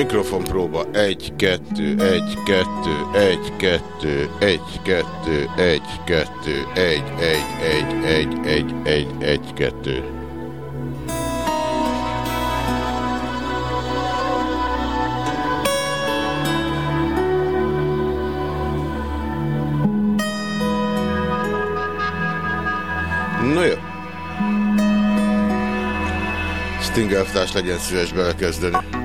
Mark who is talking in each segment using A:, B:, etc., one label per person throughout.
A: Mikrofon próba. 1, 2, 1, 2, 1, 2, 1, 2, 1, 2, 1, 1, 1, 1, 1, 1, 1, 2. No jó. Sting legyen szíves belekezdeni.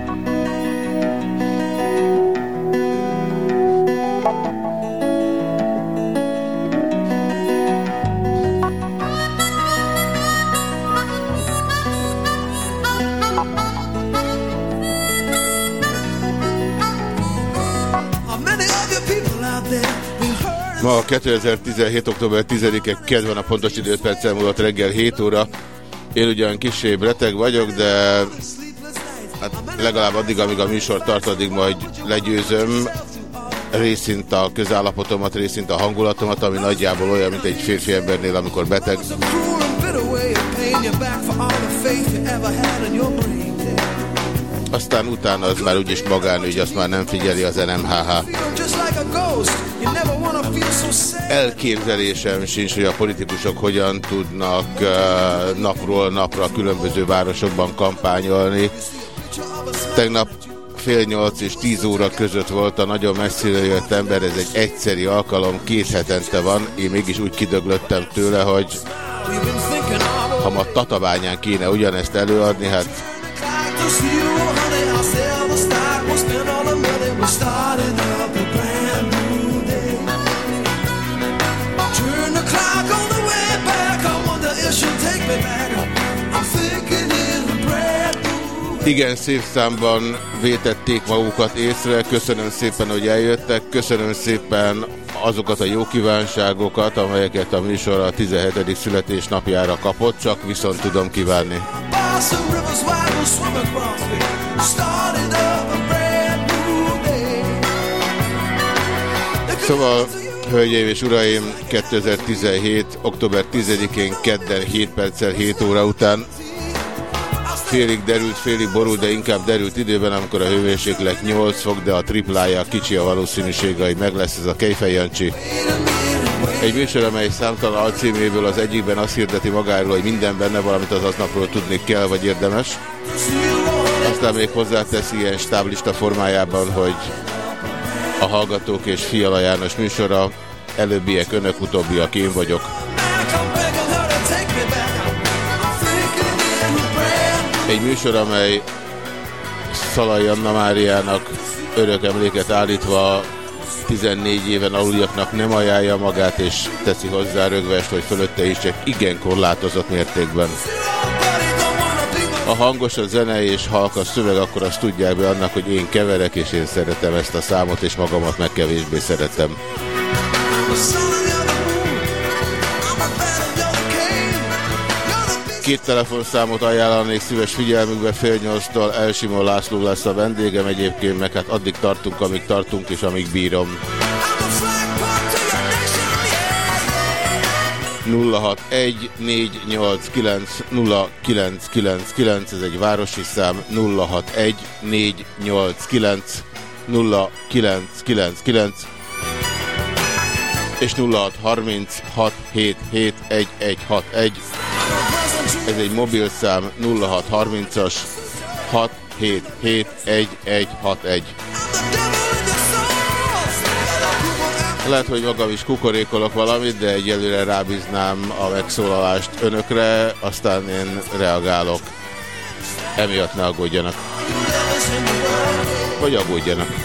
A: Ma 2017. október 10-e kedv van a pontos időt perccel múlott reggel 7 óra. Én ugyan kisebb beteg vagyok, de hát legalább addig, amíg a műsor tart, addig majd legyőzöm részint a közállapotomat, részint a hangulatomat, ami nagyjából olyan, mint egy férfi embernél, amikor beteg. Aztán utána az már úgyis magánügy, azt már nem figyeli az NMHH. Elképzelésem sincs, hogy a politikusok hogyan tudnak uh, napról napra különböző városokban kampányolni. Tegnap fél nyolc és tíz óra között volt a nagyon messzire jött ember, ez egy egyszeri alkalom, két hetente van, én mégis úgy kidöglöttem tőle, hogy ha ma Tatabányán kéne ugyanezt előadni, hát Igen, szép számban vétették magukat észre. Köszönöm szépen, hogy eljöttek. Köszönöm szépen azokat a jó kívánságokat, amelyeket a műsor a 17. születésnapjára kapott, csak viszont tudom kívánni. Szóval, hölgyeim és uraim, 2017. október 10-én kedden 7 perccel 7 óra után félig derült, félig borult, de inkább derült időben, amikor a hőmérséklet 8 fok, de a triplája kicsi a valószínűsége, hogy meg lesz ez a Kejfej Jancsi. Egy műsor, amely számtalan alcíméből az egyikben azt hirdeti magáról, hogy minden benne valamit az aznapról tudni kell, vagy érdemes. Aztán még hozzáteszi ilyen stáblista formájában, hogy a Hallgatók és Fiala János műsora, előbbiek önök, utóbbiak én vagyok. Egy műsor, amely Szalai Anna Máriának örök emléket állítva 14 éven aluljaknak nem ajánlja magát, és teszi hozzá rögvest, hogy fölötte is csak igen korlátozott mértékben. Ha hangos a zene és halk a szöveg, akkor azt tudják be annak, hogy én keverek, és én szeretem ezt a számot, és magamat meg kevésbé szeretem. Két telefonszámot ajánlanék szíves figyelmükbe, fél nyolctól Elsimon László lesz a vendégem, egyébként meg hát addig tartunk, amíg tartunk, és amíg bírom. 061 489 0999, ez egy városi szám, 061 489 0999, és 0630 ez egy mobilszám 0630-as 6771161. Lehet, hogy magam is kukorékolok valamit, de egyelőre rábíznám a megszólalást önökre, aztán én reagálok. Emiatt ne aggódjanak. Vagy aggódjanak.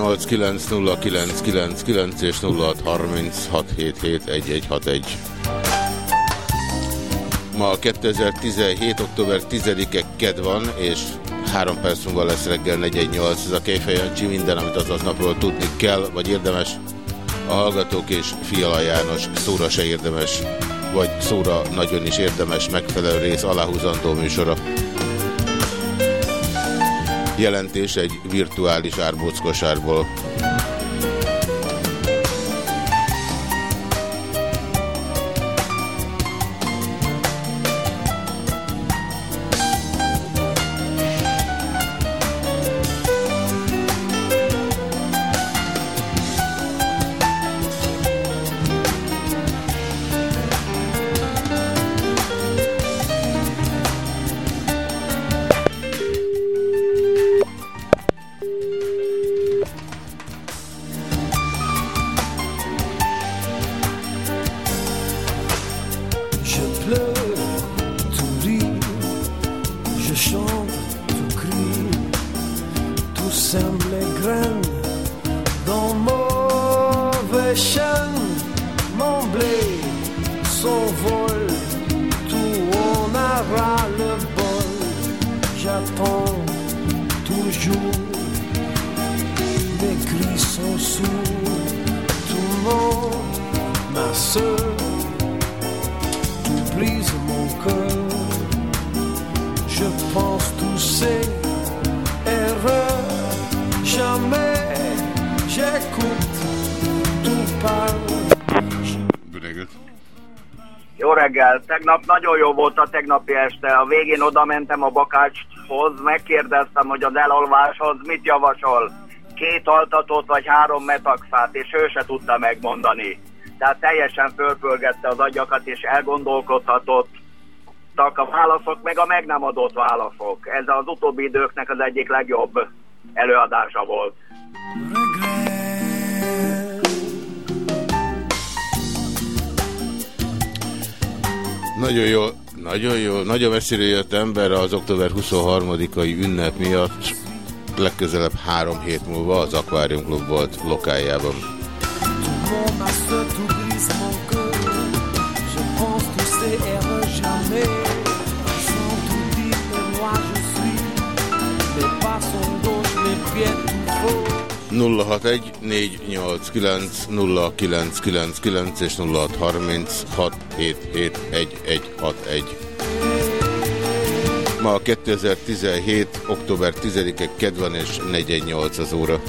B: 677 1161. és 0636771161. Ma 2017. október 10-e ked van, és három perc múlva lesz reggel 418. Ez a Kejfej Jancsi, minden, amit az napról tudni kell, vagy érdemes. A Hallgatók és Fiala János szóra se érdemes, vagy szóra nagyon is érdemes, megfelelő rész aláhúzandó műsora jelentés egy virtuális árbóckosárból.
C: tegnapi este. A végén oda mentem a bakácshoz, megkérdeztem, hogy az elolváshoz mit javasol. két altatót vagy három metaxát, és ő se tudta megmondani. Tehát teljesen fölpörgette az agyakat, és elgondolkodhatott a válaszok, meg a meg nem adott válaszok. Ez az utóbbi időknek az egyik legjobb előadása volt.
B: Nagyon jó, nagyon jó, nagyon messzire jött ember az október 23-ai ünnep miatt. Legközelebb három hét múlva az Aquarium Club volt lokájában. 061 489 0999 és 0630 677 Ma 2017. október 10-e kedvan és 48 az óra.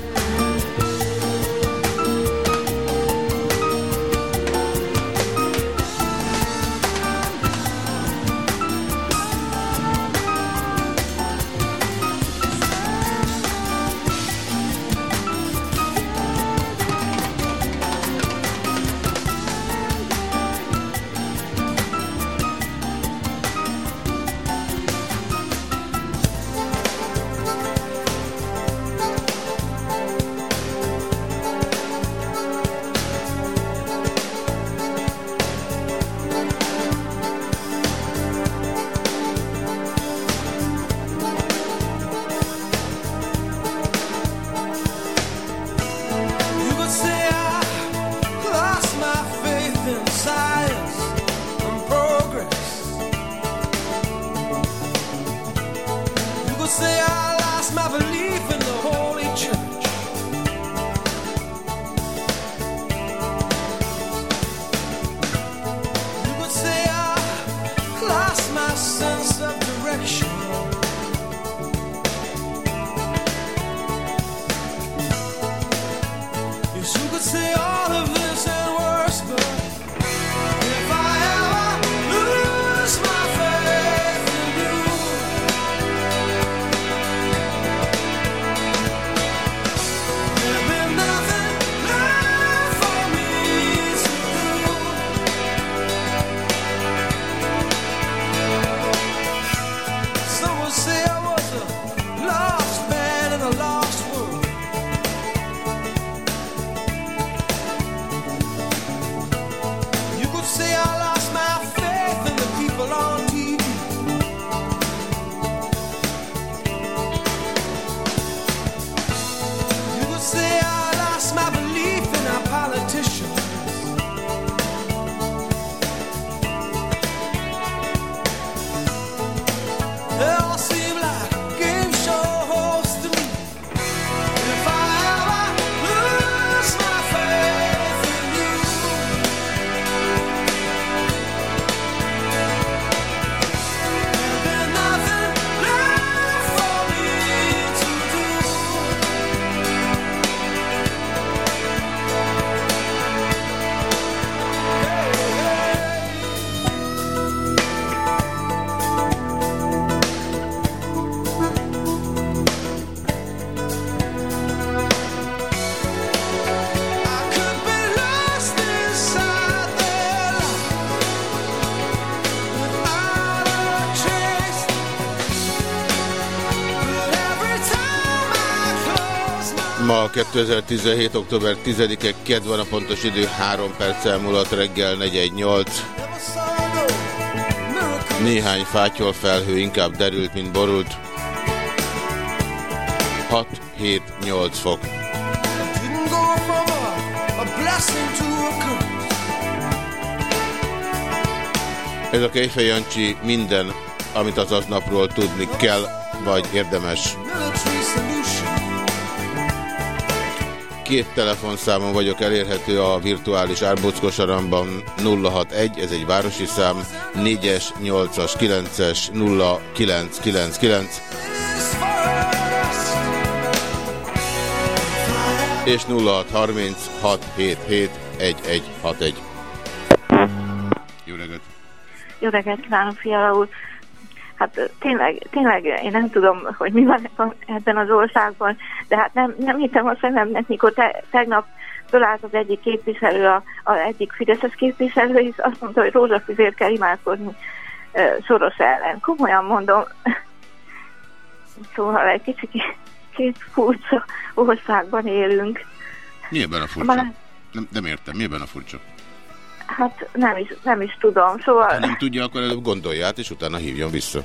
B: 2017. október 10-e kedv van a pontos idő, 3 perccel múlott reggel 418. Néhány fátyol felhő inkább derült, mint borult. 6-7-8 fok. Ez a Kejfej minden, amit az aznapról tudni kell, vagy érdemes. Két telefonszámon vagyok elérhető a virtuális árbockosaramban 061, ez egy városi szám, 4-es, 8-as, 9-es, 0999 és 0636771161. Jó reggelt!
D: Jó reggelt kívánok, Fiala úr! Hát tényleg, tényleg én nem tudom, hogy mi van ebben az országban, de hát nem, nem hittem a szememnek, mikor te, tegnap fölállt az egyik képviselő, a, a egyik Fideszes képviselő, és azt mondta, hogy rózsafűzért kell imádkozni uh, Soros ellen. Komolyan mondom, szóval egy kicsit két furcsa országban élünk.
A: Mi ebben a furcsa? Már... Nem, nem értem, mi ebben a furcsa?
D: Hát nem is, nem is tudom, szóval...
A: Ha nem tudja, akkor előbb gondolja át, és utána hívjon vissza.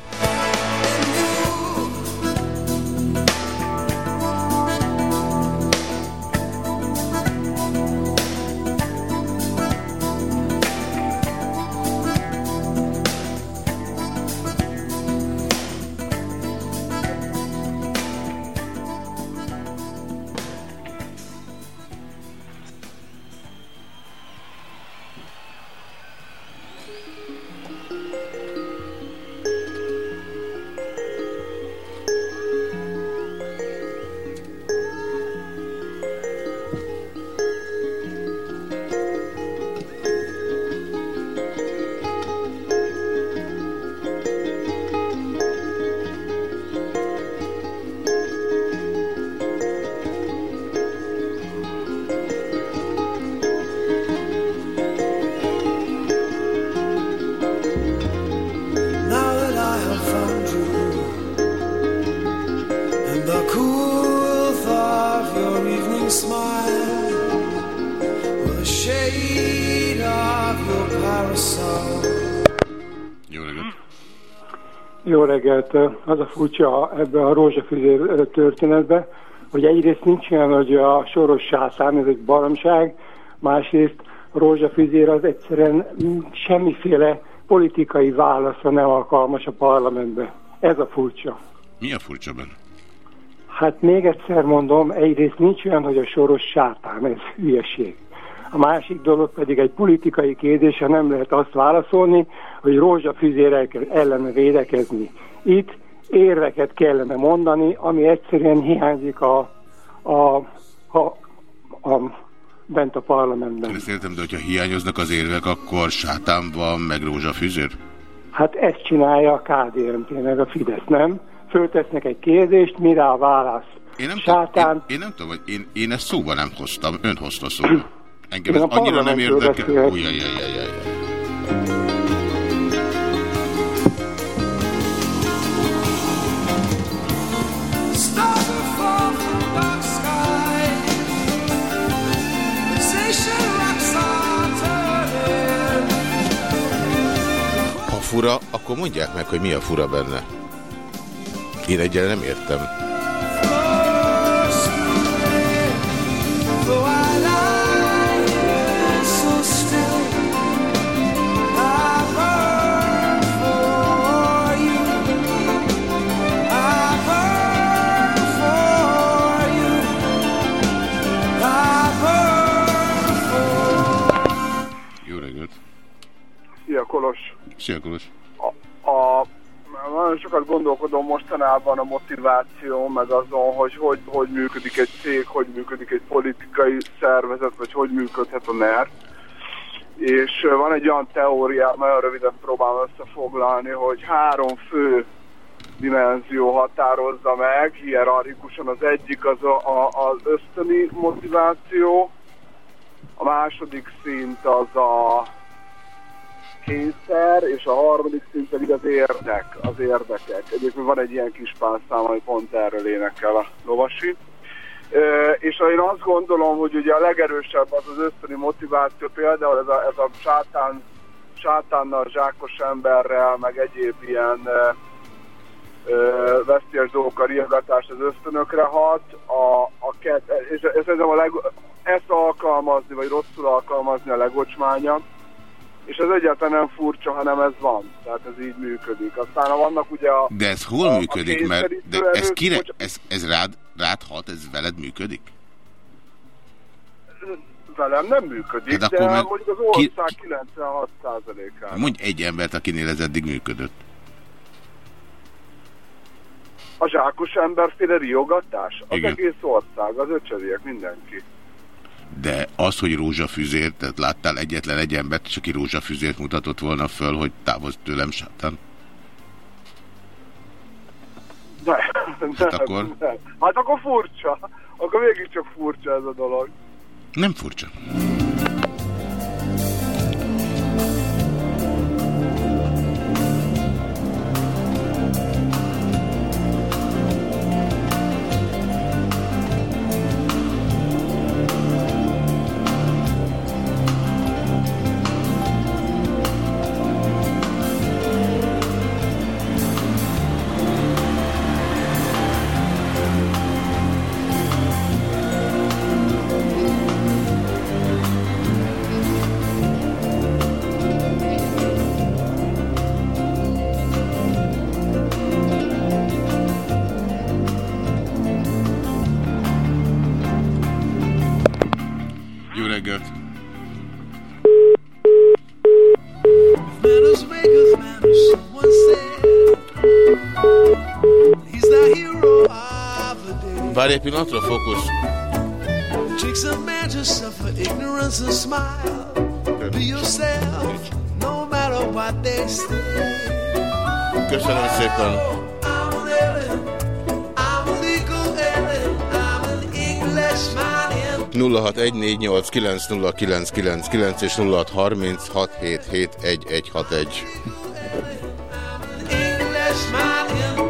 E: Az a furcsa ebbe a rózsafűzér történetbe, hogy egyrészt nincs olyan, hogy a soros sátán, ez egy baromság, másrészt a rózsafűzér az egyszerűen semmiféle politikai válaszra nem alkalmas a parlamentbe. Ez a furcsa.
A: Mi a furcsa benne?
E: Hát még egyszer mondom, egyrészt nincs olyan, hogy a soros sátán, ez hülyeség. A másik dolog pedig egy politikai kérdés, ha nem lehet azt válaszolni, hogy rózsafűzérek ellen védekezni. Itt érveket kellene mondani, ami egyszerűen hiányzik a, a, a, a bent a parlamentben.
A: Én ezt értem, de hogyha hiányoznak az érvek, akkor sátán van, meg rózsafűzőr?
E: Hát ezt csinálja a KDNP, meg a Fidesz, nem? Föltesznek egy kérdést, mire a válasz?
A: Én nem, Sátán... én, én nem tudom, hogy én, én ezt szóba nem hoztam, ön hozta szóba. Engem ez annyira nem érdekel. Ujjajajajajaj. fura, akkor mondják meg, hogy mi a fura benne. Én egyre nem értem. Jó reggelt!
F: Szia Kolos!
A: Szia, Kolos.
F: A, a, nagyon sokat gondolkodom mostanában a motiváció, meg azon, hogy, hogy hogy működik egy cég, hogy működik egy politikai szervezet, vagy hogy működhet a NER. És van egy olyan teória, nagyon röviden próbálom összefoglalni, hogy három fő dimenzió határozza meg, hierarchikusan az egyik az a, a, az ösztöni motiváció, a második szint az a kényszer, és a harmadik szint pedig az érdek, az érdekek. Egyébként van egy ilyen kis pánszám, ami pont erről énekel a lovasi. És én azt gondolom, hogy ugye a legerősebb az az ösztöni motiváció, például ez a, ez a sátán, sátánnal, zsákos emberrel, meg egyéb ilyen veszélyes dolgokkal riegatás az ösztönökre hat, a, a ket, és ez, ez a leg, ezt alkalmazni, vagy rosszul alkalmazni a legocsmányabb, és ez egyáltalán nem furcsa, hanem ez van. Tehát ez így működik. Aztán vannak ugye a...
A: De ez hol a, működik? A mert de ez, kire, ez, ez rád, rád hat, ez veled működik?
F: Velem nem működik, hát de meg mondjuk az ország ki, 96%-án.
A: Mondj egy embert, akinél ez eddig működött.
F: A zsákos emberféle riogatás? Az Igen. egész ország, az öcsediek, mindenki
A: de az, hogy rózsafüzért, tehát láttál egyetlen egy embert, és aki rózsafüzért mutatott volna föl, hogy távozz tőlem, sátán?
F: De,
A: Hát akkor?
F: Nem. Hát akkor furcsa. Akkor mégiscsak furcsa ez a dolog.
A: Nem furcsa. Pillanatra, fókusz.
B: Tricks a man to suffer ignorance and smile. Be yourself, no matter what they say.
A: Köszönöm szépen.
B: I'm an alien, I'm a legal alien, I'm an Englishman in
A: 0614890999 és 0636771161.
B: Englishman in New York.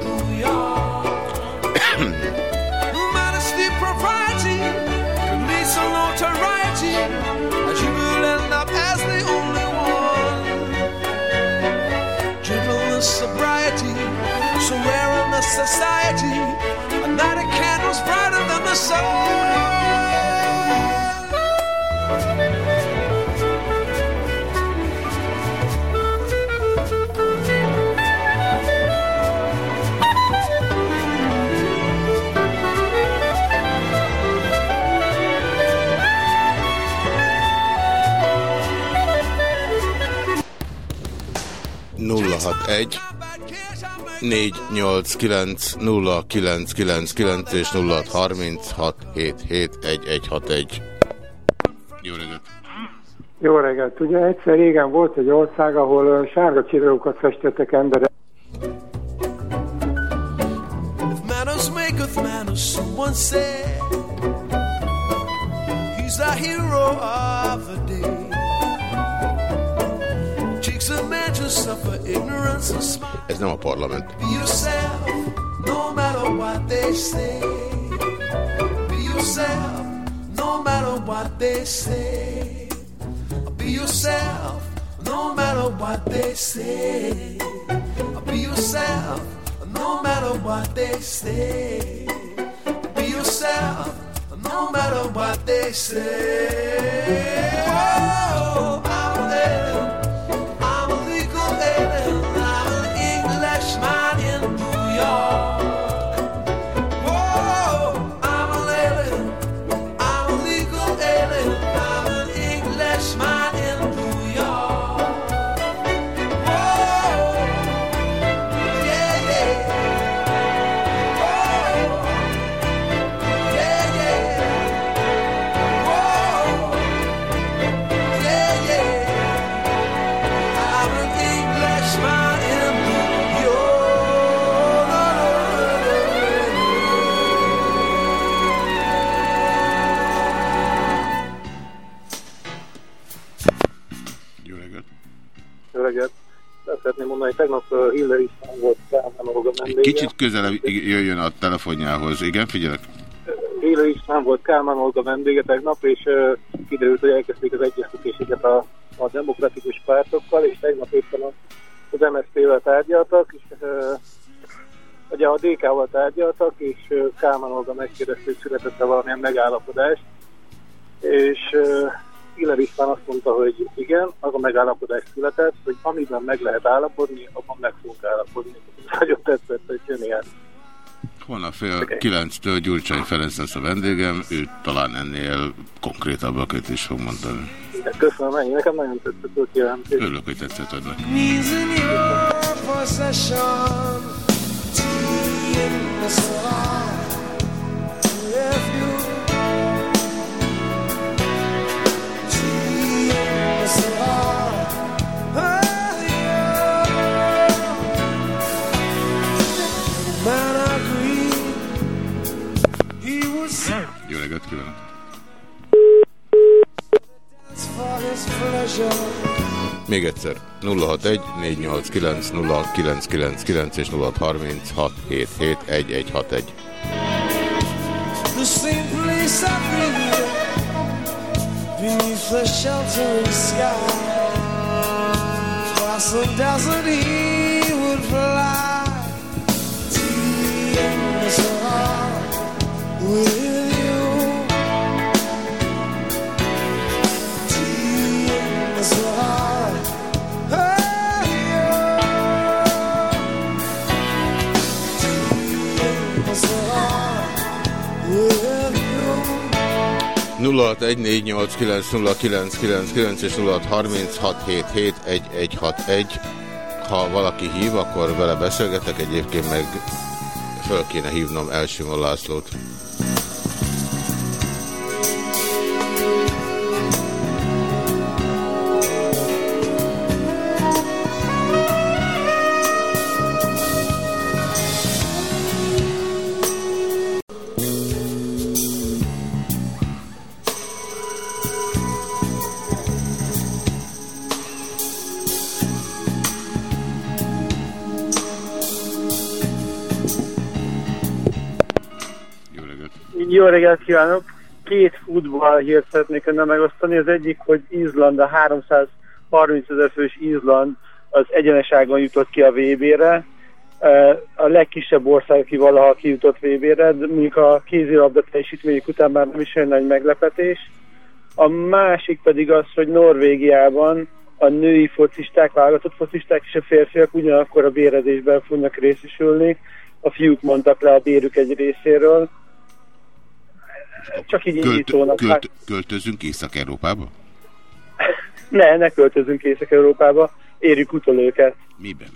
A: 061 489 és 0636771161. Jó reggelt!
E: Jó reggelt! Ugye egyszer régen volt egy ország, ahol sárga csillagokat festettek emberek.
B: Manners maketh manners, someone said He's the hero of the day
A: Ez nem a parlament.
B: Be yourself, no matter what they say. Be yourself, no
G: mondani, tegnap Hillary István volt Kálmán Olga vendége.
A: kicsit közelebb jöjjön a telefonjához. Igen, figyelek.
G: Hillary István volt Kálmán Olga vendége tegnap, és uh, kiderült, hogy elkezdték az egyeztetéseket a, a demokratikus pártokkal, és tegnap éppen a, az MSZP-vel tárgyaltak, és uh, ugye a DK-val tárgyaltak, és uh, Kálmán Olga megkérdezte, hogy született-e valamilyen megállapodás, és uh, Hillary István azt mondta, hogy igen, az a megállapodás született, hogy amiben meg lehet állapodni, abban meg fogunk állapodni. Nagyon tetszett, hogy jön
A: Holnap fél kilenctől Gyurcsány Ferenc lesz a vendégem, ő talán ennél konkrétabbakat is fog mondani.
G: Köszönöm, ennyi. Nekem nagyon tetszett, hogy jelentés.
A: Örülök, hogy tetszett önnek.
B: Knees
A: Még egyszer 061 489 0999 és 0636 1161.
B: The same place I breathe beneath the sheltering sky. Across the desert
A: 0614890999 és 0636771161. Ha valaki hív, akkor vele beszélgetek, egyébként meg föl kéne hívnom első Lászlót.
H: Jó reggelt kívánok! Két futball hírt szeretnék önnel megosztani. Az egyik, hogy Izland, a 330 ezer fős Izland az egyeneságon jutott ki a VB-re. A legkisebb ország, aki valaha kijutott VB-re, de mondjuk a kézilabda teljesítményük után már nem is olyan nagy meglepetés. A másik pedig az, hogy Norvégiában a női focisták, válogatott focisták és a férfiak ugyanakkor a béredésben fognak részesülni. A fiúk mondtak le a bérük egy részéről. Csak így
A: Költ,
H: indítónak.
A: költ, költözünk Észak-Európába?
H: Ne, ne költözünk Észak-Európába, érjük utol őket.
A: Miben?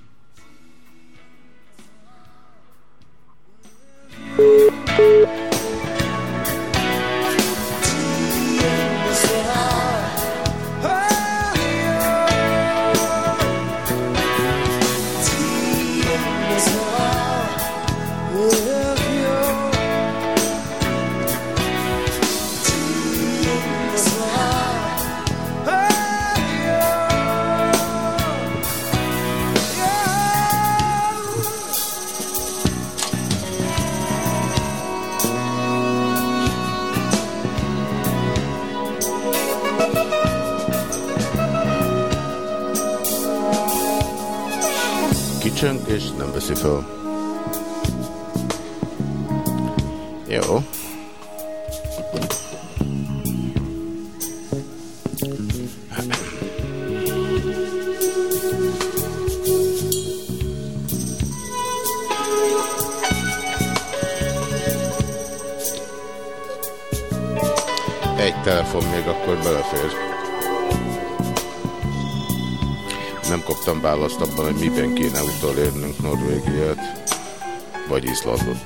A: Kicsönk és nem veszi fel. Jó. Egy telefon még akkor belefér. Nem kaptam választ abban, hogy miben kéne utolérnünk Norvégiát, vagy Izlandot.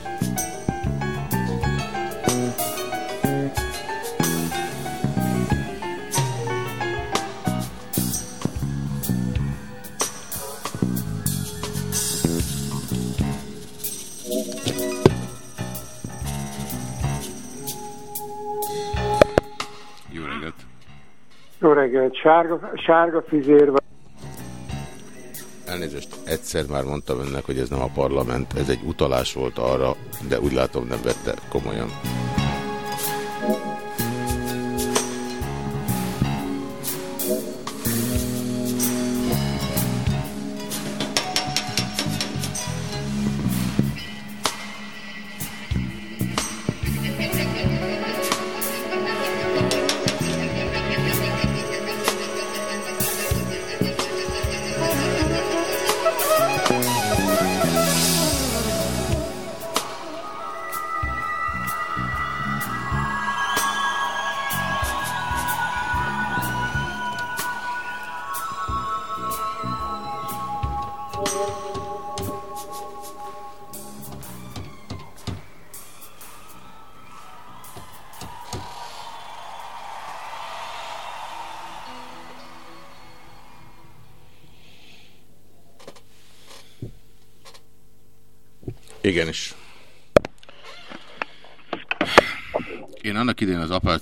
A: Jó reggelt!
E: Jó reggelt, sárga, sárga vagy.
A: Elnézést, egyszer már mondtam önnek, hogy ez nem a parlament, ez egy utalás volt arra, de úgy látom nem vette komolyan.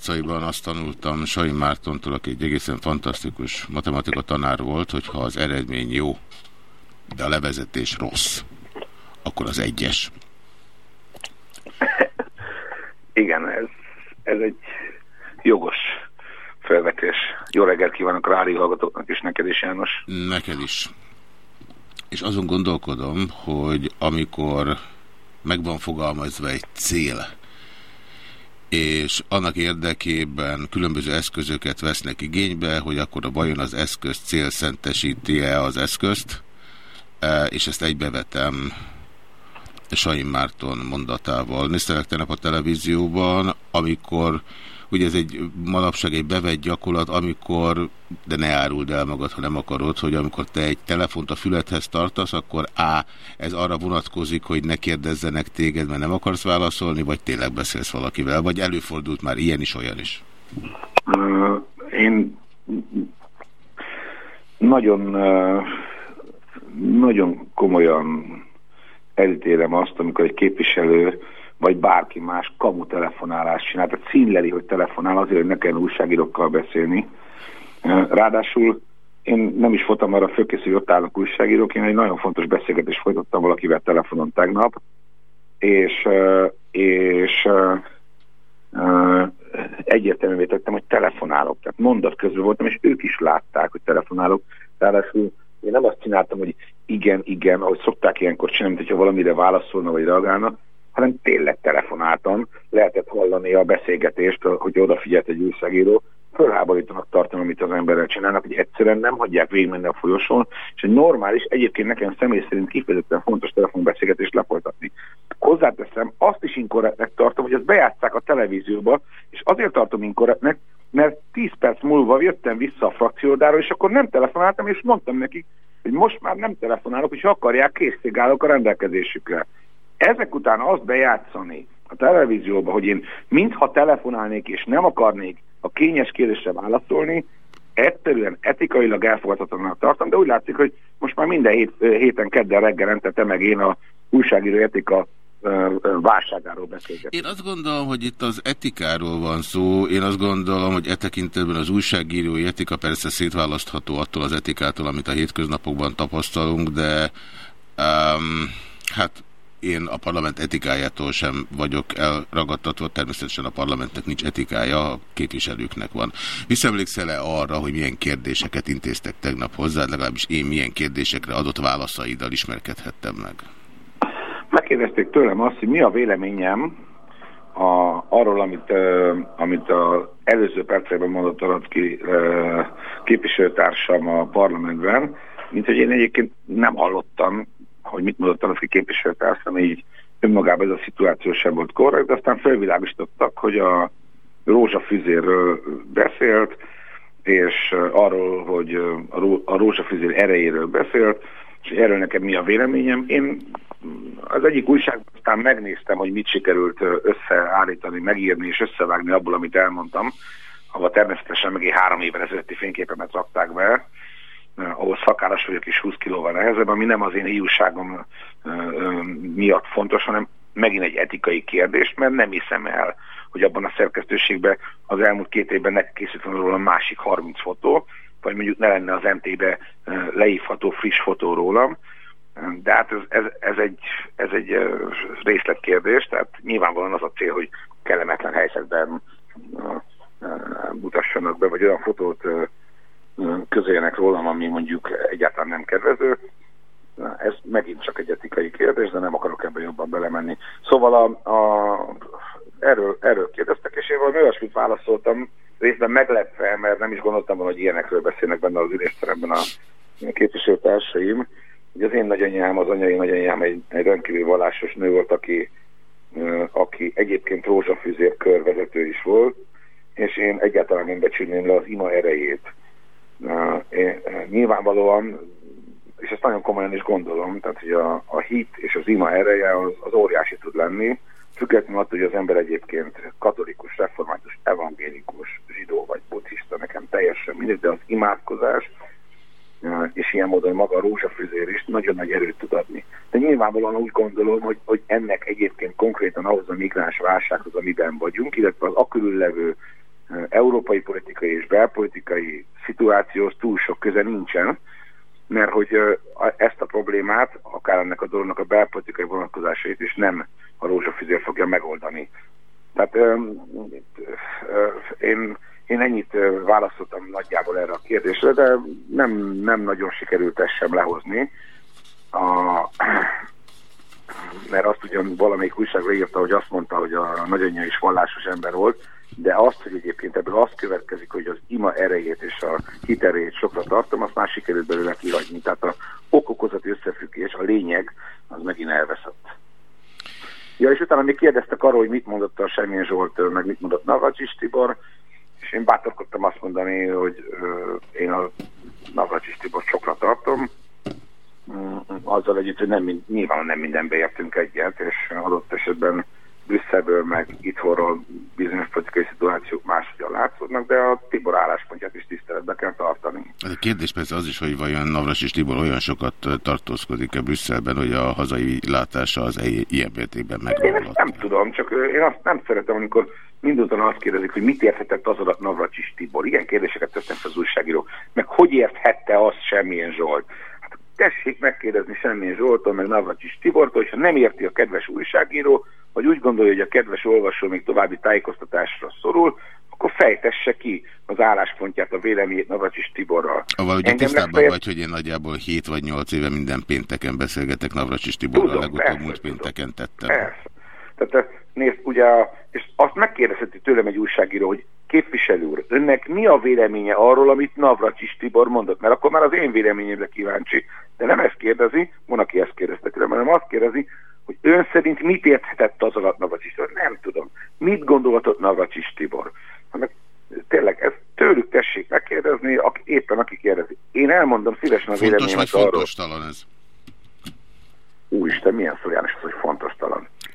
A: Apácaiban azt tanultam Sai Mártontól, aki egy egészen fantasztikus matematika tanár volt, hogy ha az eredmény jó, de a levezetés rossz, akkor az egyes.
I: Igen, ez, ez egy jogos felvetés. Jó reggelt kívánok rádió hallgatóknak és neked is, János.
A: Neked is. És azon gondolkodom, hogy amikor meg van fogalmazva egy cél, és annak érdekében különböző eszközöket vesznek igénybe, hogy akkor a vajon az eszköz célszentesíti-e az eszközt, e, és ezt egybevetem Saim Márton mondatával. Néztelek tegnap a televízióban, amikor Ugye ez egy manapság egy bevett gyakorlat, amikor, de ne áruld el magad, ha nem akarod, hogy amikor te egy telefont a fülethez tartasz, akkor A, ez arra vonatkozik, hogy ne kérdezzenek téged, mert nem akarsz válaszolni, vagy tényleg beszélsz valakivel, vagy előfordult már ilyen is, olyan is?
I: Én nagyon, nagyon komolyan elítélem azt, amikor egy képviselő vagy bárki más kamu telefonálást csinál. Tehát színleli, hogy telefonál azért, hogy ne kell újságírókkal beszélni. Ráadásul én nem is voltam arra fölkészül, hogy ott állnak újságírók, én egy nagyon fontos beszélgetést folytattam valakivel telefonon tegnap, és, és egyértelművé tettem, hogy telefonálok. Tehát mondat közben voltam, és ők is látták, hogy telefonálok. Ráadásul én nem azt csináltam, hogy igen, igen, ahogy szokták ilyenkor csinálni, hogyha valamire válaszolna vagy reagálna, hanem tényleg telefonáltam, lehetett hallani a beszélgetést, hogy odafigyelt egy újságíró, fölháborítanak tartom, amit az emberrel csinálnak, hogy egyszerűen nem hagyják végigmenni a folyosón, és egy normális, egyébként nekem személy szerint kifejezetten fontos telefonbeszélgetést lefolytatni. Hozzáteszem, azt is inkorrektnek tartom, hogy ezt bejátszák a televízióba, és azért tartom inkorrektnek, mert 10 perc múlva jöttem vissza a frakciódára, és akkor nem telefonáltam, és mondtam nekik, hogy most már nem telefonálok, és akarják, készségálok a rendelkezésükre ezek után azt bejátszani a televízióba, hogy én mintha telefonálnék és nem akarnék a kényes kérdésre válaszolni, egyszerűen etikailag elfogadhatatlanak tartom, de úgy látszik, hogy most már minden hét, héten kedden reggelente te meg én a újságíró etika válságáról beszélgetünk.
A: Én azt gondolom, hogy itt az etikáról van szó. Én azt gondolom, hogy e tekintetben az újságírói etika persze szétválasztható attól az etikától, amit a hétköznapokban tapasztalunk, de um, hát én a parlament etikájától sem vagyok elragadtatva, természetesen a parlamentnek nincs etikája, a képviselőknek van. Visszaemlékszel-e arra, hogy milyen kérdéseket intéztek tegnap hozzá, legalábbis én milyen kérdésekre adott válaszaiddal ismerkedhettem meg?
I: Megkérdezték tőlem azt, hogy mi a véleményem a, arról, amit, uh, amit az előző percekben mondott Aracki uh, képviselőtársam a parlamentben, mint hogy én egyébként nem hallottam hogy mit mondott az, aki képviselőtársam, így önmagában ez a szituáció sem volt korrekt, de aztán felvilágosítottak, hogy a rózsafüzérről beszélt, és arról, hogy a rózsafüzér erejéről beszélt, és erről nekem mi a véleményem. Én az egyik újságban aztán megnéztem, hogy mit sikerült összeállítani, megírni és összevágni abból, amit elmondtam, ahol természetesen meg egy három évvel ezelőtti fényképemet rakták be, Eh, ahhoz szakáras vagyok és 20 kilóval nehezebb, ami nem az én hiúságom eh, eh, miatt fontos, hanem megint egy etikai kérdés, mert nem hiszem el, hogy abban a szerkesztőségben az elmúlt két évben ne készült volna róla másik 30 fotó, vagy mondjuk ne lenne az MT-be leívható friss fotó rólam. De hát ez, ez, ez, egy, ez egy részletkérdés, tehát nyilvánvalóan az a cél, hogy kellemetlen helyzetben mutassanak be, vagy olyan fotót közéljenek rólam, ami mondjuk egyáltalán nem kedvező. Ez megint csak egy etikai kérdés, de nem akarok ebben jobban belemenni. Szóval a, a, erről, erről kérdeztek, és én valami olyasmit válaszoltam, részben meglepve, mert nem is gondoltam volna, hogy ilyenekről beszélnek benne az ülésteremben a képviselőtársaim. Ugye az én nagyanyám, az anyai nagyanyám egy, egy rendkívül vallásos nő volt, aki, aki egyébként rózsafűzér körvezető is volt, és én egyáltalán nem becsülném le az ima erejét nyilvánvalóan, és ezt nagyon komolyan is gondolom, tehát hogy a, a hit és az ima ereje az, az óriási tud lenni, függetlenül attól, hogy az ember egyébként katolikus, református, evangélikus, zsidó vagy buddhista, nekem teljesen mindegy, de az imádkozás, és ilyen módon maga a rózsafűzér is nagyon nagy erőt tud adni. De nyilvánvalóan úgy gondolom, hogy, hogy ennek egyébként konkrétan ahhoz a migráns válsághoz, amiben vagyunk, illetve az akörül levő ö, európai politikai és belpolitikai szituációhoz túl sok köze nincsen, mert hogy ezt a problémát, akár ennek a dolognak a belpolitikai vonatkozásait is nem a rózsafüzér fogja megoldani. Tehát én, én ennyit válaszoltam nagyjából erre a kérdésre, de nem, nem nagyon sikerült ezt sem lehozni. A, mert azt ugyan valamelyik újságra írta, hogy azt mondta, hogy a nagyanyja is vallásos ember volt, de azt, hogy egyébként ebből azt következik, hogy az ima erejét és a hit erejét sokra tartom, azt már sikerült belőle kihagyni. Tehát a okokozati összefüggés, a lényeg, az megint elveszett. Ja, és utána még kérdeztek arról, hogy mit mondott a Semmilyen Zsolt, meg mit mondott Navracsis Tibor, és én bátorkodtam azt mondani, hogy én a Navracsis Tibor sokra tartom, Mm, azzal együtt, hogy nem, nyilván nem mindenbe értünk egyet, és adott esetben Brüsszelből meg itthonról bizonyos politikai szituációk máshogyan látszódnak, de a Tibor álláspontját is tiszteletbe kell tartani.
A: A kérdés persze az is, hogy vajon Navras és Tibor olyan sokat tartózkodik-e Brüsszelben, hogy a hazai látása az ilyen mértékben
I: Én ezt
A: megromlott.
I: nem tudom, csak én azt nem szeretem, amikor minduntan azt kérdezik, hogy mit érthetett az alatt Navracsis Tibor. Igen, kérdéseket tesznek fel az újságírók. Meg hogy érthette azt semmilyen Zsolt? Hát tessék megkérdezni semmilyen Zsoltól, meg Navracsis Tibortól, és ha nem érti a kedves újságíró, vagy úgy gondolja, hogy a kedves olvasó még további tájékoztatásra szorul, akkor fejtesse ki az álláspontját, a véleményét Navracsis Tiborral.
A: Avval ugye
I: Engem
A: tisztában
I: legfeljebb-
A: vagy, hogy én nagyjából 7 vagy 8 éve minden pénteken beszélgetek Navracsis Tiborral,
I: Tudom,
A: legutóbb
I: persze,
A: múlt pénteken tettem.
I: Persze. Tehát eh, nézd, ugye, és azt megkérdezheti tőlem egy újságíró, hogy képviselő úr, önnek mi a véleménye arról, amit Navracsis Tibor mondott? Mert akkor már az én véleményemre kíváncsi. De nem ezt kérdezi, van, aki ezt kérdezte tőlem, hanem azt kérdezi, hogy ön szerint mit érthetett az alatt Navracsis Tibor? Nem tudom. Mit gondolhatott Navracsis Tibor? Hát, tényleg, ezt tőlük tessék megkérdezni, aki, éppen aki kérdezi. Én elmondom szívesen a
A: Fontos vagy
I: véleményemet arról.
A: fontos talan ez?
I: Úristen, milyen szó János az, hogy fontos.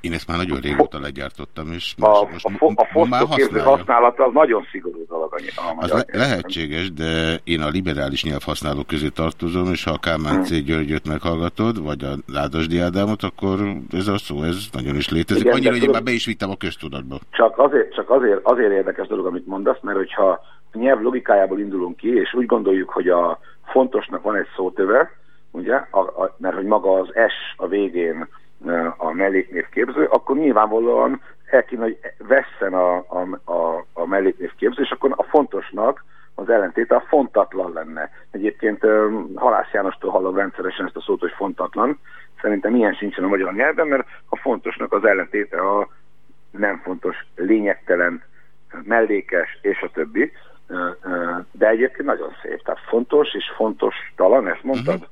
A: Én ezt már nagyon régóta legyártottam, és
I: A,
A: most, most
I: a, fo, a fosztóképző használata az nagyon szigorú dolog a,
A: Az le lehetséges, de én a liberális nyelvhasználók közé tartozom, és ha a Kálmán C. Györgyöt meghallgatod, vagy a Ládasdi Ádámot, akkor ez a szó, ez nagyon is létezik.
I: Igen,
A: Annyira, hogy én már be is vittem a köztudatba.
I: Csak azért, csak azért, azért érdekes dolog, amit mondasz, mert hogyha a nyelv logikájából indulunk ki, és úgy gondoljuk, hogy a fontosnak van egy szótöve, ugye, a, a, mert hogy maga az S a végén a melléknév képző, akkor nyilvánvalóan el kéne, hogy vesszen a, a, a, a melléknév képző, és akkor a fontosnak az ellentéte a fontatlan lenne. Egyébként Halász Jánostól hallom rendszeresen ezt a szót, hogy fontatlan. Szerintem ilyen sincsen a magyar nyelven, mert a fontosnak az ellentéte a nem fontos, lényegtelen, mellékes, és a többi. De egyébként nagyon szép. Tehát fontos és fontos talan, ezt mondtad?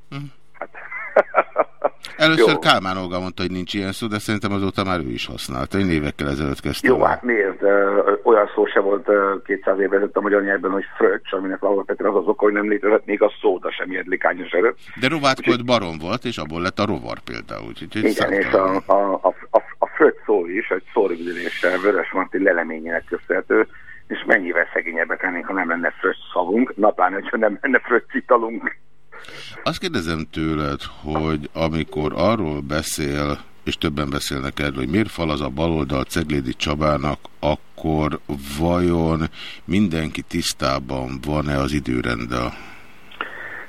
A: Először
I: Jó.
A: Kálmán Olga mondta, hogy nincs ilyen szó, de szerintem azóta már ő is használta. Én évekkel ezelőtt kezdtem.
I: Jó, hát ö, olyan szó se volt ö, 200 évvel ezelőtt a magyar nyelvben, hogy fröccs, aminek Petr az az oka, hogy nem létezett még a szóda sem ilyen likányos előtt.
A: De rovátkolt barom volt, és abból lett a rovar például. Úgyhogy
I: Igen, és a, a, a, a, a fröccs szó is egy szórivüléssel Vörös Marti leleményének köszönhető, és mennyivel szegényebbek lennénk, ha nem lenne fröccs szavunk, napán, hogyha nem lenne fröccs italunk.
A: Azt kérdezem tőled, hogy amikor arról beszél, és többen beszélnek erről, hogy miért fal az a baloldal Ceglédi Csabának, akkor vajon mindenki tisztában van-e az időrenddel?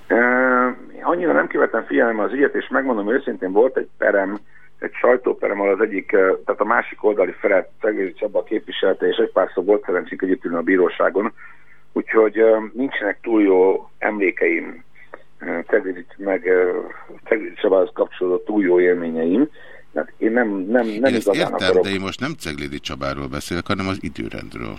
I: Uh, annyira nem követem figyelme az ügyet, és megmondom őszintén, volt egy perem, egy sajtóperem, ahol az egyik, eh, tehát a másik oldali felet Szegézi Csaba képviselte, és egy párszor volt szerencsénk együtt a bíróságon, úgyhogy nincsenek túl jó emlékeim, uh, Szegézi, meg Szegézi Csabához kapcsolódó túl jó élményeim, tehát én nem, nem, nem
A: Én
I: igazán
A: értem,
I: akarok.
A: de én most nem Ceglédi Csabáról beszélek, hanem az időrendről.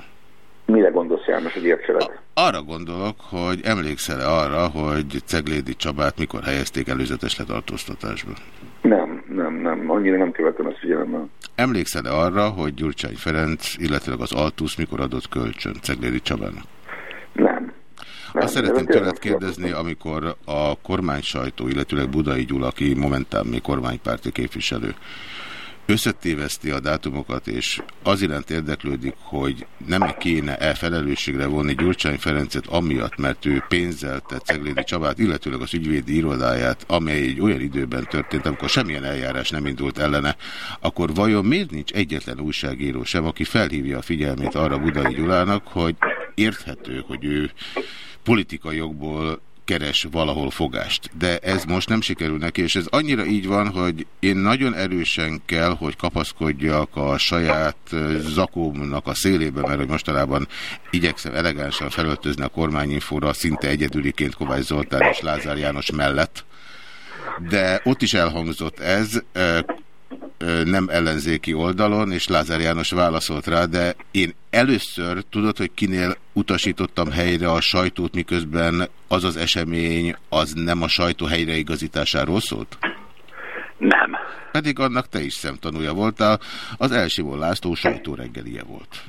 I: Mire gondolsz János, hogy értseled?
A: Arra gondolok, hogy emlékszel-e arra, hogy Ceglédi Csabát mikor helyezték előzetes letartóztatásba?
I: Nem, nem, nem, annyira nem követem ezt figyelemmel.
A: Emlékszel-e arra, hogy Gyurcsány Ferenc, illetőleg az Altusz mikor adott kölcsön Ceglédi Csabának?
I: Nem.
A: Azt szeretném
I: nem
A: tőled kérdezni, amikor a kormány sajtó, illetőleg Budai Gyula, aki momentán még kormánypárti képviselő, összetéveszti a dátumokat, és az iránt érdeklődik, hogy nem kéne-e felelősségre vonni Gyurcsány Ferencet amiatt, mert ő pénzelte Ceglédi Csabát, illetőleg az ügyvédi irodáját, amely egy olyan időben történt, amikor semmilyen eljárás nem indult ellene, akkor vajon miért nincs egyetlen újságíró sem, aki felhívja a figyelmét arra Budai Gyulának, hogy érthető, hogy ő politikai jogból keres valahol fogást. De ez most nem sikerül neki, és ez annyira így van, hogy én nagyon erősen kell, hogy kapaszkodjak a saját zakómnak a szélébe, mert hogy mostanában igyekszem elegánsan felöltözni a kormányinfóra, szinte egyedüliként Kovács Zoltán és Lázár János mellett. De ott is elhangzott ez, nem ellenzéki oldalon, és Lázár János válaszolt rá, de én először tudod, hogy kinél utasítottam helyre a sajtót, miközben az az esemény, az nem a sajtó helyreigazításáról szólt?
I: Nem.
A: Pedig annak te is szemtanúja voltál, az Elsimon László sajtó reggelie volt.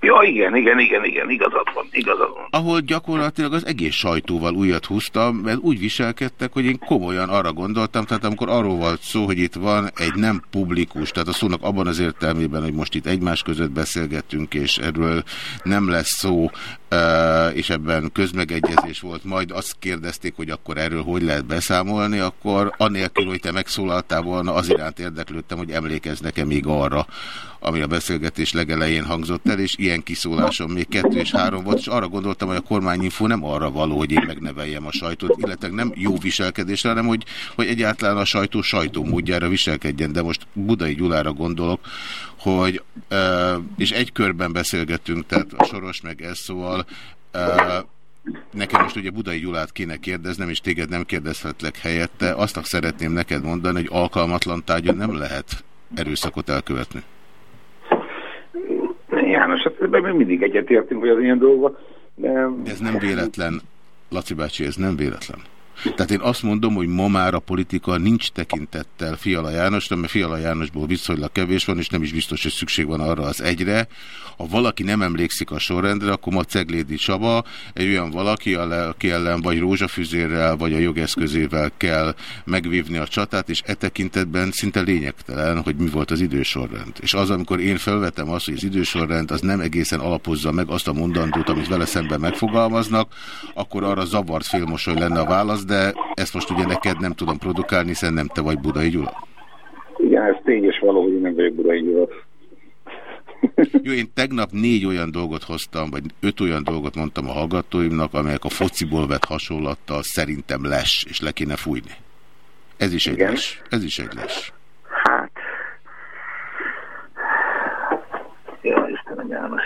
I: Ja, igen, igen, igen, igen, igazad van, igazad van.
A: Ahol gyakorlatilag az egész sajtóval újat húztam, mert úgy viselkedtek, hogy én komolyan arra gondoltam, tehát amikor arról volt szó, hogy itt van egy nem publikus, tehát a szónak abban az értelmében, hogy most itt egymás között beszélgettünk, és erről nem lesz szó, és ebben közmegegyezés volt, majd azt kérdezték, hogy akkor erről hogy lehet beszámolni, akkor anélkül, hogy te megszólaltál volna, az iránt érdeklődtem, hogy emlékeznek-e még arra, ami a beszélgetés legelején hangzott el, és ilyen kiszólásom még kettő és három volt, és arra gondoltam, hogy a kormányinfo nem arra való, hogy én megneveljem a sajtót, illetve nem jó viselkedésre, hanem hogy, hogy egyáltalán a sajtó sajtó módjára viselkedjen, de most Budai Gyulára gondolok, hogy, és egy körben beszélgettünk, tehát a Soros meg ez szóval, Nekem most ugye Budai Gyulát kéne kérdeznem, és téged nem kérdezhetlek helyette. Azt szeretném neked mondani, hogy alkalmatlan tárgyon nem lehet erőszakot elkövetni.
I: Hát még mindig egyetértünk, hogy az ilyen dolgok.
A: De ez nem véletlen, Laci bácsi, ez nem véletlen. Tehát én azt mondom, hogy ma már a politika nincs tekintettel Fiala Jánosra, mert Fiala Jánosból viszonylag kevés van, és nem is biztos, hogy szükség van arra az egyre. Ha valaki nem emlékszik a sorrendre, akkor ma Ceglédi Csaba egy olyan valaki, aki ellen vagy rózsafüzérrel, vagy a jogeszközével kell megvívni a csatát, és e tekintetben szinte lényegtelen, hogy mi volt az idősorrend. És az, amikor én felvetem azt, hogy az idősorrend az nem egészen alapozza meg azt a mondandót, amit vele szemben megfogalmaznak, akkor arra zavart félmosoly lenne a válasz, de ezt most ugye neked nem tudom produkálni, hiszen nem te vagy Budai Gyula.
I: Igen, ez tény és való, hogy nem vagyok Budai Gyula.
A: Jó, én tegnap négy olyan dolgot hoztam, vagy öt olyan dolgot mondtam a hallgatóimnak, amelyek a fociból vett hasonlattal szerintem les, és le kéne fújni. Ez is egy les. Ez is egy les.
I: Hát. Ja, Istenem János.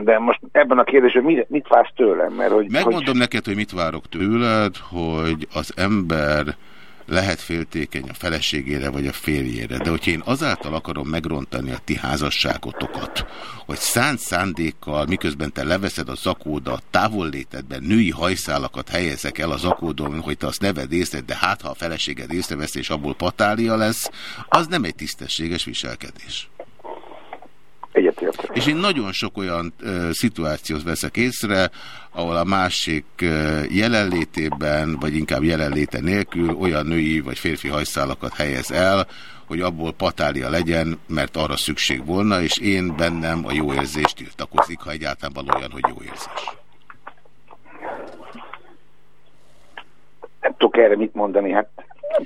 I: Igen, de most ebben a kérdésben mit, mit vársz tőlem? Mert hogy,
A: Megmondom
I: hogy...
A: neked, hogy mit várok tőled, hogy az ember lehet féltékeny a feleségére vagy a férjére, de hogyha én azáltal akarom megrontani a ti házasságotokat, hogy szánt szándékkal, miközben te leveszed a zakódat, távollétedben női hajszálakat helyezek el a zakódon, hogy te azt neved észre, de hát ha a feleséged észrevesz és abból patália lesz, az nem egy tisztességes viselkedés.
I: Egyetértek.
A: És én nagyon sok olyan ö, szituációt veszek észre, ahol a másik ö, jelenlétében, vagy inkább jelenléte nélkül olyan női vagy férfi hajszálakat helyez el, hogy abból patália legyen, mert arra szükség volna, és én bennem a jó érzést tiltakozik, ha egyáltalán olyan, hogy jó érzés.
I: Nem tudok erre mit mondani, hát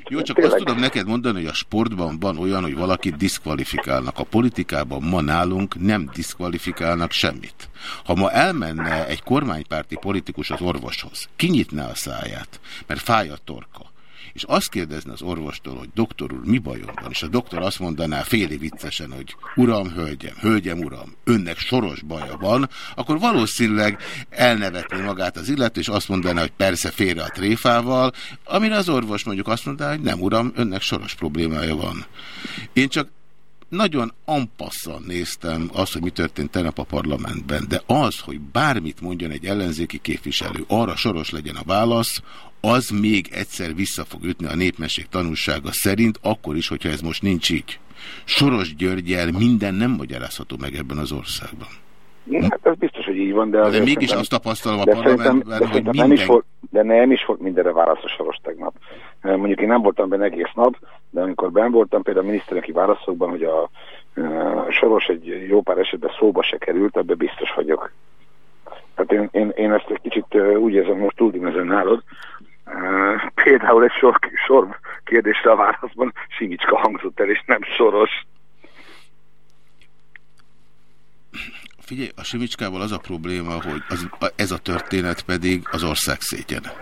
A: jó, csak Tényleg. azt tudom neked mondani, hogy a sportban van olyan, hogy valakit diszkvalifikálnak. A politikában ma nálunk nem diszkvalifikálnak semmit. Ha ma elmenne egy kormánypárti politikus az orvoshoz, kinyitná a száját, mert fáj a torka, és azt kérdezne az orvostól, hogy doktor úr, mi bajom van, és a doktor azt mondaná féli viccesen, hogy uram, hölgyem, hölgyem, uram, önnek soros baja van, akkor valószínűleg elnevetné magát az illető, és azt mondaná, hogy persze félre a tréfával, amire az orvos mondjuk azt mondaná, hogy nem, uram, önnek soros problémája van. Én csak nagyon ampasszan néztem azt, hogy mi történt tegnap a parlamentben, de az, hogy bármit mondjon egy ellenzéki képviselő, arra soros legyen a válasz, az még egyszer vissza fog ütni a népmesség tanulsága szerint, akkor is, hogyha ez most nincs így. Soros Györgyel minden nem magyarázható meg ebben az országban.
I: Hát ez biztos hogy így van, de...
A: De mégis azt tapasztalom a parlamentben,
I: de
A: hogy
I: szerintem nem is
A: minden...
I: volt, De nem is volt mindenre válasz a Soros tegnap. Mondjuk én nem voltam benne egész nap, de amikor ben voltam például a minisztereki válaszokban, hogy a uh, Soros egy jó pár esetben szóba se került, ebben biztos vagyok. Tehát én, én, én ezt egy kicsit úgy érzem, most túldimenzionálod. Uh, például egy sor, sor kérdésre a válaszban Simicska hangzott el, és nem Soros.
A: Figyelj, a Simicskával az a probléma, hogy az, ez a történet pedig az ország szégyene.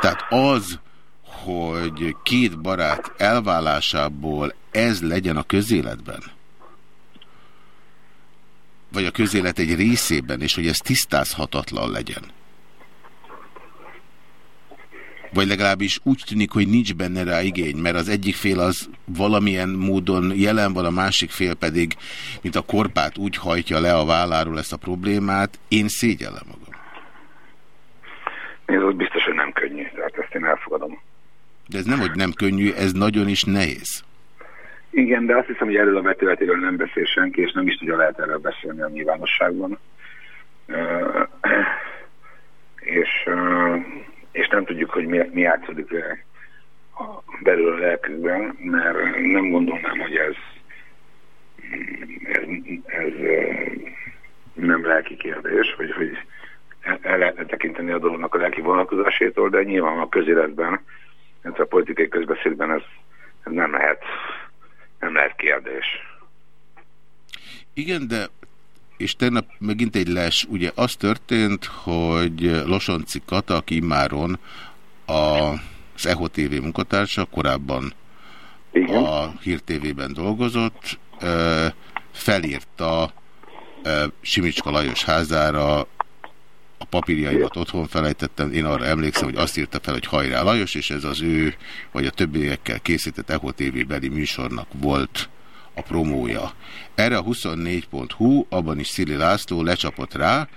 A: Tehát az, hogy két barát elválásából ez legyen a közéletben, vagy a közélet egy részében, és hogy ez tisztázhatatlan legyen. Vagy legalábbis úgy tűnik, hogy nincs benne rá igény, mert az egyik fél az valamilyen módon jelen van, a másik fél pedig, mint a korpát úgy hajtja le a válláról ezt a problémát, én szégyellem magam.
I: Az biztos, hogy nem könnyű, tehát ezt én elfogadom.
A: De ez nem, hogy nem könnyű, ez nagyon is nehéz.
I: Igen, de azt hiszem, hogy erről a vetületéről nem beszél senki, és nem is tudja lehet erről beszélni a nyilvánosságban. Ö, és, ö, és nem tudjuk, hogy mi, mi játszódik a- belül a lelkükben, mert nem gondolnám, hogy ez, ez, ez nem lelki kérdés, hogy, hogy el lehetne tekinteni a dolognak a lelki vonalkozásétól, de nyilván a közéletben, illetve a politikai közbeszédben ez, ez nem lehet nem lehet kérdés.
A: Igen, de és tegnap megint egy les, ugye az történt, hogy Losonci Kata, aki immáron a, az EHO TV munkatársa, korábban
I: Igen.
A: a Hír TV-ben dolgozott, felírta Simicska Lajos házára a papírjaimat otthon felejtettem, én arra emlékszem, hogy azt írta fel, hogy hajrá Lajos, és ez az ő, vagy a többiekkel készített EHO TV beli műsornak volt a promója. Erre a 24.hu, abban is Szili László lecsapott rá,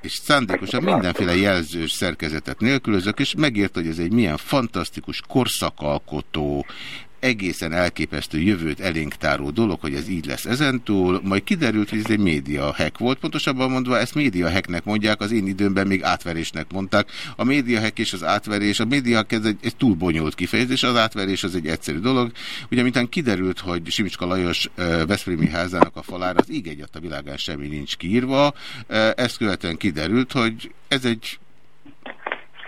A: és szándékosan mindenféle jelzős szerkezetet nélkülözök, és megírta, hogy ez egy milyen fantasztikus, korszakalkotó, egészen elképesztő jövőt elénk táró dolog, hogy ez így lesz ezentúl, majd kiderült, hogy ez egy média hack volt, pontosabban mondva ezt média hacknek mondják, az én időmben még átverésnek mondták. A média hack és az átverés, a média hack ez egy, egy túl bonyolult kifejezés, az átverés az egy egyszerű dolog. Ugye, mintán kiderült, hogy Simicska Lajos Veszprémi házának a falára az íg egyat a világán semmi nincs kiírva, ezt követően kiderült, hogy ez egy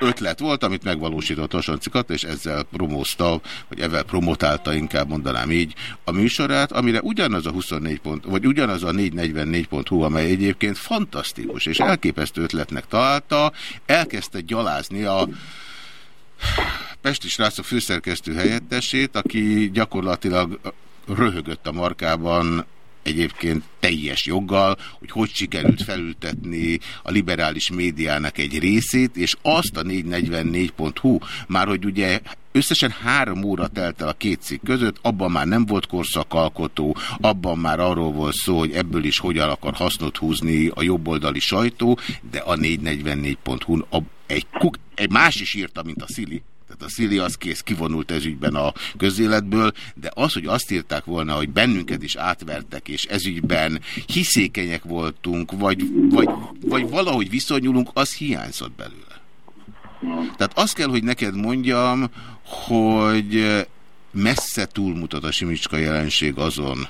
A: ötlet volt, amit megvalósított Osonci Kata, és ezzel promózta, vagy ezzel promotálta, inkább mondanám így, a műsorát, amire ugyanaz a 24 pont, vagy ugyanaz a 444.hu, amely egyébként fantasztikus, és elképesztő ötletnek találta, elkezdte gyalázni a Pesti Srácok főszerkesztő helyettesét, aki gyakorlatilag röhögött a markában egyébként teljes joggal, hogy hogy sikerült felültetni a liberális médiának egy részét, és azt a 444.hu, már hogy ugye összesen három óra telt el a két cikk között, abban már nem volt korszakalkotó, abban már arról volt szó, hogy ebből is hogyan akar hasznot húzni a jobboldali sajtó, de a 444.hu egy, egy más is írta, mint a Szili, a Szili az kész kivonult ez ügyben a közéletből, de az, hogy azt írták volna, hogy bennünket is átvertek, és ez ügyben hiszékenyek voltunk, vagy, vagy, vagy valahogy viszonyulunk, az hiányzott belőle. Tehát azt kell, hogy neked mondjam, hogy messze túlmutat a Simicska jelenség azon,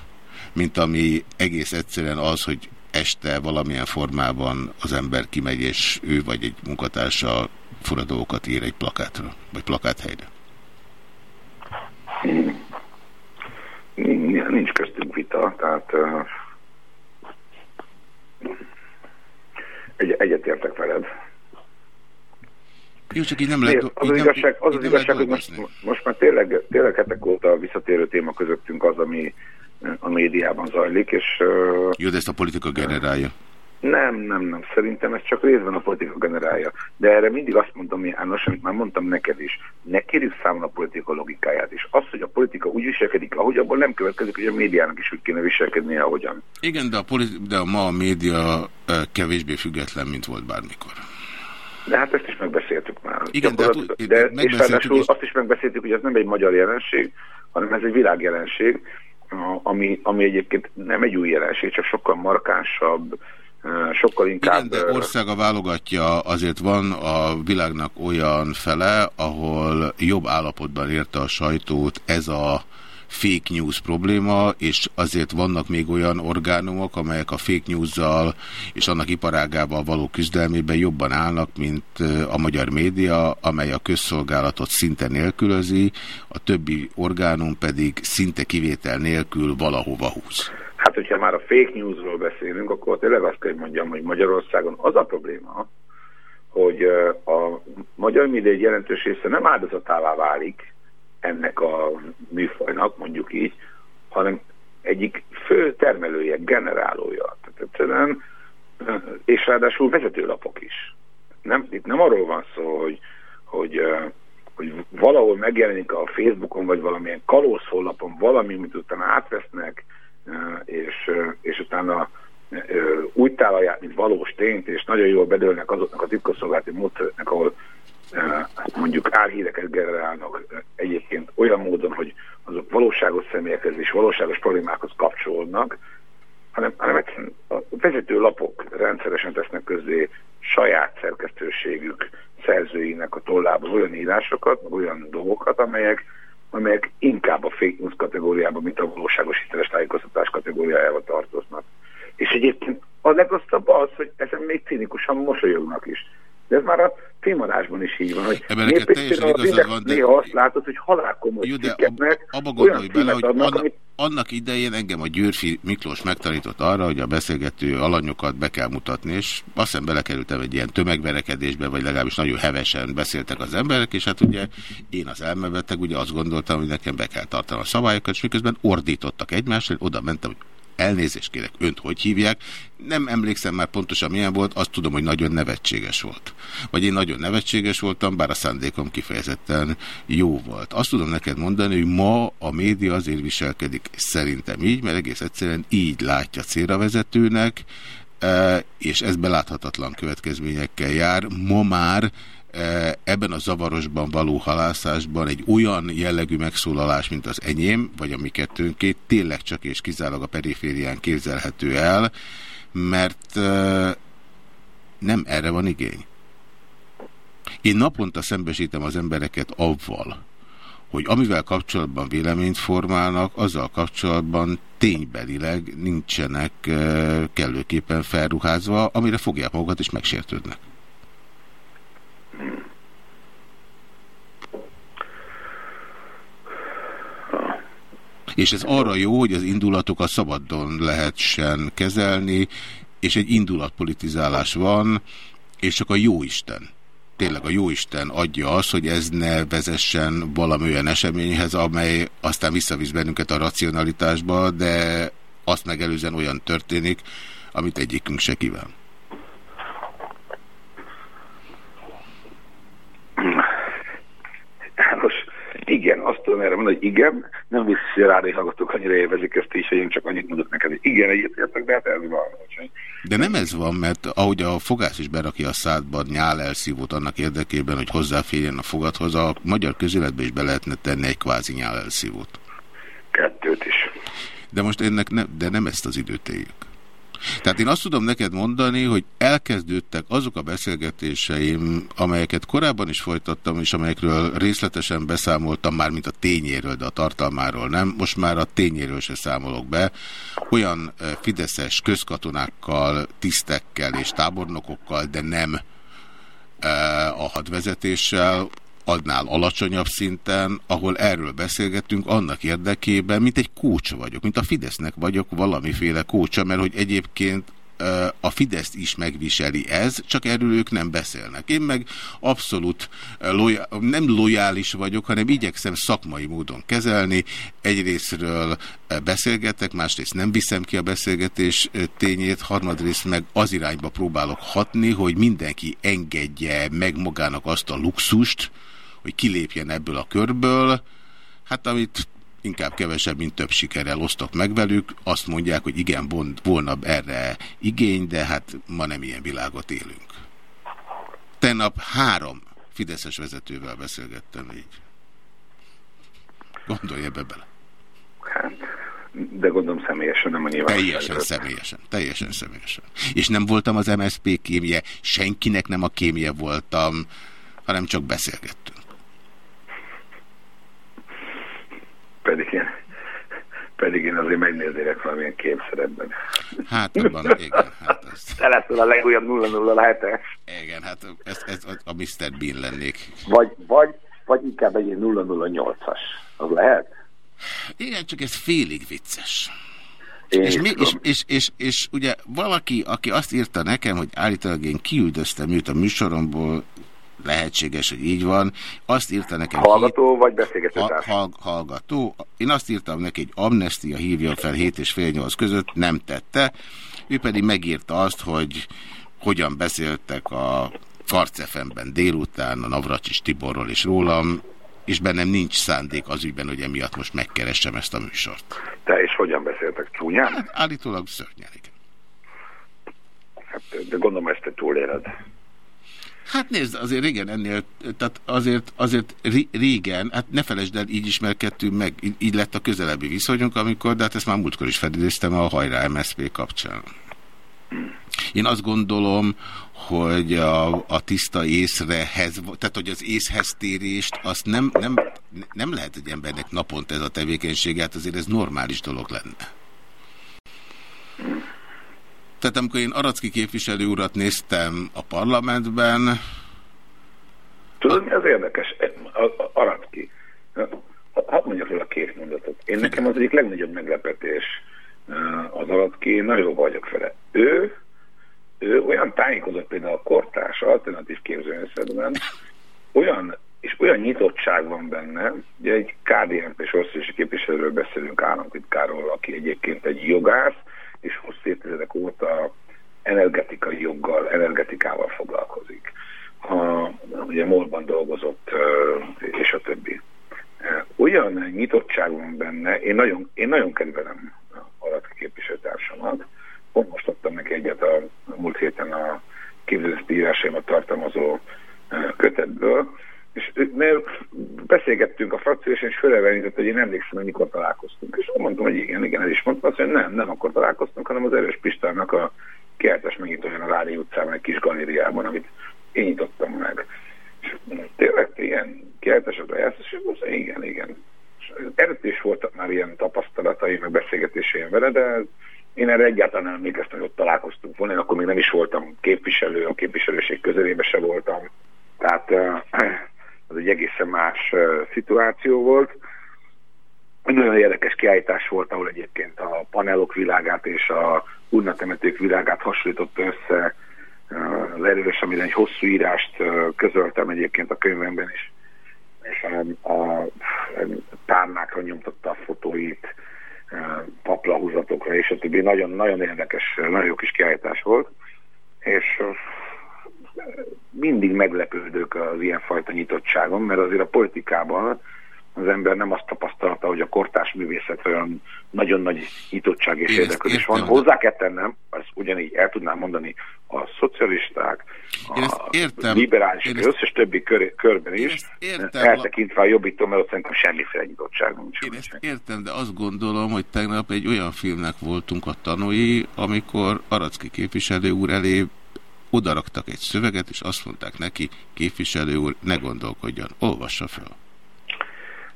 A: mint ami egész egyszerűen az, hogy este valamilyen formában az ember kimegy, és ő vagy egy munkatársa fura dolgokat ír egy plakátra, vagy plakáthelyre.
I: Nincs köztünk vita, tehát egy, egyetértek veled.
A: Jó, csak így nem lehet...
I: Az az igazság, az, az igazság hogy most, most már tényleg, tényleg hetek óta a visszatérő téma közöttünk az, ami a médiában zajlik, és...
A: Jó, de ezt a politika generálja.
I: Nem, nem, nem. Szerintem ez csak részben a politika generálja. De erre mindig azt mondom, János, amit már mondtam neked is, ne kérjük számon a politika logikáját. És az, hogy a politika úgy viselkedik, ahogy abból nem következik, hogy a médiának is úgy kéne viselkednie, ahogyan.
A: Igen, de, a de a ma a média kevésbé független, mint volt bármikor.
I: De hát ezt is megbeszéltük már.
A: Igen, de, hát,
I: de és ráadásul is... azt is megbeszéltük, hogy ez nem egy magyar jelenség, hanem ez egy világjelenség, ami, ami egyébként nem egy új jelenség, csak sokkal markánsabb, sokkal inkább...
A: Igen, de országa válogatja, azért van a világnak olyan fele, ahol jobb állapotban érte a sajtót ez a fake news probléma, és azért vannak még olyan orgánumok, amelyek a fake news-zal és annak iparágával való küzdelmében jobban állnak, mint a magyar média, amely a közszolgálatot szinte nélkülözi, a többi orgánum pedig szinte kivétel nélkül valahova húz.
I: Hát, hogyha már a fake newsról beszélünk, akkor tényleg azt kell mondjam, hogy Magyarországon az a probléma, hogy a magyar média egy jelentős része nem áldozatává válik ennek a műfajnak, mondjuk így, hanem egyik fő termelője, generálója. Tehát egyszerűen, és ráadásul vezetőlapok is. Nem, itt nem arról van szó, hogy, hogy, hogy valahol megjelenik a Facebookon, vagy valamilyen kalózhollapon valami, amit utána átvesznek, és, és utána úgy tálalják, mint valós tényt, és nagyon jól bedőlnek azoknak az titkosszolgálati módszereknek, ahol mondjuk álhíreket generálnak egyébként olyan módon, hogy azok valóságos személyekhez és valóságos problémákhoz kapcsolódnak, hanem, hanem a vezető lapok rendszeresen tesznek közé saját szerkesztőségük szerzőinek a tollából olyan írásokat, olyan dolgokat, amelyek, amelyek inkább a fake news kategóriában, mint a valóságos hiteles tájékoztatás kategóriájába tartoznak. És egyébként a legrosszabb az, hogy ezen még cinikusan mosolyognak is. De ez már a témadásban is így van, hogy
A: Ebben teljesen igazad van, de...
I: néha azt látod, hogy halálkomoly
A: Jó, de ab, abba gondolj bele, hogy adnak, anna, amit... annak idején engem a Győrfi Miklós megtanított arra, hogy a beszélgető alanyokat be kell mutatni, és azt hiszem belekerültem egy ilyen tömegverekedésbe, vagy legalábbis nagyon hevesen beszéltek az emberek, és hát ugye én az elmebeteg, ugye azt gondoltam, hogy nekem be kell tartani a szabályokat, és miközben ordítottak egymásra, oda mentem, hogy elnézést kérek, önt hogy hívják, nem emlékszem már pontosan milyen volt, azt tudom, hogy nagyon nevetséges volt. Vagy én nagyon nevetséges voltam, bár a szándékom kifejezetten jó volt. Azt tudom neked mondani, hogy ma a média azért viselkedik szerintem így, mert egész egyszerűen így látja célra vezetőnek, e, és ez beláthatatlan következményekkel jár. Ma már ebben a zavarosban való halászásban egy olyan jellegű megszólalás, mint az enyém, vagy a mi kettőnkét, tényleg csak és kizárólag a periférián képzelhető el, mert e, nem erre van igény. Én naponta szembesítem az embereket avval, hogy amivel kapcsolatban véleményt formálnak, azzal kapcsolatban ténybelileg nincsenek e, kellőképpen felruházva, amire fogják magukat és megsértődnek. És ez arra jó, hogy az indulatokat szabadon lehetsen kezelni, és egy indulatpolitizálás van, és csak a jóisten, tényleg a jóisten adja azt, hogy ez ne vezessen valami olyan eseményhez, amely aztán visszavisz bennünket a racionalitásba, de azt megelőzen olyan történik, amit egyikünk se kíván.
I: János, igen, azt tudom erre mondani, hogy igen, nem biztos, hogy a rádióhallgatók annyira élvezik ezt is, hogy én csak annyit mondok neked, hogy igen, egyetértek, de hát ez van.
A: De nem ez van, mert ahogy a fogász is berakja a szádba nyál elszívót annak érdekében, hogy hozzáférjen a fogadhoz, a magyar közéletbe is be lehetne tenni egy kvázi nyál elszívót.
I: Kettőt is.
A: De most ennek ne, de nem ezt az időt éljük. Tehát én azt tudom neked mondani, hogy elkezdődtek azok a beszélgetéseim, amelyeket korábban is folytattam, és amelyekről részletesen beszámoltam már, mint a tényéről, de a tartalmáról nem. Most már a tényéről se számolok be. Olyan eh, fideszes közkatonákkal, tisztekkel és tábornokokkal, de nem eh, a hadvezetéssel, adnál alacsonyabb szinten, ahol erről beszélgettünk, annak érdekében, mint egy kócsa vagyok, mint a Fidesznek vagyok valamiféle kócsa, mert hogy egyébként a Fideszt is megviseli ez, csak erről ők nem beszélnek. Én meg abszolút lojál, nem lojális vagyok, hanem igyekszem szakmai módon kezelni. Egyrésztről beszélgetek, másrészt nem viszem ki a beszélgetés tényét, harmadrészt meg az irányba próbálok hatni, hogy mindenki engedje meg magának azt a luxust, hogy kilépjen ebből a körből, hát amit inkább kevesebb, mint több sikerrel osztok meg velük. Azt mondják, hogy igen, volna erre igény, de hát ma nem ilyen világot élünk. Tennap három Fideszes vezetővel beszélgettem így. Gondolj ebbe bele.
I: Hát, de gondolom személyesen nem a nyilvánosságra.
A: Teljesen személyesen, teljesen személyesen. És nem voltam az MSZP kémje, senkinek nem a kémje voltam, hanem csak beszélgettünk.
I: Pedig én, pedig én azért megnéznék valamilyen képszerebben.
A: Hát abban, igen. Hát
I: ezt... Te leszel a legújabb 007-es.
A: Igen, hát ez, ez a Mr. Bean lennék.
I: Vagy, vagy, vagy inkább egy 008-as. Az lehet?
A: Igen, csak ez félig vicces. és, mi, és, és, és, és ugye valaki, aki azt írta nekem, hogy állítólag én kiüldöztem őt a műsoromból, lehetséges, hogy így van. Azt írta nekem...
I: Hallgató hét, vagy beszélgető
A: ha, hall, Hallgató. Én azt írtam neki, hogy amnestia hívja fel 7 és fél 8 között, nem tette. Ő pedig megírta azt, hogy hogyan beszéltek a Karcefemben délután a Navracsis Tiborról és rólam, és bennem nincs szándék az ügyben, hogy emiatt most megkeressem ezt a műsort.
I: Te és hogyan beszéltek? Csúnyán? Hát,
A: állítólag szörnyen, igen.
I: Hát, de gondolom ezt te túléled.
A: Hát nézd, azért régen ennél, tehát azért, azért régen, hát ne felejtsd el, így ismerkedtünk meg, így lett a közelebbi viszonyunk, amikor, de hát ezt már múltkor is felidéztem a hajrá MSZP kapcsán. Én azt gondolom, hogy a, a tiszta észrehez, tehát hogy az észhez térést, azt nem, nem, nem lehet egy embernek naponta ez a tevékenységet, hát azért ez normális dolog lenne. Tehát amikor én Aracki képviselő urat néztem a parlamentben...
I: Tudod, mi az érdekes? Aracki. Hadd mondjak róla két mondatot. Én nekem az egyik legnagyobb meglepetés az Aracki, én nagyon vagyok vele. Ő, ő olyan tájékozott például a kortárs alternatív képzőműszerben, olyan és olyan nyitottság van benne, ugye egy KDNP és országosi képviselőről beszélünk államtitkáról, aki egyébként egy jogász, és hosszú évtizedek óta energetikai joggal, energetikával foglalkozik. Ha, ugye molban dolgozott, és a többi. Olyan nyitottság van benne, én nagyon, én nagyon kedvelem alatti képviselőtársamat. Pont most adtam neki egyet a, a múlt héten a képzőzeti írásaimat tartalmazó kötetből, és mert beszélgettünk a frakció, és fölelvenített, hogy én emlékszem, hogy mikor találkoztunk. És mondtam, hogy igen, igen, el is mondtam, hogy nem, nem akkor találkoztunk, hanem az Erős Pistának a kertes olyan a Rádi utcában, egy kis galériában, amit én nyitottam meg. És tényleg ilyen kertesek jársz, és mondta, igen, igen. Előtt is voltak már ilyen tapasztalatai, meg beszélgetéseim vele, de én erre egyáltalán nem emlékeztem, hogy ott találkoztunk volna. Én akkor még nem is voltam képviselő, a képviselőség közelébe se voltam. Tehát az egy egészen más szituáció volt. Nagyon érdekes kiállítás volt, ahol egyébként a panelok világát és a urnatemetők világát hasonlította össze az erős, amire egy hosszú írást közöltem egyébként a könyvemben is, és a, a, a párnákra nyomtatta a fotóit, paplahúzatokra és a többi. Nagyon, nagyon érdekes, nagyon jó kis kiállítás volt, és mindig meglepődök az ilyenfajta nyitottságon, mert azért a politikában az ember nem azt tapasztalta, hogy a kortás művészet olyan nagyon nagy nyitottság és érdeklődés van. Hozzá kell tennem, ezt ugyanígy el tudnám mondani, a szocialisták, a
A: értem.
I: liberális, az összes többi kör, körben is, eltekintve a jobbító, mert ott szerintem semmiféle nyitottság nincs.
A: Én ezt értem, de azt gondolom, hogy tegnap egy olyan filmnek voltunk a tanúi, amikor Aracki képviselő úr elé odaraktak egy szöveget, és azt mondták neki, képviselő úr, ne gondolkodjon, olvassa fel.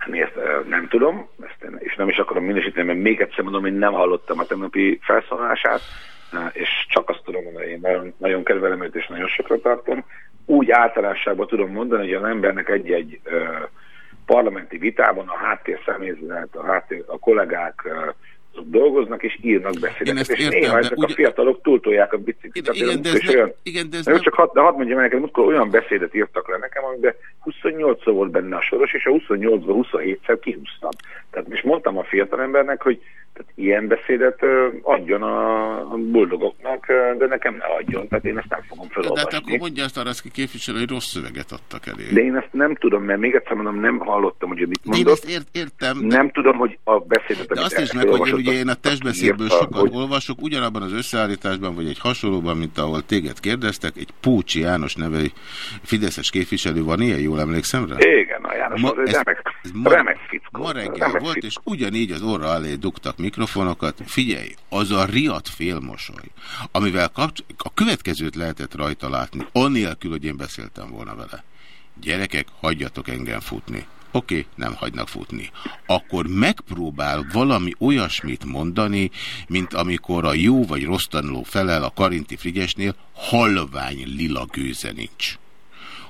I: Mi ezt nem tudom, ezt és nem is akarom minősíteni, mert még egyszer mondom, hogy nem hallottam a tegnapi felszólalását, és csak azt tudom mondani, én nagyon, nagyon kedvelem őt, és nagyon sokra tartom. Úgy általánosságban tudom mondani, hogy az embernek egy-egy parlamenti vitában a háttérszámézet, a, háttér, a kollégák dolgoznak és írnak beszédeket, és értem, néha ezek ugye... a fiatalok túltolják a biciklit. Igen, igen, de ez, ne, olyan, igen, de ez nem, csak hadd, had mondjam el neked, amikor olyan beszédet írtak le nekem, amiben 28 szó volt benne a soros, és a 28-ban 27-szer kihúztam. Tehát most mondtam a fiatalembernek, hogy tehát ilyen beszédet adjon a boldogoknak, de nekem ne adjon, tehát én ezt nem fogom felolvasni.
A: De hát akkor mondja azt a Raszki képviselő, hogy rossz szöveget adtak elé.
I: De én ezt nem tudom, mert még egyszer mondom, nem hallottam, hogy mit mondott. Én
A: ezt ért, értem.
I: De... Nem tudom, hogy a beszédet,
A: De azt is meg, hogy ugye én a testbeszédből sokat hogy... olvasok, ugyanabban az összeállításban, vagy egy hasonlóban, mint ahol téged kérdeztek, egy Pócsi János neve Fideszes képviselő van, ilyen jól emlékszem rá?
I: Igen, a János ma, ez, remek,
A: ez ma, remek fickó. Ma reggel remek volt, fickó. és ugyanígy az orra alé dugtak mikrofonokat. Figyelj, az a riadt félmosoly, amivel kapcs a következőt lehetett rajta látni, annélkül, hogy én beszéltem volna vele. Gyerekek, hagyjatok engem futni. Oké, okay, nem hagynak futni. Akkor megpróbál valami olyasmit mondani, mint amikor a jó vagy rossz tanuló felel a Karinti Frigyesnél, halvány lila gőze nincs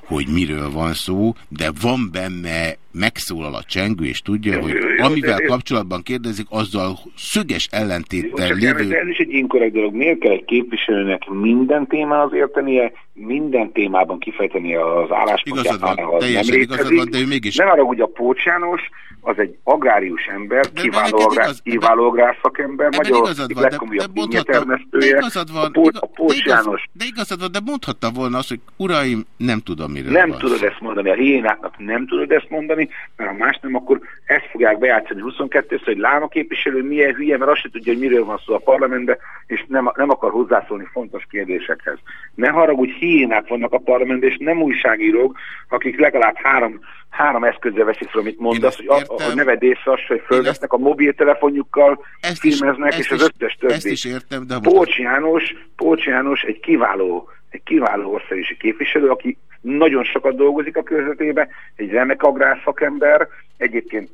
A: hogy miről van szó, de van benne, megszólal a csengő, és tudja, hogy amivel kapcsolatban kérdezik, azzal szöges ellentéttel lévő...
I: Ez is egy inkorrekt dolog. Miért kell egy képviselőnek minden témához értenie, minden témában kifejteni az álláspontját?
A: Igazad van, teljesen igazad van, de ő mégis...
I: Nem arra, hogy a Pócs János az egy agrárius ember, de kiváló, agrár, igaz, kiváló agrárszakember, magyar legkomolyabb
A: termesztője. Igazad van, a, Pócs, János. De igazad van, de mondhatta volna azt, hogy uraim, nem tudom miről
I: Nem
A: van
I: tudod ezt mondani, a hiénáknak nem tudod ezt mondani, mert ha más nem, akkor ezt fogják bejátszani 22 hogy Láma képviselő milyen hülye, mert azt se tudja, hogy miről van szó a parlamentben, és nem, nem akar hozzászólni fontos kérdésekhez. Ne haragudj, hiénák vannak a parlamentben, és nem újságírók, akik legalább három három eszközre veszik fel, amit mondasz, hogy, a, hogy ne vedd észre azt, hogy fölvesznek a mobiltelefonjukkal, ezt filmeznek, is, és az összes többi.
A: Ezt is értem, de...
I: Pócs János, Pócs János egy kiváló, egy kiváló országosi képviselő, aki nagyon sokat dolgozik a körzetében, egy remek agrárszakember, egyébként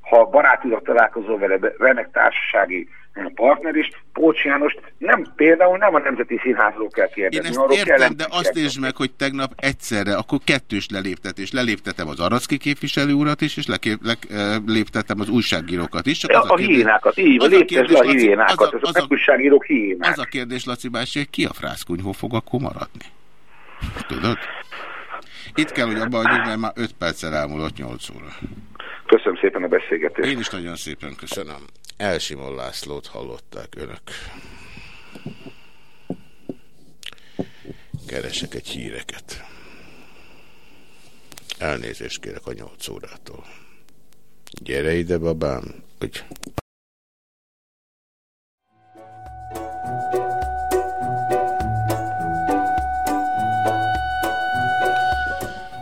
I: ha barátilag találkozol vele, remek társasági partner is, Pócs János nem, például nem a Nemzeti Színházról kell kérdezni.
A: Én ezt értem, kell de azt nézd meg, hogy tegnap egyszerre, akkor kettős leléptetés. Leléptetem az Aracki képviselő urat is, és leléptettem az újságírókat is.
I: Csak az a, a hiénákat, így, az a kérdés, a hiénákat, az a, az a, újságírók hiénák.
A: Az a kérdés, Laci bácsi, hogy ki a frászkunyhó fog akkor maradni? Tudod? Itt kell, hogy abba hagyjuk, mert már 5 perccel elmúlott 8 óra.
I: Köszönöm szépen a beszélgetést.
A: Én is nagyon szépen köszönöm. Elsimon Lászlót hallották önök. Keresek egy híreket. Elnézést kérek a 8 órától. Gyere ide, babám, hogy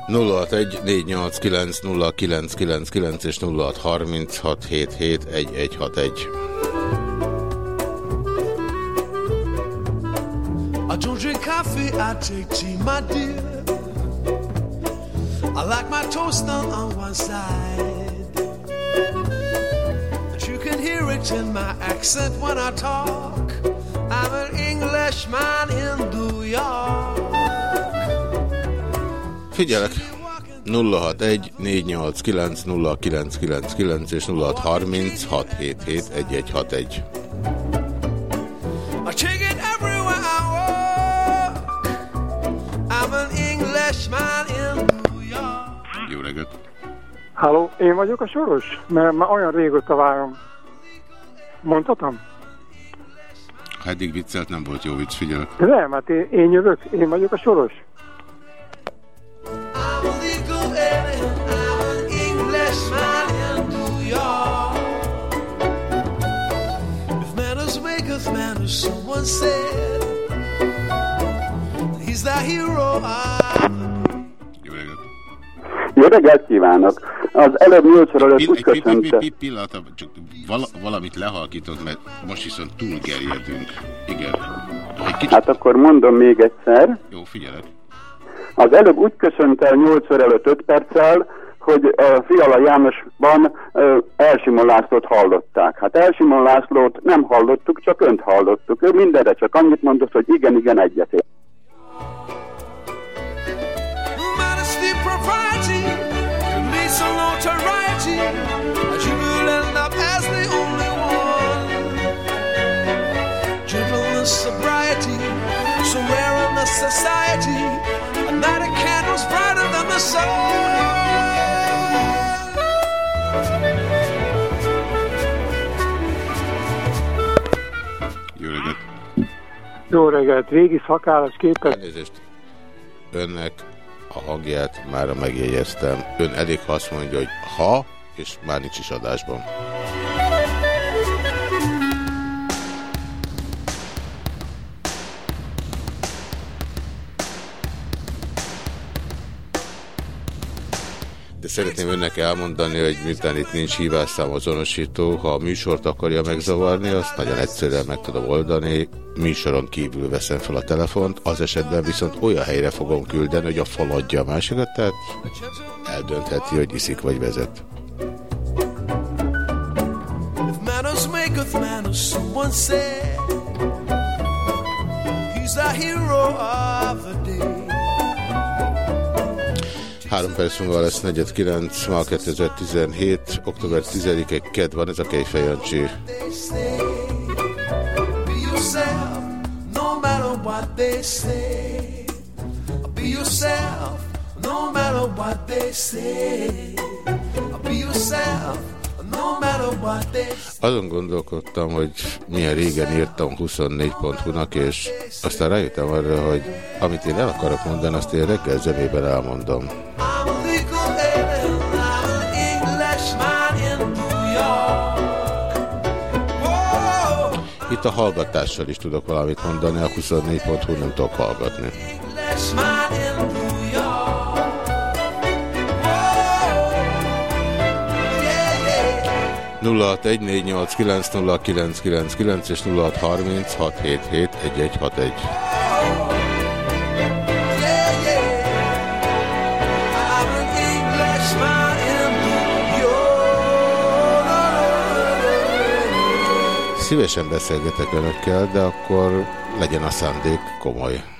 A: 061 és 0636771161. I don't drink coffee, I take tea, my dear. I like my toast done on one side. But you can hear it in my accent when I talk. I'm an Englishman in New York. Figyelek! 061 489 0999 és 0636771161. Jó reggelt!
E: Halló, én vagyok a soros? Mert már olyan régóta várom. Mondhatom?
A: Ha eddig viccelt, nem volt jó vicc, figyelek.
E: Nem, hát én, én jövök, én vagyok a soros. Said he's the hero
J: Jó reggelt kívánok! Az előbb nyolcszor előtt úgy köszönte...
A: Pillanat, csak val valamit lehalkított, mert most viszont túl gerjedünk. Igen.
J: Kicsit... Hát akkor mondom még egyszer.
A: Jó, figyelek.
J: Az előbb úgy köszönt el 8 előtt 5 perccel, hogy a Fiala Jánosban Elsimon Lászlót hallották. Hát Elsimon Lászlót nem hallottuk, csak önt hallottuk. Ő mindenre csak annyit mondott, hogy igen, igen, egyetért. sobriety, so rare in the society, a night of candles brighter than the sun.
E: Jó reggelt, régi szakállas képet.
A: Elnézést. Önnek a hangját már megjegyeztem. Ön elég, ha azt mondja, hogy ha, és már nincs is adásban. De szeretném önnek elmondani, hogy miután itt nincs hívásszám azonosító, ha a műsort akarja megzavarni, azt nagyon egyszerűen meg tudom oldani, műsoron kívül veszem fel a telefont, az esetben viszont olyan helyre fogom küldeni, hogy a fal adja a másikat, tehát eldöntheti, hogy iszik vagy vezet.
B: He's a hero of the day
A: Három perc múlva lesz 49, ma 2017, október 10-e, ked van, ez a Kejfej Jancsi.
B: No matter what they say Be yourself,
A: Azon gondolkodtam, hogy milyen régen írtam 24.hu-nak, és aztán rájöttem arra, hogy amit én el akarok mondani, azt én reggel zsebében elmondom. Itt a hallgatással is tudok valamit mondani, a 24.hu nem tudok hallgatni. 0614890999 és 0636771161.
B: I'm
A: Szívesen beszélgetek önökkel, de akkor legyen a szándék komoly.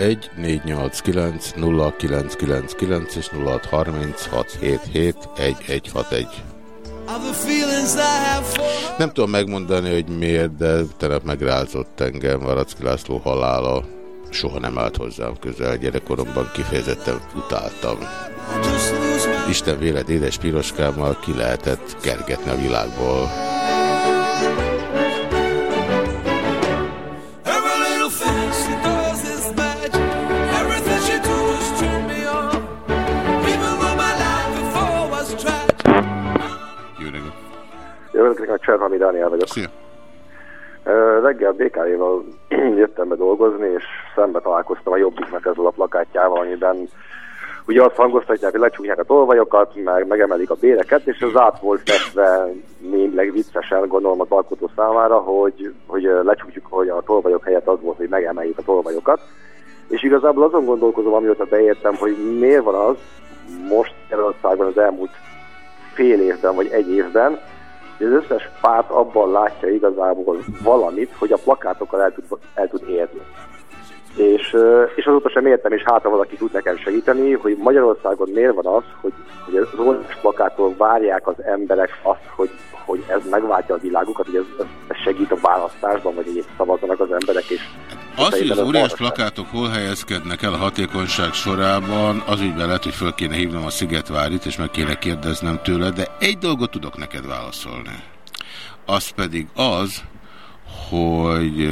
A: 061 489 0999 és
B: 0636771161.
A: Nem tudom megmondani, hogy miért, de telep megrázott engem Varacki László halála. Soha nem állt hozzám közel, gyerekkoromban kifejezetten utáltam. Isten véled édes piroskámmal ki lehetett kergetni a világból.
K: Cserhami Dániel vagyok.
A: Szia.
K: Reggel BKV-val jöttem be dolgozni, és szembe találkoztam a Jobbiknak ezzel a plakátjával, amiben ugye azt hangoztatják, hogy lecsúgják a tolvajokat, meg megemelik a béreket, és az át volt festve némileg viccesen, gondolom az alkotó számára, hogy, hogy ö, lecsúgjuk, hogy a tolvajok helyett az volt, hogy megemeljük a tolvajokat. És igazából azon gondolkozom, amióta beértem, hogy miért van az most Magyarországon az elmúlt fél évben vagy egy évben, hogy az összes párt abban látja igazából valamit, hogy a plakátokkal el tud, el tud érni. És, és azóta sem értem, és hát ha valaki tud nekem segíteni, hogy Magyarországon miért van az, hogy, hogy az óriás plakától várják az emberek azt, hogy, hogy ez megváltja a világukat, hogy ez, ez segít a választásban, vagy egyéb szavazzanak az emberek, és
A: Az, hogy az
K: ez
A: óriás plakátok hol helyezkednek el a hatékonyság sorában, az ügyben lehet, hogy föl kéne hívnom a Szigetvárit, és meg kéne kérdeznem tőle, de egy dolgot tudok neked válaszolni. Az pedig az, hogy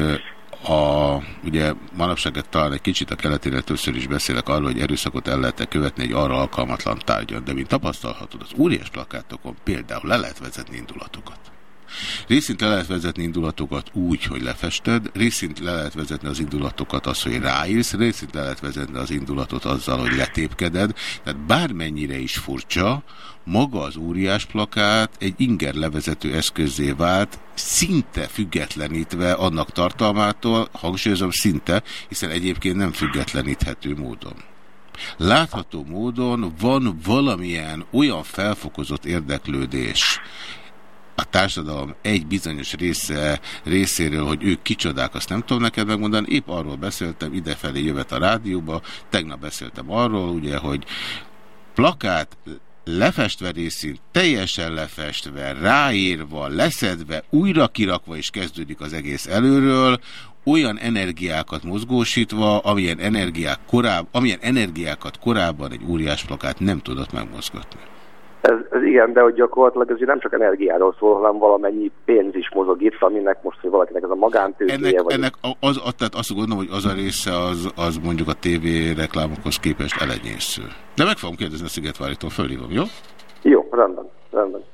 A: a, ugye manapság talán egy kicsit a keleténél többször is beszélek arról, hogy erőszakot el lehet -e követni egy arra alkalmatlan tárgyon, de mint tapasztalhatod, az óriás plakátokon például le lehet vezetni indulatokat. Részint le lehet vezetni indulatokat úgy, hogy lefested, részint le lehet vezetni az indulatokat az, hogy ráírsz, részint le lehet vezetni az indulatot azzal, hogy letépkeded. Tehát bármennyire is furcsa, maga az óriás plakát egy inger levezető eszközé vált, szinte függetlenítve annak tartalmától, hangsúlyozom szinte, hiszen egyébként nem függetleníthető módon. Látható módon van valamilyen olyan felfokozott érdeklődés a társadalom egy bizonyos része, részéről, hogy ők kicsodák, azt nem tudom neked megmondani. Épp arról beszéltem, idefelé jövet a rádióba, tegnap beszéltem arról, ugye, hogy plakát lefestve részint, teljesen lefestve, ráírva, leszedve, újra kirakva is kezdődik az egész előről, olyan energiákat mozgósítva, amilyen, energiák koráb, amilyen energiákat korábban egy óriás plakát nem tudott megmozgatni.
K: Ez, ez igen, de hogy gyakorlatilag ez nem csak energiáról szól, hanem valamennyi pénz is mozog itt, aminek most, hogy valakinek ez a magántőkéje.
A: Ennek,
K: vagy...
A: ennek az, az, tehát azt gondolom, hogy az a része az, az mondjuk a TV reklámokhoz képest elenyésző. De meg fogom kérdezni a Szigetváritól, fölhívom, jó?
K: Jó, rendben, rendben.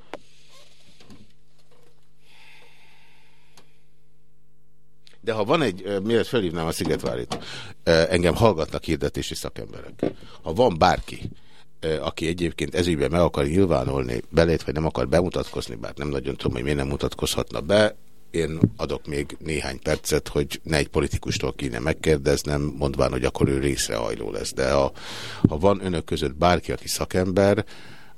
A: De ha van egy, mielőtt felhívnám a Szigetvárit, engem hallgatnak hirdetési szakemberek. Ha van bárki, aki egyébként ezügyben meg akar nyilvánulni, belét, vagy nem akar bemutatkozni, bár nem nagyon tudom, hogy miért nem mutatkozhatna be, én adok még néhány percet, hogy ne egy politikustól kéne megkérdeznem, mondván, hogy akkor ő részrehajló lesz. De ha, ha van önök között bárki, aki szakember,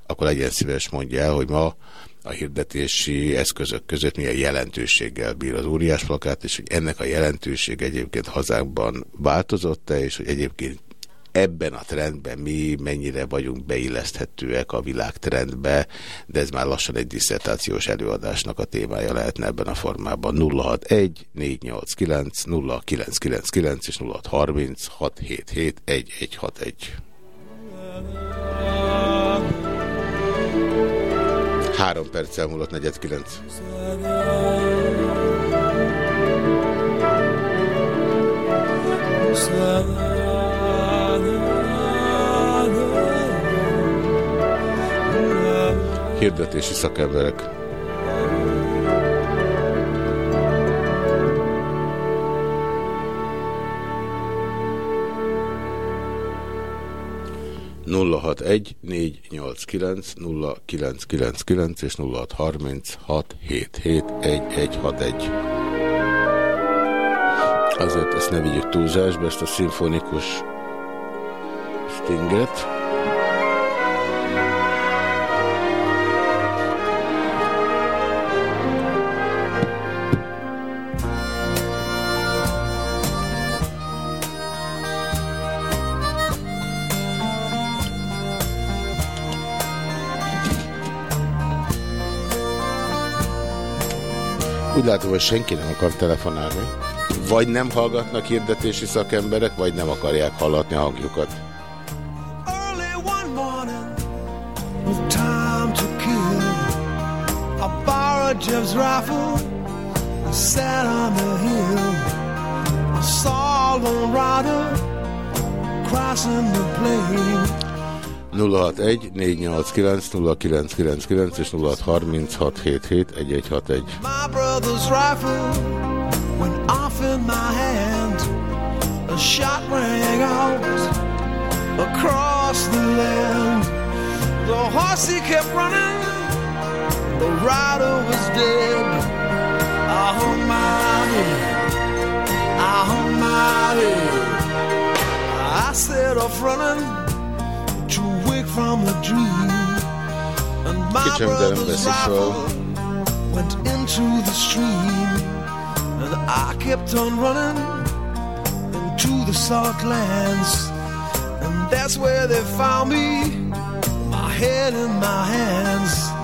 A: akkor legyen szíves mondja el, hogy ma a hirdetési eszközök között milyen jelentőséggel bír az óriás plakát, és hogy ennek a jelentőség egyébként hazánkban változott-e, és hogy egyébként ebben a trendben mi mennyire vagyunk beilleszthetőek a világ trendbe, de ez már lassan egy diszertációs előadásnak a témája lehetne ebben a formában. 061 489 0999 és 0630 677 1161. Három perccel múlott negyed kilenc. Hirdetési szakemberek. nulla hat egy négy nyolc kilenc nulla kilenc kilenc kilenc és nulla hat harminc hat hét hét egy egy hat egy. Azért ezt ne vigyük túlzásba, ezt a szimfonikus stinget. Úgy látom, hogy senki nem akar telefonálni. Vagy nem hallgatnak hirdetési szakemberek, vagy nem akarják hallatni a hangjukat.
B: Borrowed Jeb's rifle and sat on the hill. I saw lone rider crossing the plain.
A: 061 489 0999 és 0636771161.
B: My brother's rifle went off in my hand. A shot rang out across the land. The horse he kept running, the rider was dead. I hung my head, I hung my head. I set off running to wake from a dream. And my
A: Kicsim, de nem
B: brother's rifle went into the stream and I kept on running into the salt lands and that's where they found me my head in my hands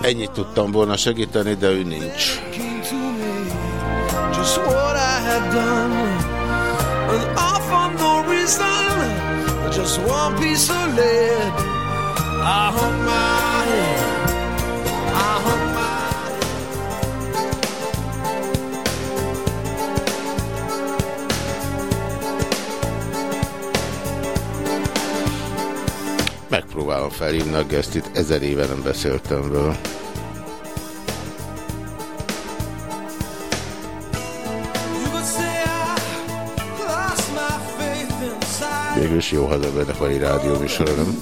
A: Ennyit tudtam volna segíteni, de ő nincs.
B: just one piece of lead. I hung my head
A: Megpróbálom felhívni a gesztit, ezer éve nem beszéltem vele.
B: You could say I lost my faith inside
A: Végülis jó hazabőnek van egy rádió műsora, nem?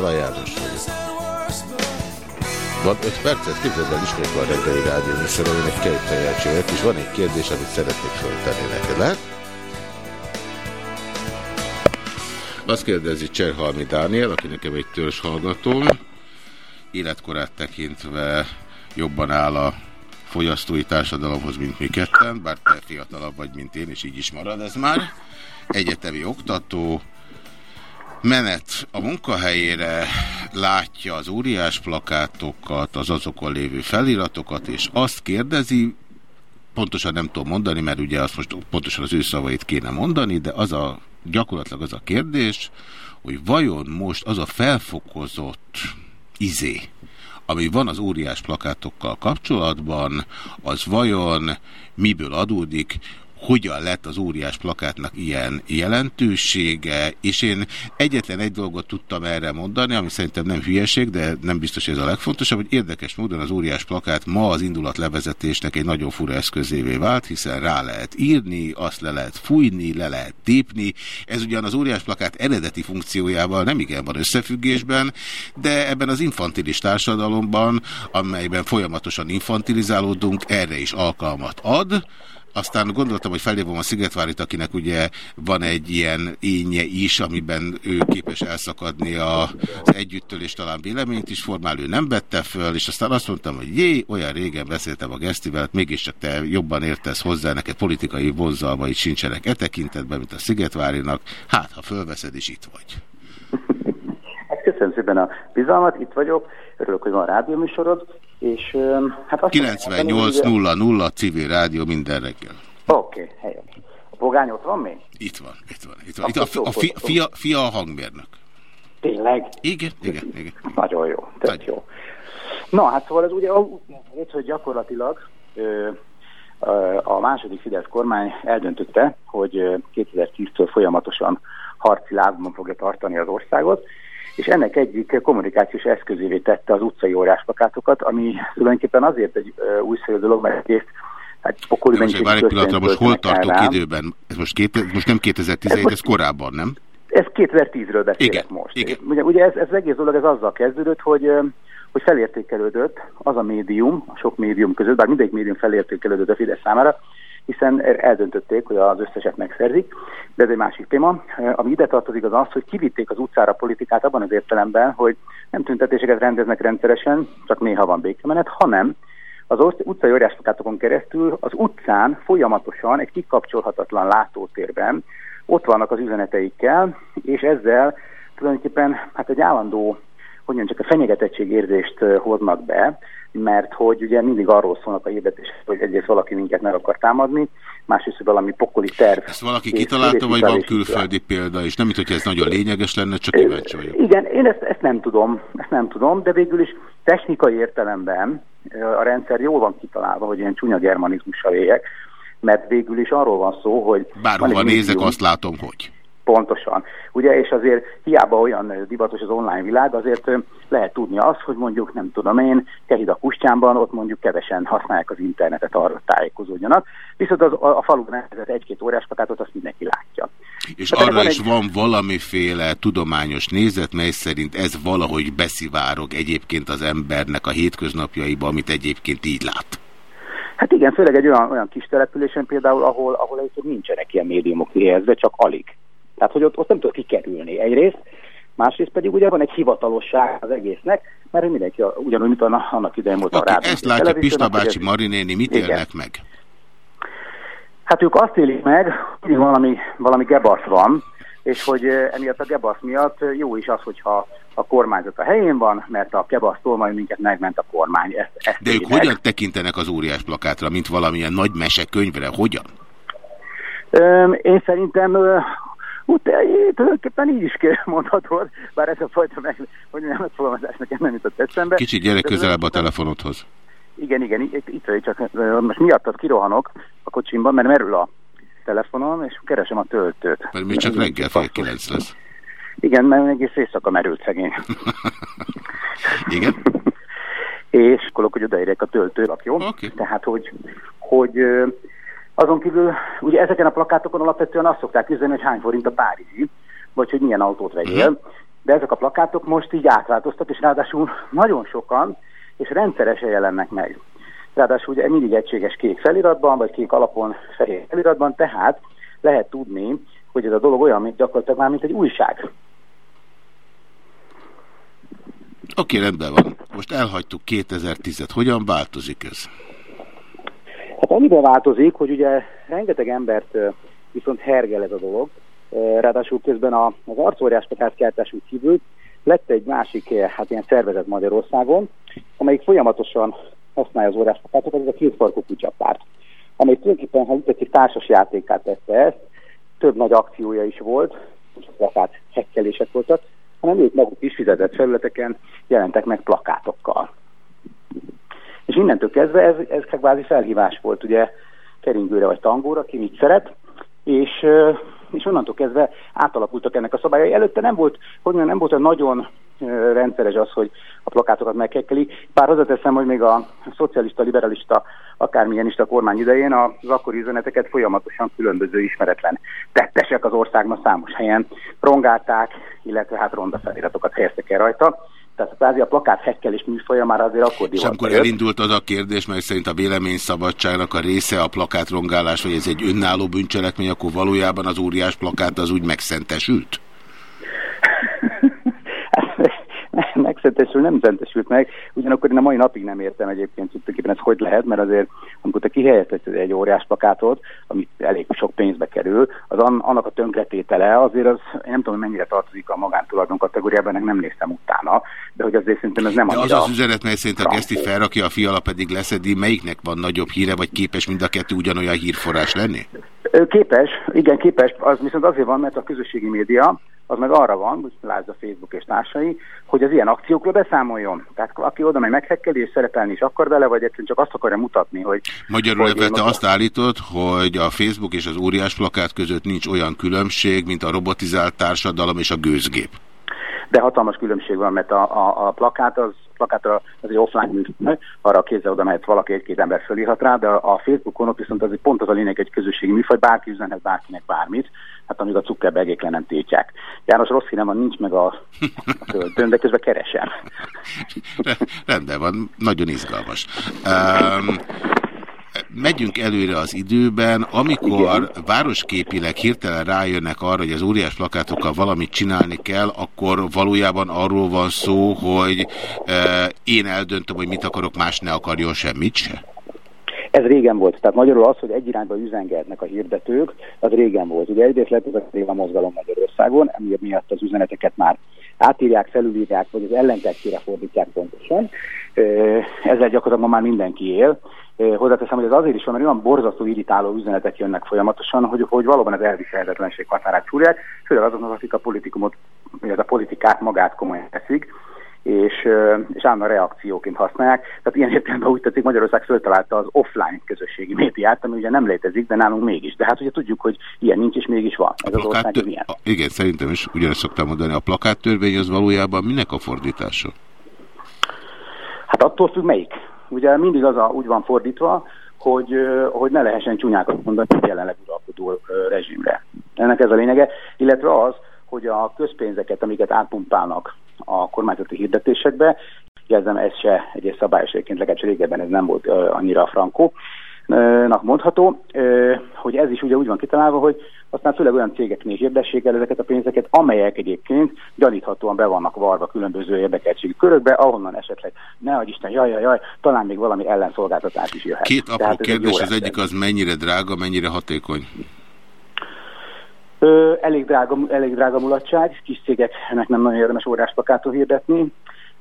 A: Fiala János vagyok. Van 5 percet, képzeld el, ismét van reggeli rádió műsor, aminek két teljátséget, és van egy kérdés, amit szeretnék föltenni neked. Lehet? Azt kérdezi Cserhalmi Dániel, aki nekem egy törzs hallgatóm, életkorát tekintve jobban áll a fogyasztói társadalomhoz, mint mi ketten, bár te fiatalabb vagy, mint én, és így is marad ez már. Egyetemi oktató, menet. A munkahelyére látja az óriás plakátokat, az azokon lévő feliratokat, és azt kérdezi, pontosan nem tudom mondani, mert ugye azt most pontosan az ő szavait kéne mondani, de az a gyakorlatilag az a kérdés, hogy vajon most az a felfokozott izé, ami van az óriás plakátokkal kapcsolatban, az vajon miből adódik, hogyan lett az óriás plakátnak ilyen jelentősége, és én egyetlen egy dolgot tudtam erre mondani, ami szerintem nem hülyeség, de nem biztos, hogy ez a legfontosabb, hogy érdekes módon az óriás plakát ma az indulat levezetésnek egy nagyon fura eszközévé vált, hiszen rá lehet írni, azt le lehet fújni, le lehet tépni. Ez ugyan az óriás plakát eredeti funkciójával nem igen van összefüggésben, de ebben az infantilis társadalomban, amelyben folyamatosan infantilizálódunk, erre is alkalmat ad, aztán gondoltam, hogy felhívom a Szigetvárit, akinek ugye van egy ilyen énje is, amiben ő képes elszakadni az együttől, és talán véleményt is formál, ő nem vette föl, és aztán azt mondtam, hogy jé, olyan régen beszéltem a Gesztivel, hát mégiscsak te jobban értesz hozzá, neked politikai vonzalmai sincsenek e tekintetben, mint a Szigetvárinak, hát ha fölveszed is itt vagy.
L: Hát köszönöm szépen a bizalmat, itt vagyok, örülök, hogy van rádióműsorod, és hát...
A: 98.00 civil rádió minden reggel.
L: Oké, okay, helyes. A pogány ott van még?
A: Itt van, itt van. Itt van. Itt a, a, a fi, fia, fia a hangmérnök.
L: Tényleg?
A: Igen, igen, igen.
L: Nagyon jó, tök jó. Na, hát szóval ez ugye, hogy gyakorlatilag ö, a második Fidesz kormány eldöntötte, hogy 2010-től folyamatosan harci lábban fogja tartani az országot, és ennek egyik kommunikációs eszközévé tette az utcai órásplakátokat, ami tulajdonképpen azért egy újszerű dolog, mert egész Hát pokoli
A: most egy pillanatra, most hol tartok rám. időben? Ez most, két, most nem 2017, ez, ez korábban, nem?
L: Ez 2010-ről beszélek igen, most. Igen. Ugye, ugye ez, ez az egész dolog ez azzal kezdődött, hogy hogy felértékelődött az a médium, a sok médium között, bár mindegyik médium felértékelődött a Fidesz számára, hiszen eldöntötték, hogy az összeset megszerzik, de ez egy másik téma. Ami ide tartozik az az, hogy kivitték az utcára a politikát abban az értelemben, hogy nem tüntetéseket rendeznek rendszeresen, csak néha van békemenet, hanem az utcai óriásplakátokon keresztül az utcán folyamatosan egy kikapcsolhatatlan látótérben ott vannak az üzeneteikkel, és ezzel tulajdonképpen hát egy állandó, hogy mondjam, csak a fenyegetettség érzést hoznak be, mert hogy ugye mindig arról szólnak a hirdetések, hogy egyrészt valaki minket meg akar támadni, másrészt, valami pokoli terv.
A: Ezt valaki kitalálta, vagy van külföldi példa, és nem mint, hogy ez nagyon lényeges lenne, csak kíváncsi vagyok.
L: Igen, én ezt, ezt nem tudom, ezt nem tudom, de végül is technikai értelemben a rendszer jól van kitalálva, hogy ilyen csúnya germanizmussal éljek, mert végül is arról van szó, hogy...
A: Bárhova nézek, azt látom, hogy...
L: Pontosan. Ugye, és azért hiába olyan divatos az online világ, azért lehet tudni azt, hogy mondjuk, nem tudom én, Kehid a Kustyánban, ott mondjuk kevesen használják az internetet arra tájékozódjanak, viszont az, a, a faluban elkezett egy-két órás patátot azt mindenki látja.
A: És Tehát arra is egy... van valamiféle tudományos nézet, mely szerint ez valahogy beszivárog egyébként az embernek a hétköznapjaiba, amit egyébként így lát.
L: Hát igen, főleg egy olyan, olyan kis településen például, ahol, ahol egyébként nincsenek ilyen médiumok éhezve, csak alig. Tehát, hogy ott, ott nem tud kikerülni egyrészt, másrészt pedig ugye van egy hivatalosság az egésznek, mert mindenki ugyanúgy, mint annak idején volt okay, a rádió.
A: Ezt látja Pista bácsi, ez... Marinéni, mit igen. élnek meg?
L: Hát ők azt élik meg, hogy valami, valami gebasz van, és hogy emiatt a gebasz miatt jó is az, hogyha a kormányzat a helyén van, mert a kebasztól majd minket megment a kormány. Ezt, ezt
A: De ők meg. hogyan tekintenek az óriás plakátra, mint valamilyen nagy mesekönyvre? Hogyan?
L: Én szerintem úgy, tulajdonképpen így is mondhatod, bár ez a fajta meg, hogy nem megfogalmazás nekem nem jutott eszembe.
A: Kicsit gyere közelebb a telefonodhoz.
L: Igen, igen, itt, itt vagy, csak most miattad kirohanok a kocsimban, mert merül a telefonom, és keresem a töltőt.
A: Mert még csak reggel fél kilenc lesz.
L: Igen, mert egész éjszaka merült szegény.
A: igen?
L: és akkor, hogy odaérjek a töltőlap, jó?
A: Okay.
L: Tehát, hogy, hogy azon kívül, ugye ezeken a plakátokon alapvetően azt szokták üzenni, hogy hány forint a Párizsi, vagy hogy milyen autót vegyél. Uh-huh. De ezek a plakátok most így átváltoztak, és ráadásul nagyon sokan, és rendszeresen jelennek meg. Ráadásul ugye mindig egységes kék feliratban, vagy kék alapon fehér feliratban, tehát lehet tudni, hogy ez a dolog olyan, mint gyakorlatilag már, mint egy újság.
A: Oké, rendben van. Most elhagytuk 2010-et. Hogyan változik ez?
L: Hát amiben változik, hogy ugye rengeteg embert viszont hergel ez a dolog. Ráadásul közben az arcóriás keltásunk kívül lett egy másik hát ilyen szervezet Magyarországon, amelyik folyamatosan használja az óriásplakátokat, ez a kétfarkú kutyapárt, amely tulajdonképpen, ha tetszik, társas játékát tette ezt, több nagy akciója is volt, a plakát hekkelések voltak, hanem ők maguk is fizetett felületeken jelentek meg plakátokkal. És innentől kezdve ez, ez kvázi felhívás volt ugye keringőre vagy tangóra, ki mit szeret, és, és onnantól kezdve átalakultak ennek a szabályai. Előtte nem volt, hogy nem volt olyan nagyon rendszeres az, hogy a plakátokat megkekkeli. Bár hozzáteszem, hogy még a szocialista, liberalista, akármilyen is a kormány idején az akkori üzeneteket folyamatosan különböző ismeretlen tettesek az országban számos helyen rongálták, illetve hát ronda feliratokat helyeztek el rajta. Tehát kvázi a plakát hekkelés műfaja már azért akkor
A: És amikor elindult az a kérdés, mert szerint a véleményszabadságnak a része a plakátrongálás, vagy ez egy önálló bűncselekmény, akkor valójában az óriás plakát az úgy megszentesült?
L: megszentesül nem szentesült meg, ugyanakkor én a mai napig nem értem egyébként tulajdonképpen ez hogy lehet, mert azért amikor te kihelyezted egy óriás plakátot, amit elég sok pénzbe kerül, az an, annak a tönkretétele azért az, én nem tudom, hogy mennyire tartozik a magántulajdon kategóriában, ennek nem néztem utána, de hogy azért szerintem ez nem
A: de az az üzenet, mely szerint a Geszti felrakja, a fiala pedig leszedi, melyiknek van nagyobb híre, vagy képes mind a kettő ugyanolyan hírforrás lenni?
L: Képes, igen, képes, az viszont azért van, mert a közösségi média, az meg arra van, lásd a Facebook és társai, hogy az ilyen akciókról beszámoljon. Tehát aki oda megy meghekkeli és szerepelni is akar vele, vagy egyszerűen csak azt akarja mutatni, hogy...
A: Magyarul hogy te azt állítod, hogy a Facebook és az óriás plakát között nincs olyan különbség, mint a robotizált társadalom és a gőzgép.
L: De hatalmas különbség van, mert a, a, a plakát az plakátra, ez egy offline műfaj, arra a kézzel oda mehet valaki, egy-két ember fölírhat rá, de a Facebookon ott viszont az pont az a lényeg egy közösségi műfaj, bárki üzenhet bárkinek bármit, hát amíg a Zuckerbergék le nem tiltják. János rossz hírem van, nincs meg a, a de közben keresem.
A: Rendben van, nagyon izgalmas. Um, megyünk előre az időben, amikor Igen. városképileg hirtelen rájönnek arra, hogy az óriás plakátokkal valamit csinálni kell, akkor valójában arról van szó, hogy e, én eldöntöm, hogy mit akarok, más ne akarjon semmit se?
L: Ez régen volt. Tehát magyarul az, hogy egy irányba üzengetnek a hirdetők, az régen volt. Ugye egyrészt lett a mozgalom Magyarországon, emiatt miatt az üzeneteket már átírják, felülírják, vagy az ellentettére fordítják pontosan. Ezzel gyakorlatilag már mindenki él. Hozzáteszem, hogy ez azért is van, mert olyan borzasztó irritáló üzenetek jönnek folyamatosan, hogy, hogy valóban az elviselhetetlenség határát csúrják, főleg azoknak, akik a politikumot, vagy a politikát magát komolyan teszik és, és állandóan reakcióként használják. Tehát ilyen értelemben úgy tetszik, Magyarország föltalálta az offline közösségi médiát, ami ugye nem létezik, de nálunk mégis. De hát ugye tudjuk, hogy ilyen nincs és mégis van. Ez az ország ilyen.
A: Igen, szerintem is ugyanezt szoktam mondani. A plakáttörvény az valójában minek a fordítása?
L: Hát attól függ melyik. Ugye mindig az a, úgy van fordítva, hogy, hogy ne lehessen csúnyákat mondani a jelenleg uralkodó rezsimre. Ennek ez a lényege, illetve az, hogy a közpénzeket, amiket átpumpálnak a kormányzati hirdetésekbe, jelzem, ez se egy szabályos egyébként, legalábbis régebben ez nem volt annyira frankó, nak mondható, hogy ez is ugye úgy van kitalálva, hogy aztán főleg olyan cégeknél hirdessék el ezeket a pénzeket, amelyek egyébként gyaníthatóan be vannak varva különböző érdekeltségi körökbe, ahonnan esetleg, ne hogy Isten, jaj, jaj, jaj, talán még valami ellenszolgáltatás is jöhet.
A: Két apró Tehát kérdés, az egyik az mennyire drága, mennyire hatékony?
L: Ö, elég, drága, elég drága mulatság, kis cégeknek nem nagyon érdemes órásplakátot hirdetni.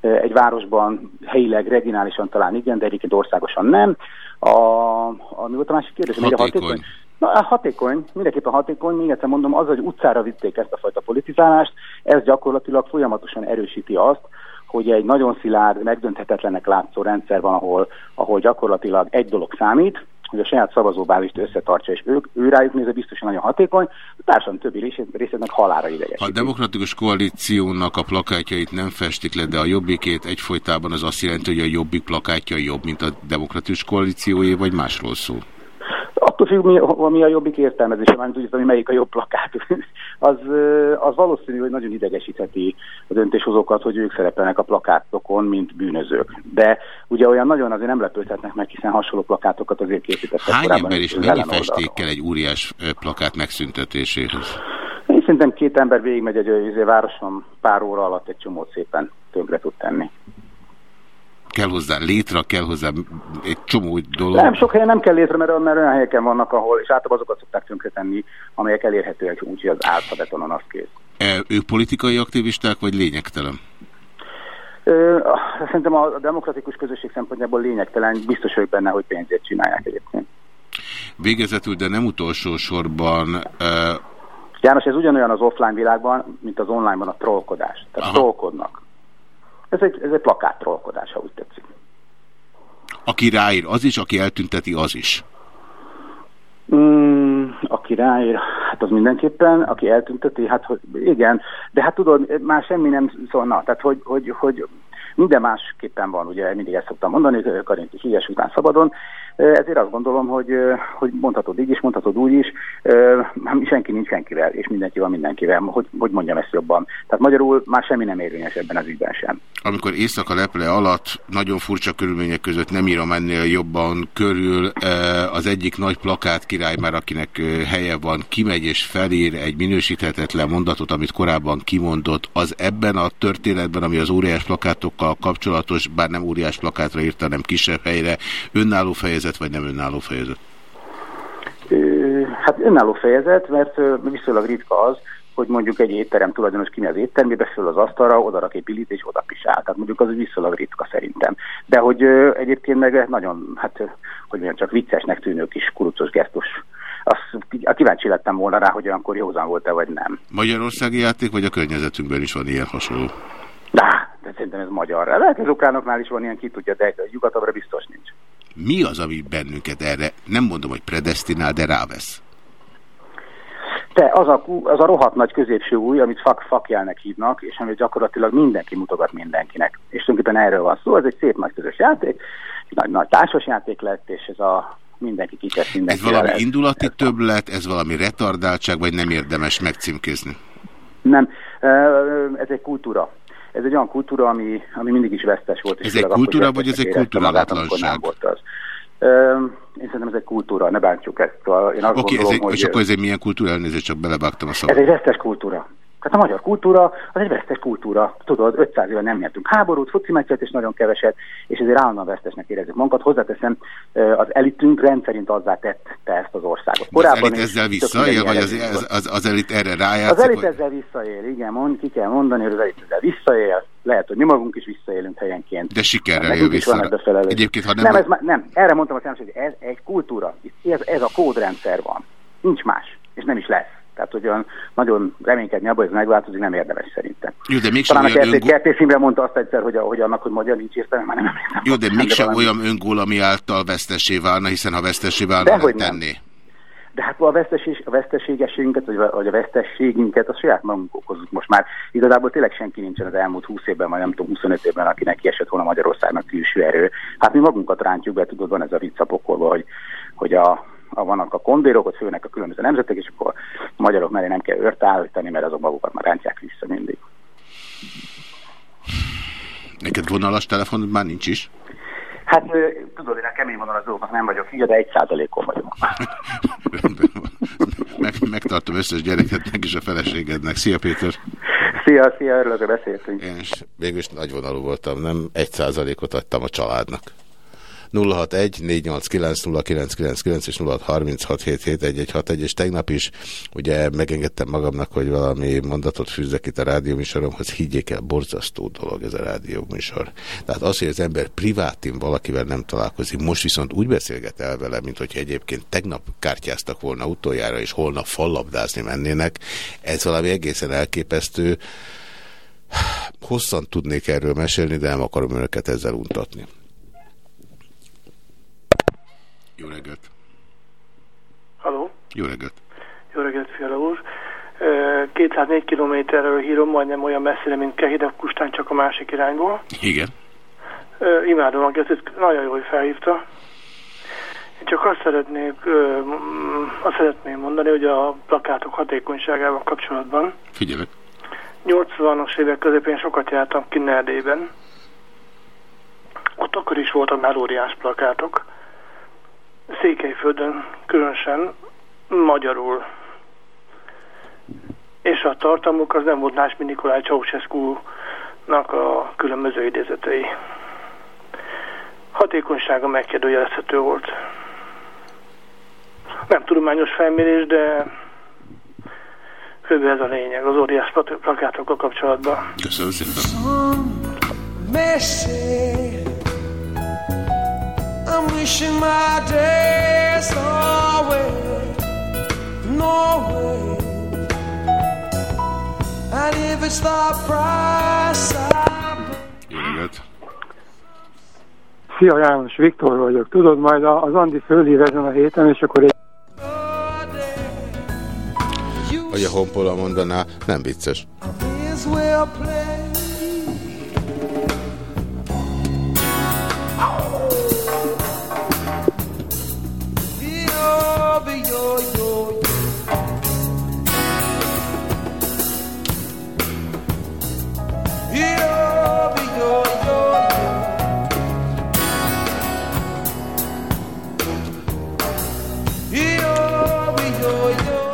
L: Egy városban helyileg, regionálisan talán igen, de egyébként országosan nem. A, a, mi volt a másik kérdés?
A: Hatékony. hatékony?
L: Na, hatékony, mindenképpen hatékony, még egyszer mondom, az, hogy utcára vitték ezt a fajta politizálást, ez gyakorlatilag folyamatosan erősíti azt, hogy egy nagyon szilárd, megdönthetetlenek látszó rendszer van, ahol, ahol gyakorlatilag egy dolog számít, hogy a saját szavazóbázist összetartsa, és ők, ő rájuk nézve biztosan nagyon hatékony, a társadalom többi meg halára ideges.
A: A demokratikus koalíciónak a plakátjait nem festik le, de a jobbikét egyfolytában az azt jelenti, hogy a jobbik plakátja jobb, mint a demokratikus koalícióé, vagy másról szól?
L: Attól függ, mi, mi a jobbik értelmezése, már tudjuk, hogy melyik a jobb plakát. az, az valószínű, hogy nagyon idegesítheti a döntéshozókat, hogy ők szerepelnek a plakátokon, mint bűnözők. De ugye olyan nagyon azért nem lepődhetnek meg, hiszen hasonló plakátokat azért készítettek
A: Hány ember is mennyi festékkel egy óriás plakát megszüntetéséhez?
L: szerintem két ember végigmegy egy izé, városon pár óra alatt egy csomót szépen tönkre tud tenni.
A: Kell hozzá létre, kell hozzá egy csomó dolog.
L: Nem, sok helyen nem kell létre, mert, mert olyan helyeken vannak, ahol, és általában azokat szokták tönkretenni, amelyek elérhetőek, úgyhogy az álfabetonon az kész.
A: E, ők politikai aktivisták, vagy lényegtelen?
L: Ö, szerintem a demokratikus közösség szempontjából lényegtelen, biztos vagyok benne, hogy pénzért csinálják egyébként.
A: Végezetül, de nem utolsó sorban... Uh...
L: János, ez ugyanolyan az offline világban, mint az onlineban a trollkodás. Tehát Aha. trollkodnak. Ez egy, ez egy plakát trollkodás, ha úgy tetszik.
A: Aki ráír, az is, aki eltünteti, az is.
L: Mm, aki ráír, hát az mindenképpen, aki eltünteti, hát hogy igen, de hát tudod, már semmi nem szólna, tehát hogy, hogy, hogy minden másképpen van, ugye mindig ezt szoktam mondani, Karinti híres után szabadon, ezért azt gondolom, hogy, hogy mondhatod így is, mondhatod úgy is, senki nincs senkivel, és mindenki van mindenkivel. Hogy, hogy mondjam ezt jobban? Tehát magyarul már semmi nem érvényes ebben az ügyben sem.
A: Amikor éjszaka leple alatt nagyon furcsa körülmények között nem írom ennél jobban körül, az egyik nagy plakát király már, akinek helye van, kimegy és felír egy minősíthetetlen mondatot, amit korábban kimondott, az ebben a történetben, ami az óriás plakátokkal kapcsolatos, bár nem óriás plakátra írta, hanem kisebb helyre, önálló fejezet fejezet, vagy nem önálló fejezet?
L: Hát önálló fejezet, mert viszonylag ritka az, hogy mondjuk egy étterem tulajdonos kimegy az éttermébe, föl az asztalra, oda rak egy pilit és oda pisál. Tehát mondjuk az viszonylag ritka szerintem. De hogy ö, egyébként meg nagyon, hát hogy mondjam, csak viccesnek tűnő kis kurucos gesztus. Azt kíváncsi lettem volna rá, hogy olyankor józan volt-e, vagy nem.
A: Magyarországi játék, vagy a környezetünkben is van ilyen hasonló?
L: De, de szerintem ez magyar. Lehet, az ukránoknál is van ilyen, ki tudja, de nyugatabbra biztos nincs
A: mi az, ami bennünket erre, nem mondom, hogy predestinál, de rávesz?
L: Te, az a, az a rohadt nagy középső új, amit fak, fakjelnek hívnak, és amit gyakorlatilag mindenki mutogat mindenkinek. És tulajdonképpen erről van szó, ez egy szép nagy közös játék, nagy, nagy társas játék lett, és ez a mindenki kitesz mindenki.
A: Ez valami indulati ez többlet, ez valami retardáltság, vagy nem érdemes megcímkézni?
L: Nem, ez egy kultúra ez egy olyan kultúra, ami, ami mindig is vesztes volt.
A: Ez egy kultúra, vagy ez egy kultúrálatlanság?
L: Én szerintem ez egy kultúra, ne bántsuk ezt.
A: Oké, okay, hogy... és akkor ez egy milyen kultúra, elnézést, csak belevágtam a
L: szavat. Ez egy vesztes kultúra. Tehát a magyar kultúra az egy vesztes kultúra. Tudod, 500 éve nem nyertünk háborút, foci meccset és nagyon keveset, és ezért állandóan vesztesnek érezzük magunkat. Hozzáteszem, az elitünk rendszerint azzá tette ezt az országot.
A: Korábban az elit ezzel visszaél, vagy az, az, az, az elit erre rájátszik?
L: Az elit ezzel visszaél, igen, mond, ki kell mondani, hogy az elit ezzel visszaél. Lehet, hogy mi magunk is visszaélünk helyenként.
A: De sikerrel jön vissza. Egyébként, ha nem...
L: Nem, ez, nem, erre mondtam a hogy ez egy kultúra. Ez, ez a kódrendszer van. Nincs más, és nem is lesz. Tehát, hogy olyan nagyon reménykedni abban, hogy ez megváltozik, nem érdemes szerintem.
A: Jó, de mégsem
L: Talán a kertés, ön... mondta azt egyszer, hogy, hogy annak, hogy magyar nincs értelme, már nem emlékszem.
A: Jó, de mégsem olyan öngól, ami által vesztesé válna, hiszen ha vesztesé válna, nem tenné.
L: De hát a, veszteség, a veszteségességünket, vagy a, vagy a vesztességünket, a saját magunk okozunk most már. Igazából tényleg senki nincsen az elmúlt 20 évben, vagy nem tudom, 25 évben, akinek kiesett volna Magyarországnak külső erő. Hát mi magunkat rántjuk be, tudod, van ez a vicc a pokolba, hogy, hogy a, a, vannak a kondérok, ott főnek a különböző nemzetek, és akkor a magyarok mellé nem kell őrt állítani, mert azok magukat már rántják vissza mindig.
A: Neked vonalas telefonod már nincs is?
L: Hát tudod, én a kemény vonalas dolgoknak nem vagyok hülye, de egy százalékon vagyok.
A: Meg, megtartom összes gyereket, meg is a feleségednek. Szia Péter!
L: Szia, szia, örülök, hogy beszéltünk.
A: Én is végül is nagyvonalú voltam, nem egy százalékot adtam a családnak. 061 489 és 0636771161 és tegnap is ugye megengedtem magamnak, hogy valami mondatot fűzzek itt a rádióműsoromhoz, higgyék el, borzasztó dolog ez a rádióműsor. Tehát az, hogy az ember privátin valakivel nem találkozik, most viszont úgy beszélget el vele, mint hogy egyébként tegnap kártyáztak volna utoljára, és holnap fallabdázni mennének, ez valami egészen elképesztő. Hosszan tudnék erről mesélni, de nem akarom önöket ezzel untatni. Jó reggelt!
M: Haló?
A: Jó reggelt!
M: Jó reggelt, Fiala úr! 204 kilométerről hírom, majdnem olyan messzire, mint Kehidek Kustán, csak a másik irányból.
A: Igen.
M: Imádom a kezdet, nagyon jó, hogy felhívta. Én csak azt szeretnék, azt szeretném mondani, hogy a plakátok hatékonyságával kapcsolatban.
A: Figyelek.
M: 80-as évek közepén sokat jártam Kinnerdében. Ott akkor is voltak már óriás plakátok Székelyföldön különösen magyarul. és a tartalmuk az nem volt más, mint Nikolaj Ceausescu-nak a különböző idézetei. Hatékonysága megkérdőjelezhető volt. Nem tudományos felmérés, de kb. ez a lényeg az óriás plakátokkal kapcsolatban.
A: Köszönöm szépen. I'm wishing my days away, no way. And if it's the price I
E: Szia János, Viktor vagyok. Tudod, majd az Andi fölhív ezen a héten, és akkor egy...
A: Hogy a honpola mondaná, nem vicces.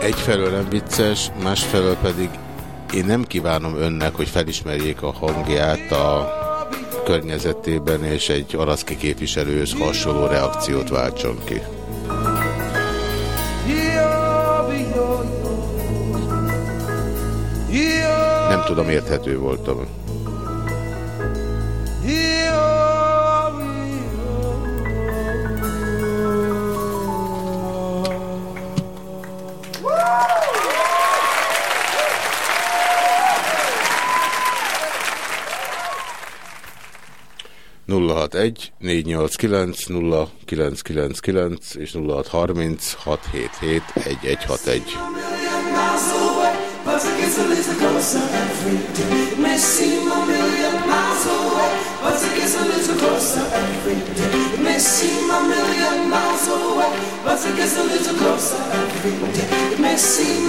A: Egyfelől nem vicces, másfelől pedig én nem kívánom önnek, hogy felismerjék a hangját a környezetében, és egy alaszki képviselőhöz hasonló reakciót váltson ki. Nem tudom, érthető voltam. 061 489 0999 és 0630 677 1161. But it gets a little closer every day. It may seem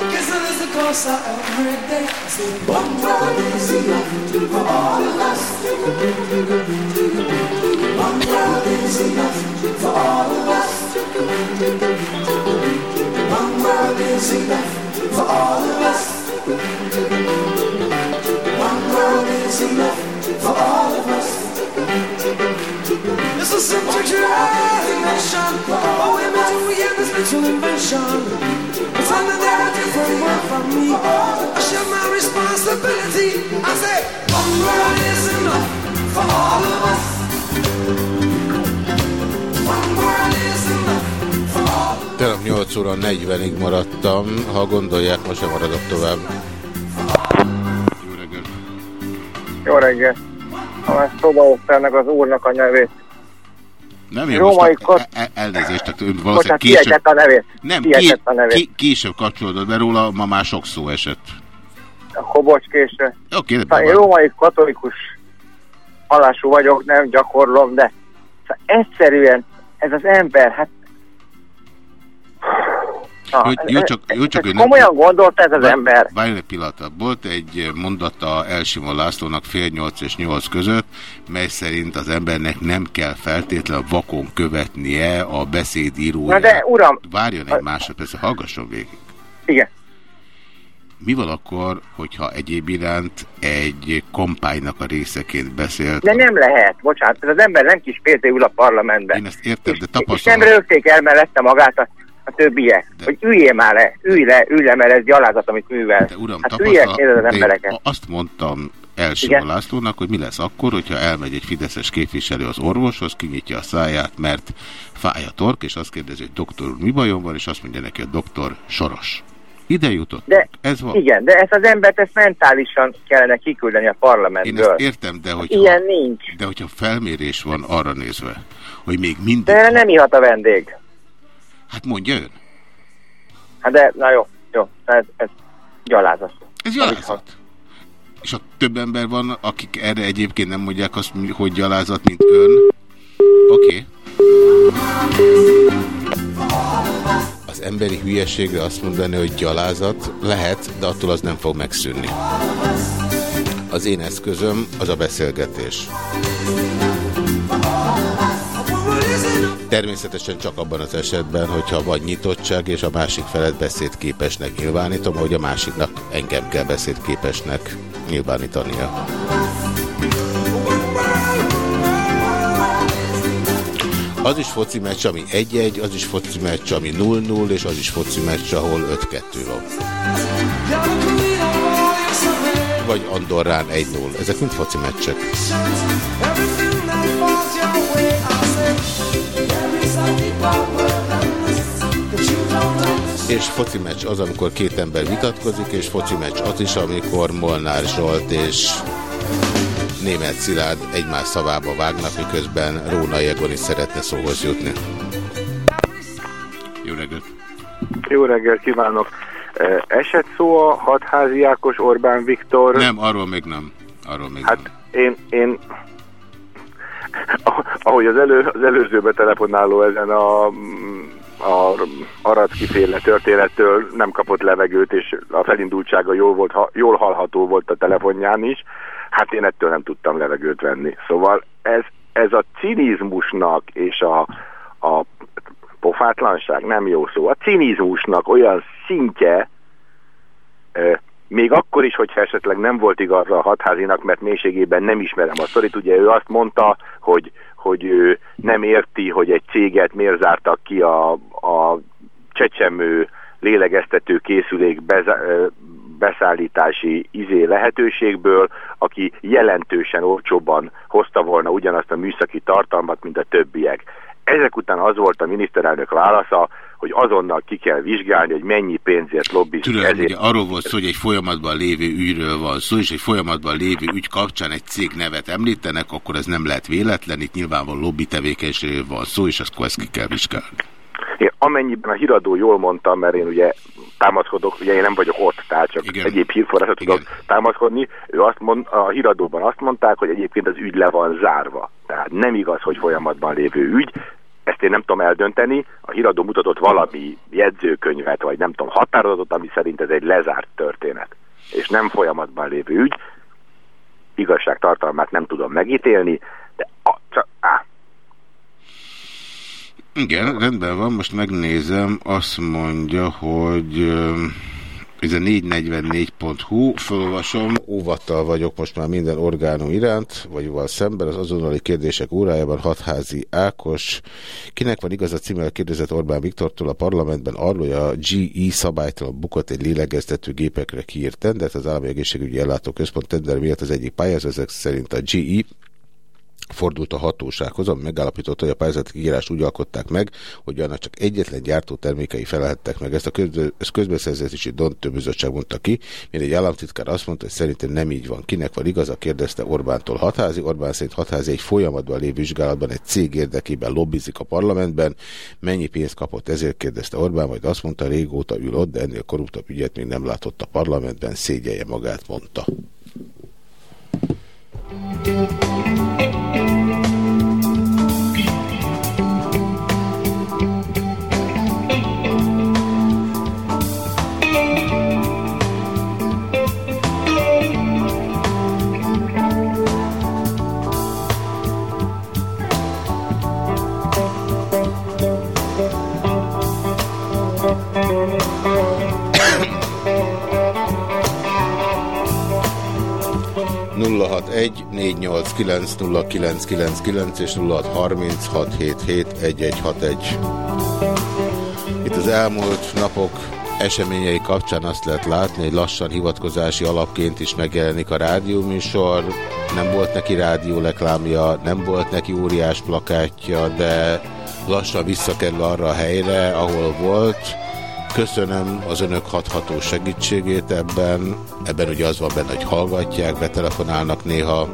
A: but it gets a little closer every day. It may seem a million miles away, but it gets a little closer every day. It may seem a million miles away. Gets a little closer every day. One world is enough for all of us. One world is enough for all of us. One world is enough for all of us. One world is enough for all of us. It's a simple imagination. Oh, imagine we have this little invention. It's under there a different world from me. I share my responsibility. I say, one world is enough for all of us. One world is enough. Tegnap 8 óra 40-ig maradtam, ha gondolják, most sem maradok tovább.
N: Jó reggelt! Jó reggelt! Ha ezt odaosztálnak az úrnak a nevét.
A: Nem, én Római most kot... el, elnézést, tehát ön valószínűleg
N: később... a nevét.
A: Nem, kés... a nevét. Ki, később kapcsolódott be róla, ma már sok szó esett.
N: Akkor bocs, késő.
A: Oké, okay,
N: de Én római katolikus hallású vagyok, nem gyakorlom, de egyszerűen ez az ember, hát
A: Na, jó, jó, csak, jó, csak
N: ő nem... Komolyan gondolt ez az ember?
A: Várj egy pillanat. Volt egy mondata Elsimon Lászlónak fél nyolc és nyolc között, mely szerint az embernek nem kell feltétlenül vakon követnie a beszédíróját.
N: Na de uram...
A: Várjon egy másodperc, hallgasson végig.
N: Igen.
A: Mi van akkor, hogyha egyéb iránt egy kompánynak a részeként beszélt?
N: De nem lehet, bocsánat, az ember nem kis ül a parlamentben.
A: Én ezt értem, de
N: tapasztalat... És nem rögték el mellette magát a a többiek, de... hogy üljél már le, ülj le, ülj le, mert ez gyalázat, amit művel. De uram, hát üljek, az embereket.
A: Azt mondtam első Lászlónak, hogy mi lesz akkor, hogyha elmegy egy fideszes képviselő az orvoshoz, kinyitja a száját, mert fáj a tork, és azt kérdezi, hogy doktor úr, mi bajom van, és azt mondja neki a doktor, soros. Ide jutott.
N: De, ez van. Igen, de ezt az embert ezt mentálisan kellene kiküldeni a parlamentből.
A: Én ezt értem, de hogyha,
N: Ilyen nincs.
A: De hogyha felmérés van arra nézve, hogy még mindig...
N: De erre nem ihat a vendég.
A: Hát mondja ön.
N: Hát de, na jó, jó, ez, ez gyalázat.
A: Ez gyalázat. És a több ember van, akik erre egyébként nem mondják azt, hogy gyalázat, mint ön. Oké. Okay. Az emberi hülyeségre azt mondani, hogy gyalázat lehet, de attól az nem fog megszűnni. Az én eszközöm az a beszélgetés. Természetesen csak abban az esetben, hogyha vagy nyitottság, és a másik felet beszédképesnek nyilvánítom, hogy a másiknak engem kell beszédképesnek nyilvánítania. Az is foci meccs, ami 1-1, az is foci meccs, ami 0-0, és az is foci meccs, ahol 5-2 van. Vagy Andorrán 1-0. Ezek mind foci meccsek. És foci meccs az, amikor két ember vitatkozik, és foci meccs az is, amikor Molnár Zsolt és német Szilárd egymás szavába vágnak, miközben Róna Egon is szeretne szóhoz jutni. Jó reggelt!
I: Jó reggelt kívánok! Esett szó a hatházi Ákos Orbán Viktor?
A: Nem, arról még nem. Arról még
I: hát nem. én, én ahogy az, elő, az előzőbe telefonáló ezen a, a Aracki féle történettől nem kapott levegőt, és a felindultsága jól, volt, jól hallható volt a telefonján is, hát én ettől nem tudtam levegőt venni. Szóval ez, ez a cinizmusnak és a, a pofátlanság, nem jó szó, a cinizmusnak olyan szintje, még akkor is, hogyha esetleg nem volt igaz a hatházinak, mert mélységében nem ismerem a szorít. Ugye ő azt mondta, hogy, hogy ő nem érti, hogy egy céget miért zártak ki a, a csecsemő lélegeztető készülék beszállítási izé lehetőségből, aki jelentősen olcsóbban hozta volna ugyanazt a műszaki tartalmat, mint a többiek. Ezek után az volt a miniszterelnök válasza, hogy azonnal ki kell vizsgálni, hogy mennyi pénzért lobbizik.
A: Tudom, ezért... ugye arról volt szó, hogy egy folyamatban lévő ügyről van szó, és egy folyamatban lévő ügy kapcsán egy cég nevet említenek, akkor ez nem lehet véletlen, itt nyilvánvaló lobby tevékenységről van szó, és azt ezt ki kell vizsgálni.
I: Én amennyiben a híradó jól mondta, mert én ugye támaszkodok, ugye én nem vagyok ott, tehát csak Igen. egyéb hírforrásra tudok támaszkodni, ő azt mond, a híradóban azt mondták, hogy egyébként az ügy le van zárva. Tehát nem igaz, hogy folyamatban lévő ügy, ezt én nem tudom eldönteni, a híradó mutatott valami jegyzőkönyvet, vagy nem tudom, határozatot, ami szerint ez egy lezárt történet, és nem folyamatban lévő ügy, igazságtartalmát nem tudom megítélni, de a, csak, á,
A: igen, rendben van, most megnézem, azt mondja, hogy ez a 444.hu, felolvasom, óvattal vagyok most már minden orgánum iránt, vagy jóval szemben, az azonnali kérdések órájában hatházi Ákos. Kinek van igaz a címmel kérdezett Orbán Viktortól? A parlamentben arról, hogy a GE szabálytalan bukott egy lélegeztető gépekre kiírt tendert, az Állami Egészségügyi Ellátó Központ tender miatt az egyik pályázó, ezek szerint a GE fordult a hatósághoz, ami megállapította, hogy a pályázati írás úgy alkották meg, hogy annak csak egyetlen gyártó termékei felelhettek meg. Ezt a közbeszerzési döntőbizottság mondta ki, mint egy államtitkár azt mondta, hogy szerintem nem így van. Kinek van igaza, kérdezte Orbántól Hatházi. Orbán szerint Hatházi egy folyamatban lévő vizsgálatban egy cég érdekében lobbizik a parlamentben. Mennyi pénzt kapott, ezért kérdezte Orbán, majd azt mondta, régóta ül ott, de ennél korruptabb ügyet még nem látott a parlamentben, szégyelje magát, mondta. Thank you. 061 489 és 0636771161. Itt az elmúlt napok eseményei kapcsán azt lehet látni, hogy lassan hivatkozási alapként is megjelenik a rádióműsor. Nem volt neki rádióleklámja, nem volt neki óriás plakátja, de lassan visszakerül arra a helyre, ahol volt Köszönöm az önök hatható segítségét ebben. Ebben ugye az van benne, hogy hallgatják, betelefonálnak néha.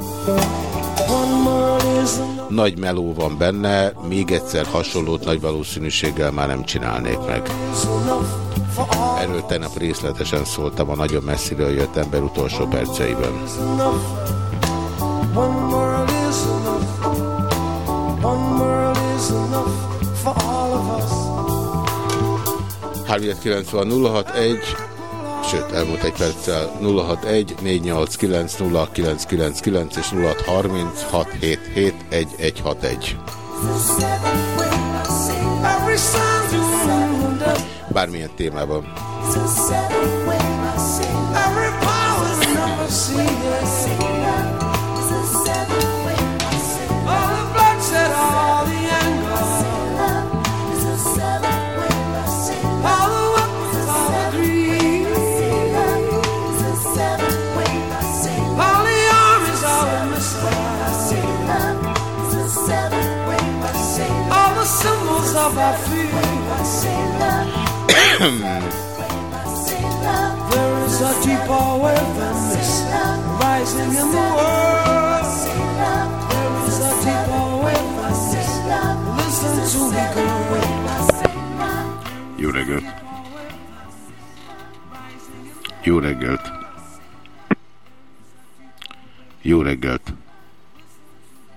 A: Nagy meló van benne, még egyszer hasonlót nagy valószínűséggel már nem csinálnék meg. Erről tegnap részletesen szóltam a nagyon messziről jött ember utolsó perceiben. One world is enough. 390 061, sőt, elmúlt egy perccel 061 489 0999 és 0636771161. Bármilyen témában.
B: Every power's never seen
A: Jó reggelt! Jó reggelt! Jó reggelt!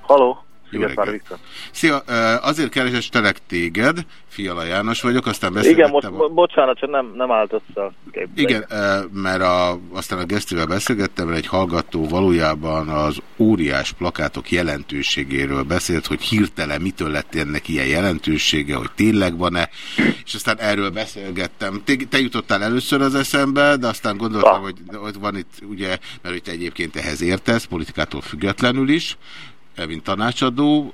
O: Haló!
A: Jó reggelt. Szia, azért keresestelek téged, Fiala János vagyok, aztán
O: beszélgettem... Igen, most, a... bocsánat, csak nem, nem állt össze a
A: képbe. Igen, mert a, aztán a gesztivel beszélgettem, mert egy hallgató valójában az óriás plakátok jelentőségéről beszélt, hogy hirtelen mitől lett ennek ilyen jelentősége, hogy tényleg van-e, és aztán erről beszélgettem. Te, te jutottál először az eszembe, de aztán gondoltam, ah. hogy, hogy van itt, ugye, mert te egyébként ehhez értesz, politikától függetlenül is, mint tanácsadó,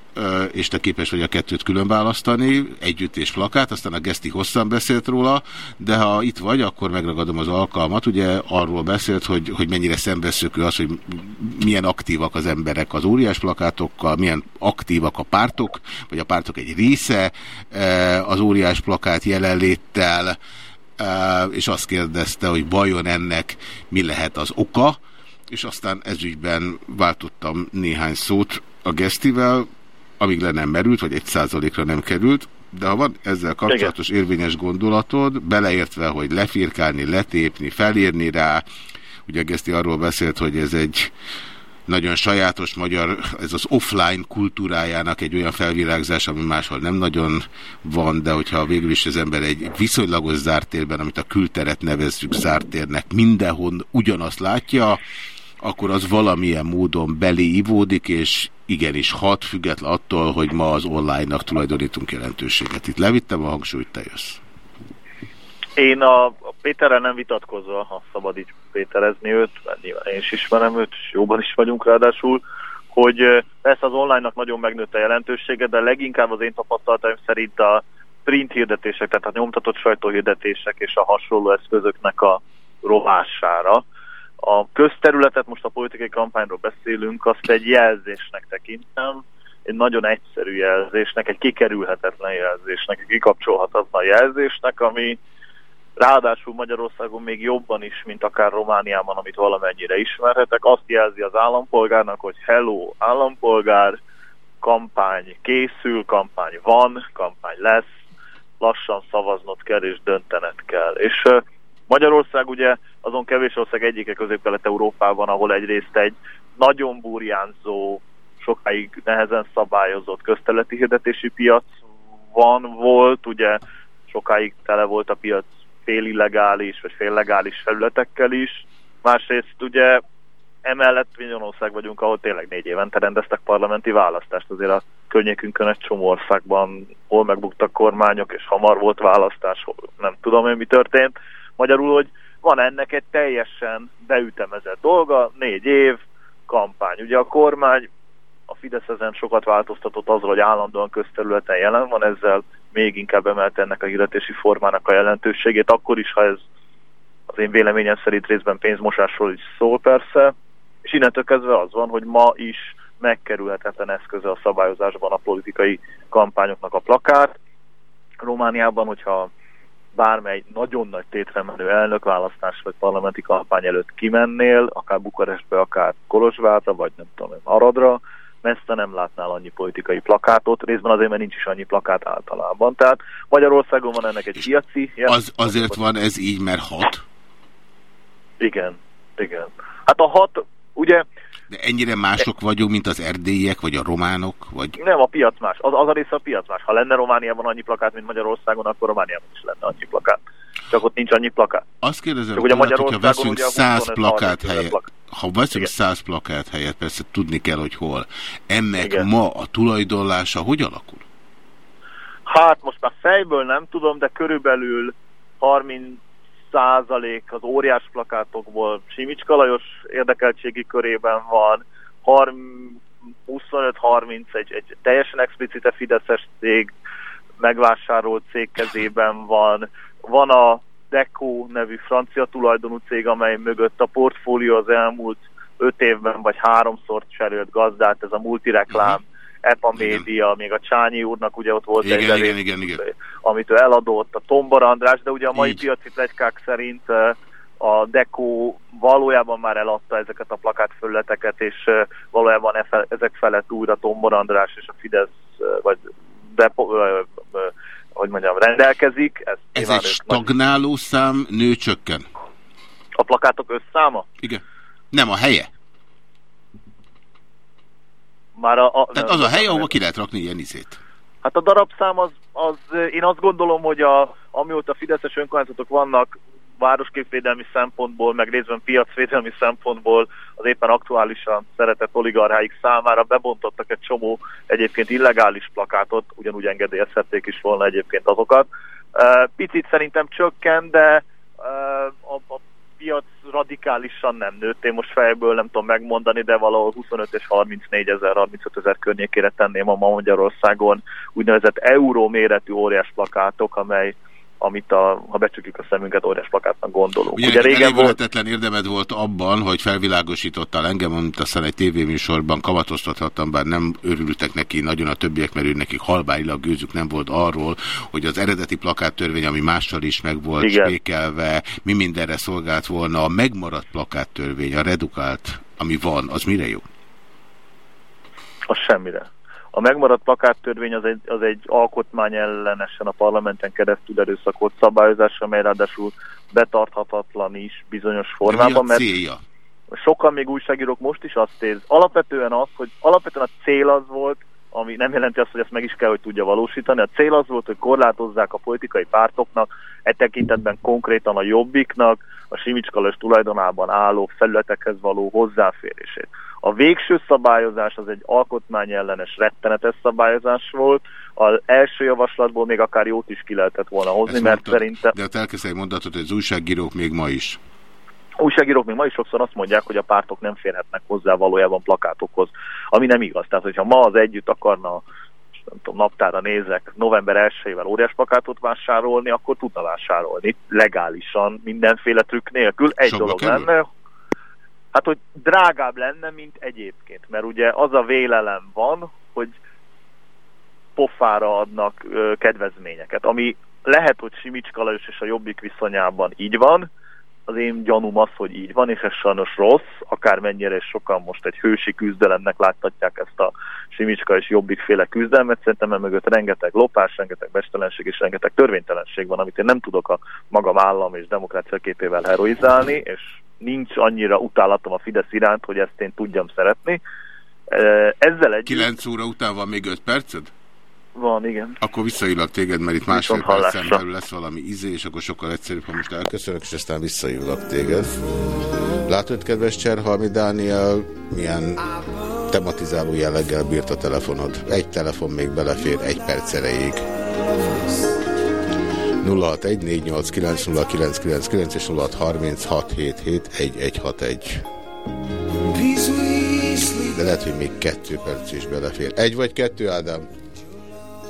A: és te képes vagy a kettőt külön együtt és plakát, aztán a Geszti hosszan beszélt róla, de ha itt vagy, akkor megragadom az alkalmat. Ugye arról beszélt, hogy, hogy mennyire szembeszökő az, hogy milyen aktívak az emberek az óriás plakátokkal, milyen aktívak a pártok, vagy a pártok egy része az óriás plakát jelenléttel, és azt kérdezte, hogy vajon ennek mi lehet az oka, és aztán ezügyben váltottam néhány szót a gesztivel, amíg le nem merült, vagy egy százalékra nem került, de ha van ezzel kapcsolatos érvényes gondolatod, beleértve, hogy lefirkálni, letépni, felírni rá, ugye a Geszti arról beszélt, hogy ez egy nagyon sajátos magyar, ez az offline kultúrájának egy olyan felvirágzás, ami máshol nem nagyon van, de hogyha végül is az ember egy viszonylagos zártérben, amit a külteret nevezzük zártérnek, mindenhol ugyanazt látja, akkor az valamilyen módon belé ivódik, és igenis hat, független attól, hogy ma az online-nak tulajdonítunk jelentőséget. Itt levittem a hangsúlyt, te jössz.
O: Én a, a Péterrel nem vitatkozva, ha szabad így Péterezni őt, mert én is ismerem őt, és jóban is vagyunk ráadásul, hogy persze az online-nak nagyon megnőtt a jelentősége, de leginkább az én tapasztalataim szerint a print hirdetések, tehát a nyomtatott sajtóhirdetések és a hasonló eszközöknek a rovására a közterületet, most a politikai kampányról beszélünk, azt egy jelzésnek tekintem, egy nagyon egyszerű jelzésnek, egy kikerülhetetlen jelzésnek, egy kikapcsolhatatlan jelzésnek, ami ráadásul Magyarországon még jobban is, mint akár Romániában, amit valamennyire ismerhetek, azt jelzi az állampolgárnak, hogy hello, állampolgár, kampány készül, kampány van, kampány lesz, lassan szavaznod kell és döntened kell. És Magyarország ugye azon kevés ország egyike közép-kelet-európában, ahol egyrészt egy nagyon burjánzó, sokáig nehezen szabályozott közteleti hirdetési piac van, volt, ugye sokáig tele volt a piac fél illegális vagy fél legális felületekkel is. Másrészt ugye emellett ország vagyunk, ahol tényleg négy évente rendeztek parlamenti választást. Azért a környékünkön egy csomó országban hol megbuktak kormányok, és hamar volt választás, hol nem tudom én mi történt. Magyarul, hogy van ennek egy teljesen beütemezett dolga, négy év, kampány. Ugye a kormány, a Fidesz ezen sokat változtatott azzal, hogy állandóan közterületen jelen van, ezzel még inkább emelte ennek a hirdetési formának a jelentőségét, akkor is, ha ez az én véleményem szerint részben pénzmosásról is szól persze, és innentől kezdve az van, hogy ma is megkerülhetetlen eszköze a szabályozásban a politikai kampányoknak a plakát. Romániában, hogyha bármely nagyon nagy tétre menő elnökválasztás vagy parlamenti kampány előtt kimennél, akár Bukarestbe, akár Kolozsvárra, vagy nem tudom, Aradra, messze nem látnál annyi politikai plakátot, részben azért, mert nincs is annyi plakát általában. Tehát Magyarországon van ennek egy piaci...
A: Az, azért van ez így, mert hat?
O: Igen, igen. Hát a hat, ugye
A: de ennyire mások vagyunk, mint az erdélyiek, vagy a románok? Vagy...
O: Nem, a piac más. Az, az a része a piac más. Ha lenne Romániában annyi plakát, mint Magyarországon, akkor Romániában is lenne annyi plakát. Csak ott nincs annyi plakát.
A: Azt kérdezem, hogy hogyha veszünk száz plakát helyet, plakát. ha veszünk száz plakát helyet, persze tudni kell, hogy hol. Ennek Igen. ma a tulajdonlása hogy alakul?
O: Hát most már fejből nem tudom, de körülbelül 30 százalék az óriás plakátokból Simicska Lajos érdekeltségi körében van, 25-30 egy, egy teljesen explicite Fideszes cég megvásárolt cég kezében van, van a Deco nevű francia tulajdonú cég, amely mögött a portfólió az elmúlt öt évben vagy háromszor cserélt gazdát, ez a multireklám, uh-huh. EPA média, még a Csányi úrnak ugye ott volt
A: igen,
O: egy
A: igen, igen, igen.
O: amit ő eladott, a Tombar András, de ugye a mai
A: Így.
O: piaci plegykák szerint a Deco valójában már eladta ezeket a plakátfölleteket, és valójában e fe- ezek felett újra Tombor András és a Fidesz, vagy depo, hogy mondjam, rendelkezik. Ez,
A: Ez egy
O: ők nagy-
A: stagnáló szám, nő csökken.
O: A plakátok összáma?
A: Igen. Nem a helye.
O: Már a, a,
A: Tehát az a hely, ahova ki lehet rakni ilyen izét.
O: Hát a darabszám az, az, én azt gondolom, hogy a, amióta fideszes önkormányzatok vannak, városképvédelmi szempontból, meg részben piacvédelmi szempontból az éppen aktuálisan szeretett oligarcháik számára bebontottak egy csomó egyébként illegális plakátot, ugyanúgy engedélyezhették is volna egyébként azokat. Picit szerintem csökken, de a, a piac radikálisan nem nőtt. Én most fejből nem tudom megmondani, de valahol 25 és 34 ezer, 35 ezer környékére tenném a ma Magyarországon úgynevezett euró méretű óriás plakátok, amely amit a, ha becsukjuk a szemünket, óriás plakátnak gondolunk.
A: Ugye, Ugye régen volt... érdemed volt abban, hogy felvilágosítottál engem, amit aztán egy tévéműsorban kamatoztathattam, bár nem örültek neki nagyon a többiek, mert ő nekik halbárilag gőzük nem volt arról, hogy az eredeti plakáttörvény, ami mással is meg volt Igen. spékelve, mi mindenre szolgált volna, a megmaradt plakáttörvény, a redukált, ami van, az mire jó?
O: Az semmire. A megmaradt plakáttörvény az egy, az egy alkotmány ellenesen a parlamenten keresztül erőszakolt szabályozás, amely ráadásul betarthatatlan is bizonyos formában.
A: mert?
O: Sokan még újságírók most is azt érz. Alapvetően az, hogy alapvetően a cél az volt, ami nem jelenti azt, hogy ezt meg is kell, hogy tudja valósítani. A cél az volt, hogy korlátozzák a politikai pártoknak, e tekintetben konkrétan a jobbiknak, a Simicskalös tulajdonában álló felületekhez való hozzáférését. A végső szabályozás az egy alkotmányellenes rettenetes szabályozás volt. Az első javaslatból még akár jót is ki lehetett volna hozni,
A: Ezt
O: mert
A: mondtad,
O: szerintem...
A: De a elkezdte egy mondatot, hogy az újságírók még ma is.
O: Újságírók még ma is sokszor azt mondják, hogy a pártok nem férhetnek hozzá valójában plakátokhoz, ami nem igaz. Tehát, hogyha ma az együtt akarna nem tudom, naptára nézek, november 1-ével óriás plakátot vásárolni, akkor tudna vásárolni legálisan, mindenféle trükk nélkül. Egy
A: Sokba
O: dolog
A: kerül?
O: lenne, hát hogy drágább lenne, mint egyébként, mert ugye az a vélelem van, hogy pofára adnak ö, kedvezményeket, ami lehet, hogy Simicska Lajos és a Jobbik viszonyában így van, az én gyanúm az, hogy így van, és ez sajnos rossz, akármennyire és sokan most egy hősi küzdelemnek láthatják ezt a Simicska és Jobbik féle küzdelmet, szerintem e mögött rengeteg lopás, rengeteg bestelenség és rengeteg törvénytelenség van, amit én nem tudok a magam állam és demokrácia képével heroizálni, és nincs annyira utálatom a Fidesz iránt, hogy ezt én tudjam szeretni. Ezzel egy
A: 9 óra után van még 5 perced?
O: Van, igen.
A: Akkor visszaillak téged, mert itt másfél percen belül lesz valami izé, és akkor sokkal egyszerűbb, ha most elköszönök, és aztán visszaillak téged. Látod, kedves Cserhalmi Dániel, milyen tematizáló jelleggel bírt a telefonod. Egy telefon még belefér egy perc erejéig. 0614890999 és 0636771161. De lehet, hogy még kettő perc is belefér. Egy vagy kettő, Ádám?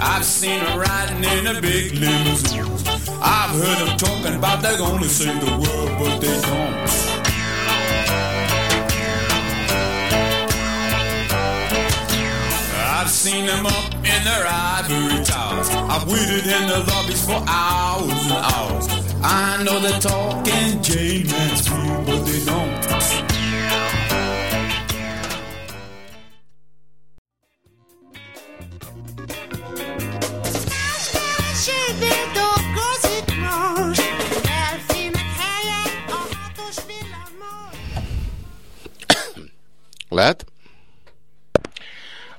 B: I've seen her riding in a big limousine. I've heard them talking about they're gonna save the world, but they don't. I've seen them up in their ivory towers. I've waited in the lobbies for hours and hours. I know they're talking Mansfield, but they don't.
A: Lehet?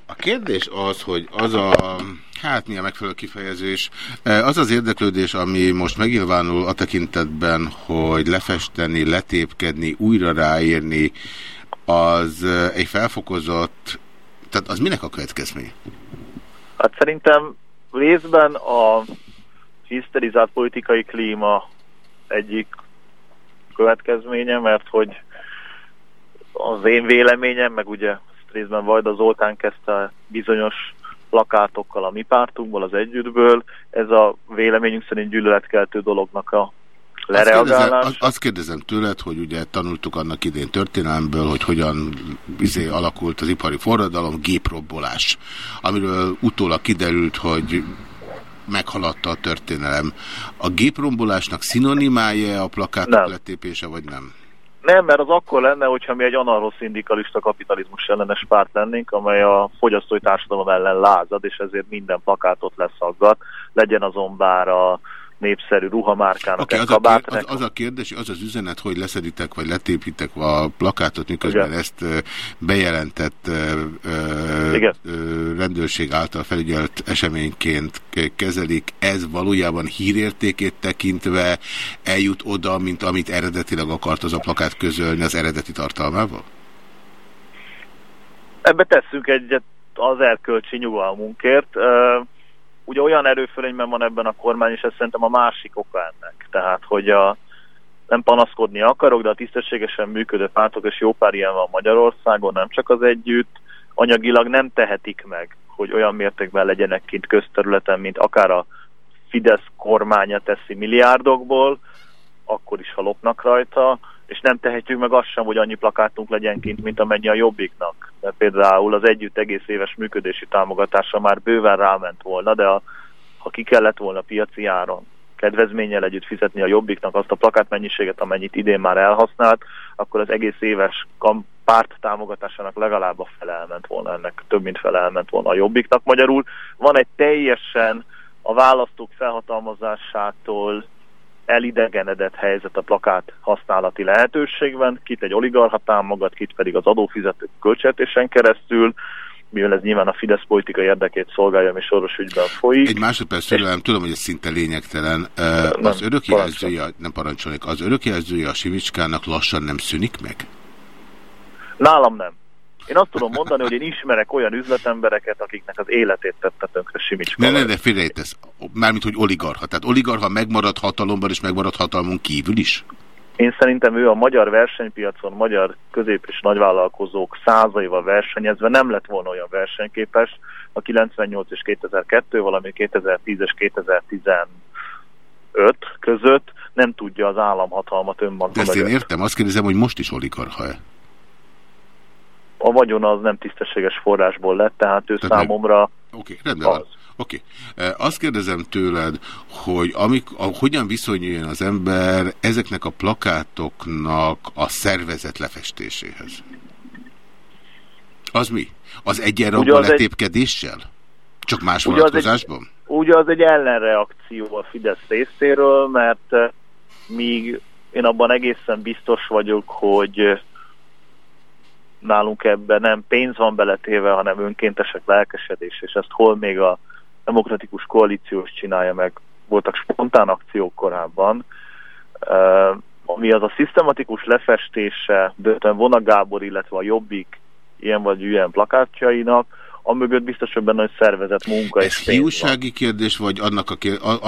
A: A kérdés az, hogy az a, hát mi a megfelelő kifejezés, e, az az érdeklődés, ami most megnyilvánul a tekintetben, hogy lefesteni, letépkedni, újra ráírni, az egy felfokozott, tehát az minek a következmény?
O: Hát szerintem részben a hiszterizált politikai klíma egyik következménye, mert hogy az én véleményem, meg ugye részben Vajda Zoltán kezdte bizonyos plakátokkal a mi pártunkból, az együttből, ez a véleményünk szerint gyűlöletkeltő dolognak a lereagálás. Azt kérdezem,
A: azt kérdezem tőled, hogy ugye tanultuk annak idén történelmből, hogy hogyan izé alakult az ipari forradalom, géprobbolás, amiről utólag kiderült, hogy meghaladta a történelem. A géprombolásnak szinonimája a plakátok nem. letépése, vagy nem?
O: Nem, mert az akkor lenne, hogyha mi egy anarcho-szindikalista kapitalizmus ellenes párt lennénk, amely a fogyasztói társadalom ellen lázad, és ezért minden plakátot leszaggat, legyen azon bár a népszerű ruhamárkának
A: okay, egy az kabát. A, az, az a kérdés, az az üzenet, hogy leseditek vagy letépitek a plakátot, miközben Igen. ezt bejelentett Igen. rendőrség által felügyelt eseményként kezelik, ez valójában hírértékét tekintve eljut oda, mint amit eredetileg akart az a plakát közölni az eredeti tartalmával?
O: Ebbe tesszünk egyet az erkölcsi nyugalmunkért. Uh, ugye olyan erőfölényben van ebben a kormány, és ez szerintem a másik oka ennek. Tehát, hogy a, nem panaszkodni akarok, de a tisztességesen működő pártok, és jó pár ilyen van Magyarországon, nem csak az együtt, anyagilag nem tehetik meg, hogy olyan mértékben legyenek kint közterületen, mint akár a Fidesz kormánya teszi milliárdokból, akkor is, ha lopnak rajta, és nem tehetjük meg azt sem, hogy annyi plakátunk legyen kint, mint amennyi a jobbiknak. Mert például az együtt egész éves működési támogatása már bőven ráment volna, de a, ha ki kellett volna piaci áron kedvezménnyel együtt fizetni a jobbiknak azt a plakátmennyiséget, amennyit idén már elhasznált, akkor az egész éves párt támogatásának legalább a felelment volna ennek, több mint felelment volna a jobbiknak. Magyarul van egy teljesen a választók felhatalmazásától elidegenedett helyzet a plakát használati lehetőségben, kit egy oligarha támogat, kit pedig az adófizetők költségvetésen keresztül, mivel ez nyilván a Fidesz politikai érdekét szolgálja, ami soros ügyben folyik.
A: Egy másodperc türelem, tudom, hogy ez szinte lényegtelen. Az örökjelzője, nem parancsolnék, az örökjelzője a Simicskának lassan nem szűnik meg?
O: Nálam nem. Én azt tudom mondani, hogy én ismerek olyan üzletembereket, akiknek az életét tette tönkre Simics
A: Ne, ne, ne, félrejtesz. Mármint, hogy oligarha. Tehát oligarha megmarad hatalomban, és megmarad hatalmon kívül is?
O: Én szerintem ő a magyar versenypiacon, magyar közép- és nagyvállalkozók százaival versenyezve nem lett volna olyan versenyképes a 98 és 2002, valami 2010 és 2015 között nem tudja az államhatalmat önmagában.
A: De ezt én értem, azt kérdezem, hogy most is oligarha-e?
O: A vagyon az nem tisztességes forrásból lett, tehát ő tehát számomra
A: Oké, okay, rendben az. van. Oké. Okay. E, azt kérdezem tőled, hogy amik, a, hogyan viszonyuljon az ember ezeknek a plakátoknak a szervezet lefestéséhez? Az mi? Az egyenrangú letépkedéssel? Egy, Csak más vonatkozásban?
O: Ugye az egy ellenreakció a Fidesz részéről, mert e, míg én abban egészen biztos vagyok, hogy nálunk ebben nem pénz van beletéve, hanem önkéntesek lelkesedés, és ezt hol még a demokratikus koalíciós csinálja meg, voltak spontán akciók korábban, ami az a szisztematikus lefestése Döntön Vona Gábor, illetve a Jobbik ilyen vagy ilyen plakátjainak, amögött biztos, hogy benne, hogy szervezett munka
A: Ez és hiúsági kérdés, vagy annak a,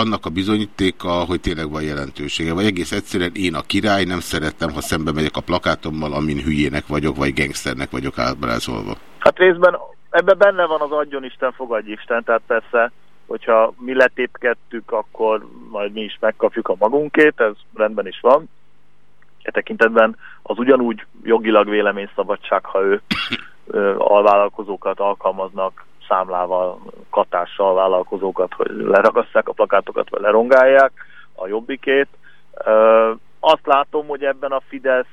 A: annak a bizonyítéka, hogy tényleg van jelentősége? Vagy egész egyszerűen én a király, nem szerettem, ha szembe megyek a plakátommal, amin hülyének vagyok, vagy gangsternek vagyok ábrázolva?
O: Hát részben ebben benne van az adjon Isten, fogadj Isten, tehát persze, hogyha mi letépkedtük, akkor majd mi is megkapjuk a magunkét, ez rendben is van. E tekintetben az ugyanúgy jogilag véleményszabadság, ha ő alvállalkozókat alkalmaznak számlával, katással vállalkozókat, hogy leragasszák a plakátokat, vagy lerongálják a jobbikét. Azt látom, hogy ebben a Fidesz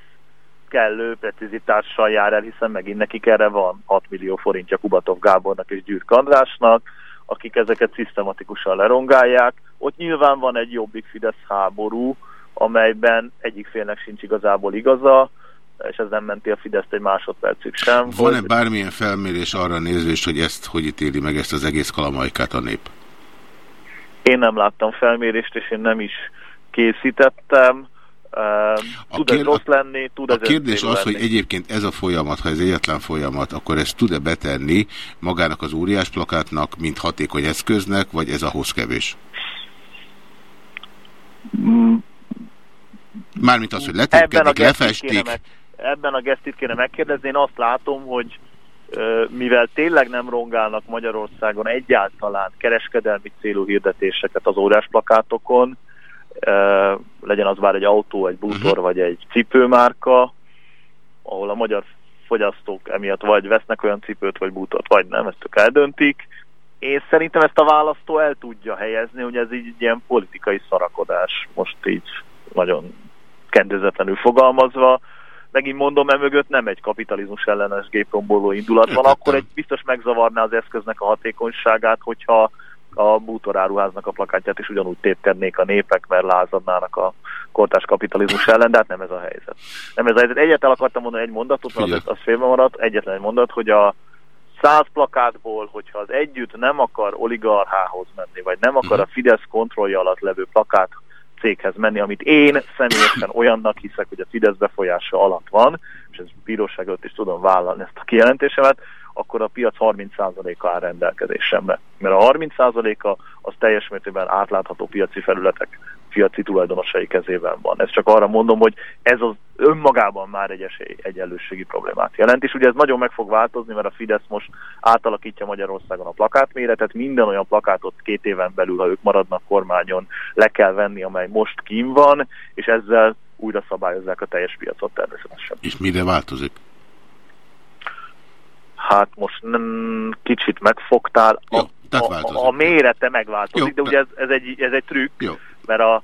O: kellő precizitással jár el, hiszen megint nekik erre van 6 millió forintja Kubatov Gábornak és Gyürk Andrásnak, akik ezeket szisztematikusan lerongálják. Ott nyilván van egy jobbik-Fidesz háború, amelyben egyik félnek sincs igazából igaza, és ez nem menti a Fideszt egy másodpercig sem.
A: Van-e bármilyen felmérés arra nézvést, hogy ezt hogy ítéli meg ezt az egész kalamajkát a nép?
O: Én nem láttam felmérést, és én nem is készítettem. Tud ez rossz lenni, tud
A: a
O: ez
A: kérdés az,
O: lenni.
A: hogy egyébként ez a folyamat, ha ez egyetlen folyamat, akkor ezt tud-e betenni magának az óriás plakátnak, mint hatékony eszköznek, vagy ez ahhoz kevés? Mm. Mármint az, hogy letépkedik, lefestik.
O: Ebben a gesztit kéne megkérdezni. Én azt látom, hogy mivel tényleg nem rongálnak Magyarországon egyáltalán kereskedelmi célú hirdetéseket az órás plakátokon, legyen az bár egy autó, egy bútor uh mhm. -huh. vagy egy cipőmárka, ahol a magyar fogyasztók emiatt vagy vesznek olyan cipőt vagy bútort, vagy nem, ezt ők eldöntik. Én szerintem ezt a választó el tudja helyezni, hogy ez így egy ilyen politikai szarakodás, most így nagyon kendőzetlenül fogalmazva. Megint mondom, emögött nem egy kapitalizmus ellenes gépromboló indulat van, akkor egy biztos megzavarná az eszköznek a hatékonyságát, hogyha a bútoráruháznak a plakátját is ugyanúgy tépkednék a népek, mert lázadnának a kortás kapitalizmus ellen, de hát nem ez a helyzet. Nem ez a helyzet. Egyetlen akartam mondani egy mondatot, mert az, az félbe maradt, egyetlen egy mondat, hogy a száz plakátból, hogyha az együtt nem akar oligarchához menni, vagy nem akar a Fidesz kontrollja alatt levő plakát céghez menni, amit én személyesen olyannak hiszek, hogy a Fidesz befolyása alatt van, és ez bíróság előtt is tudom vállalni ezt a kijelentésemet, akkor a piac 30%-a áll rendelkezésemre. Mert a 30%-a az teljes mértékben átlátható piaci felületek piaci tulajdonosai kezében van. Ez csak arra mondom, hogy ez az önmagában már egy esély egyenlőségi problémát jelent, és ugye ez nagyon meg fog változni, mert a Fidesz most átalakítja Magyarországon a plakátméretet, minden olyan plakátot két éven belül, ha ők maradnak kormányon, le kell venni, amely most kim van, és ezzel újra szabályozzák a teljes piacot természetesen.
A: És mire változik?
O: Hát most nem kicsit megfogtál.
A: Jó,
O: a, a, a mérete megváltozik, Jó, de ugye ez, ez, egy, ez egy trükk,
A: Jó.
O: Mert a,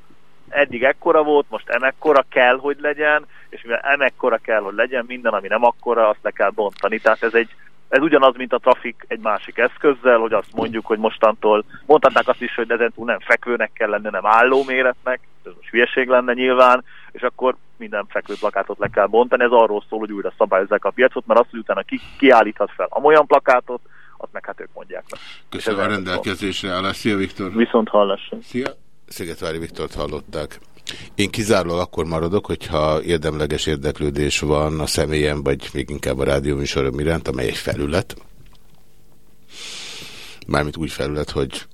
O: eddig ekkora volt, most emekkora kell, hogy legyen, és mivel emekkora kell, hogy legyen, minden, ami nem akkora, azt le kell bontani. Tehát ez egy ez ugyanaz, mint a trafik egy másik eszközzel, hogy azt mondjuk, hogy mostantól mondhatnák azt is, hogy ezentúl nem fekvőnek kell lenni, nem álló méretnek, ez most hülyeség lenne nyilván, és akkor minden fekvő plakátot le kell bontani. Ez arról szól, hogy újra szabályozzák a piacot, mert azt, hogy utána ki, kiállíthat fel amolyan plakátot, azt meg hát ők mondják meg.
A: Köszönöm a rendelkezésre állás. Szia Viktor!
O: Viszont hallásra!
A: Szia! Szigetvári Viktort hallották. Én kizárólag akkor maradok, hogyha érdemleges érdeklődés van a személyem, vagy még inkább a rádióműsorom iránt, amely egy felület. Mármint úgy felület, hogy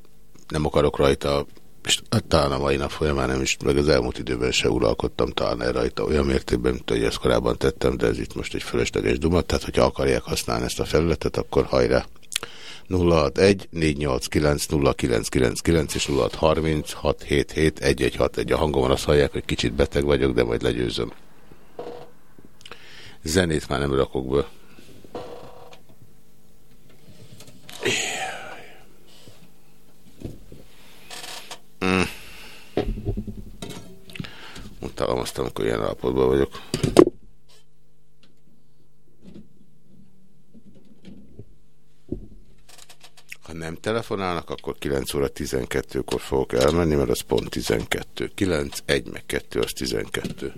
A: nem akarok rajta, és talán a mai nap folyamán nem is, meg az elmúlt időben se uralkodtam talán erre rajta olyan mértékben, mint hogy ezt korábban tettem, de ez itt most egy fölösleges dumat, tehát hogyha akarják használni ezt a felületet, akkor hajrá! 061 489 0999 és 0630 677 1161. A hangomon azt hallják, hogy kicsit beteg vagyok, de majd legyőzöm. Zenét már nem rakok be. Mm. Utalmaztam, amikor ilyen állapotban vagyok. Ha nem telefonálnak, akkor 9 óra 12-kor fogok elmenni, mert az pont 12. 9, 1 meg 2 az 12.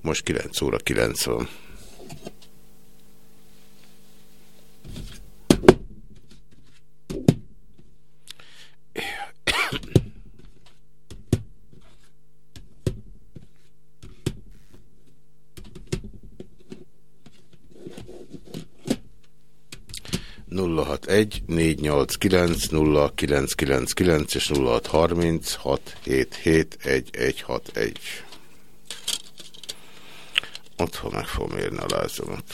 A: Most 9 óra 9 van. 061 489 0999 és 0630 677 1161. Otthon meg fogom érni a lázamat.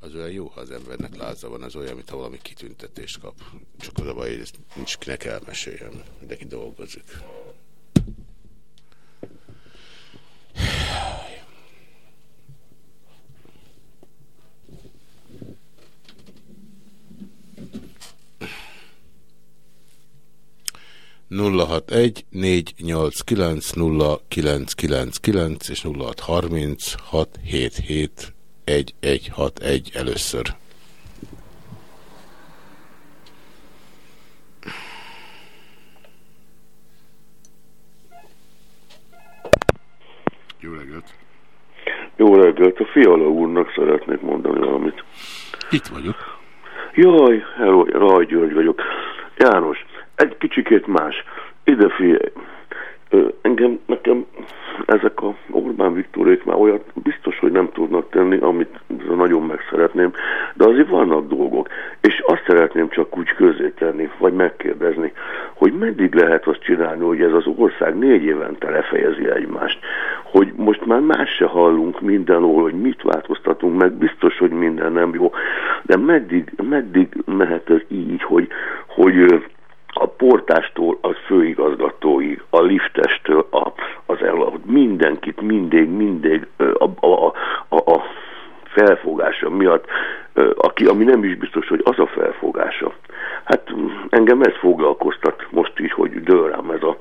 A: Az olyan jó, ha az embernek láza van, az olyan, mintha valami kitüntetést kap. Csak az a baj, hogy nincs kinek elmeséljem. Mindenki dolgozik. Nulla hat egy négy nyolc kilenc nulla kilenc kilenc kilenc és nulla hat harminc hat hét hét egy egy hat egy először. Jó reggelt!
P: Jó reggelt! A Fiala úrnak szeretnék mondani valamit.
A: Itt vagyok.
P: Jaj, hello, Raj György vagyok. János, egy kicsikét más. Ide figyelj. Engem, nekem ezek a Orbán Viktorék már olyat biztos, hogy nem tudnak tenni, amit nagyon meg szeretném, de azért vannak dolgok. És azt szeretném csak úgy közé tenni, vagy megkérdezni, hogy meddig lehet azt csinálni, hogy ez az ország négy évente lefejezi egymást. Hogy most már más se hallunk mindenhol, hogy mit változtatunk meg, biztos, hogy minden nem jó, de meddig, meddig mehet ez így, hogy, hogy a portástól a főigazgatóig, a liftestől a, az el, mindenkit mindig, mindig a, a, a, a felfogása miatt, aki, ami nem is biztos, hogy az a felfogása. Hát engem ez foglalkoztat most is, hogy dől rám ez a,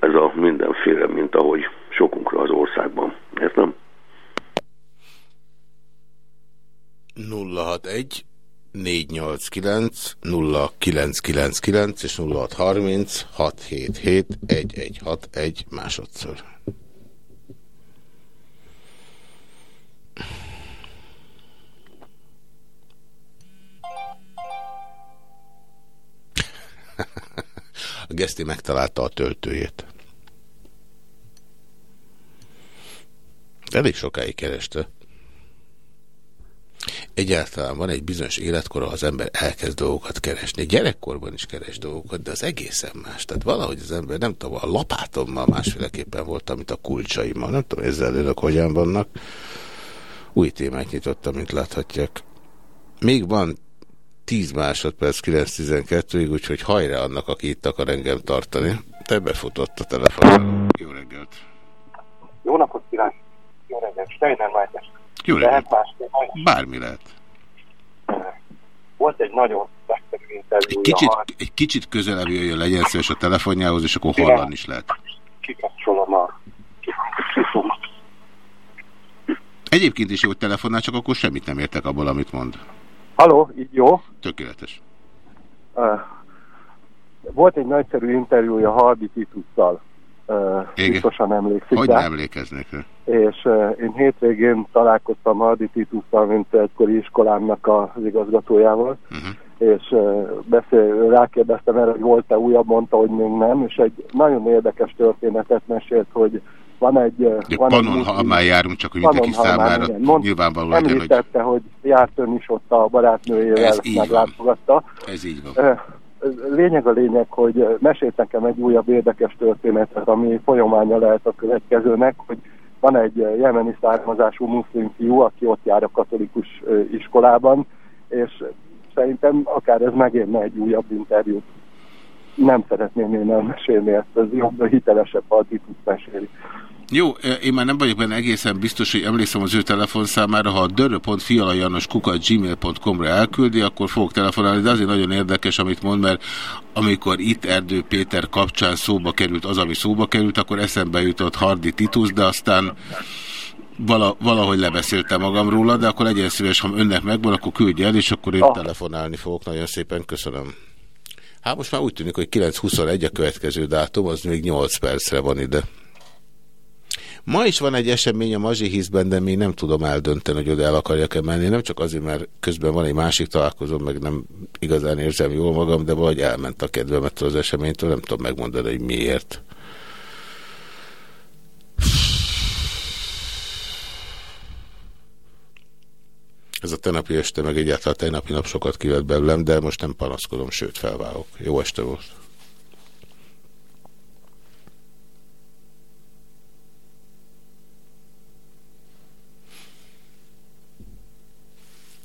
P: ez a mindenféle, mint ahogy sokunkra az országban. Ez nem?
A: 061 489 0999 és 0630 677 1161 másodszor. A Geszti megtalálta a töltőjét. Elég sokáig kereste egyáltalán van egy bizonyos életkor, ahol az ember elkezd dolgokat keresni. Gyerekkorban is keres dolgokat, de az egészen más. Tehát valahogy az ember, nem tudom, a lapátommal másféleképpen volt, mint a kulcsaimmal. Nem tudom, ezzel önök hogyan vannak. Új témát nyitottam, mint láthatják. Még van 10 másodperc 9.12-ig, úgyhogy hajrá annak, aki itt akar engem tartani. Te befutott a telefon. Jó reggelt!
Q: Jó napot kívánok! Jó reggelt! Steiner Mátyás!
A: Jó lehet. Bármi lehet.
Q: Volt egy nagyon interjú.
A: Egy kicsit, egy kicsit közelebb jöjjön, legyen szíves a telefonjához, és akkor hallani is lehet.
Q: Kikapcsolom a...
A: Egyébként is jó telefonál, csak akkor semmit nem értek abból, amit mond.
Q: Haló, jó?
A: Tökéletes.
Q: Uh, volt egy nagyszerű interjúja Hardi Titusszal biztosan emlékszik
A: Hogy nem emlékeznék
Q: És én hétvégén találkoztam Adi Titusszal, mint egykori iskolámnak az igazgatójával, uh. -huh. és beszél, rákérdeztem erre, hogy volt-e újabb, mondta, hogy még nem, és egy nagyon érdekes történetet mesélt, hogy van egy...
A: De van panon, egy ha már járunk, csak hogy mindenki számára nyilvánvaló
Q: legyen, hogy... Említette, hogy járt ön is ott a barátnőjével, meglátogatta.
A: Ez így van
Q: lényeg a lényeg, hogy mesélt nekem egy újabb érdekes történetet, ami folyamánya lehet a következőnek, hogy van egy jemeni származású muszlim fiú, aki ott jár a katolikus iskolában, és szerintem akár ez megérne egy újabb interjút. Nem szeretném én elmesélni ezt, ez jobb, hitelesebb, ha a titus meséli.
A: Jó, én már nem vagyok benne egészen biztos, hogy emlékszem az ő telefonszámára, ha a dörö.fialajanoskukat.gmail.com-ra elküldi, akkor fogok telefonálni, de azért nagyon érdekes, amit mond, mert amikor itt Erdő Péter kapcsán szóba került az, ami szóba került, akkor eszembe jutott Hardi Titus, de aztán vala, valahogy lebeszéltem magam róla, de akkor legyen szíves, ha önnek megvan, akkor küldje el, és akkor én ah. telefonálni fogok. Nagyon szépen köszönöm. Hát most már úgy tűnik, hogy 9.21 a következő dátum, az még 8 percre van ide. Ma is van egy esemény a Mazsihízben, de még nem tudom eldönteni, hogy oda el akarjak-e menni. Nem csak azért, mert közben van egy másik találkozó, meg nem igazán érzem jól magam, de valahogy elment a kedvemet az eseménytől, nem tudom megmondani, hogy miért. Ez a tenapi este, meg egyáltalán tegnapi nap sokat kivett belőlem, de most nem panaszkodom, sőt felválok. Jó este volt.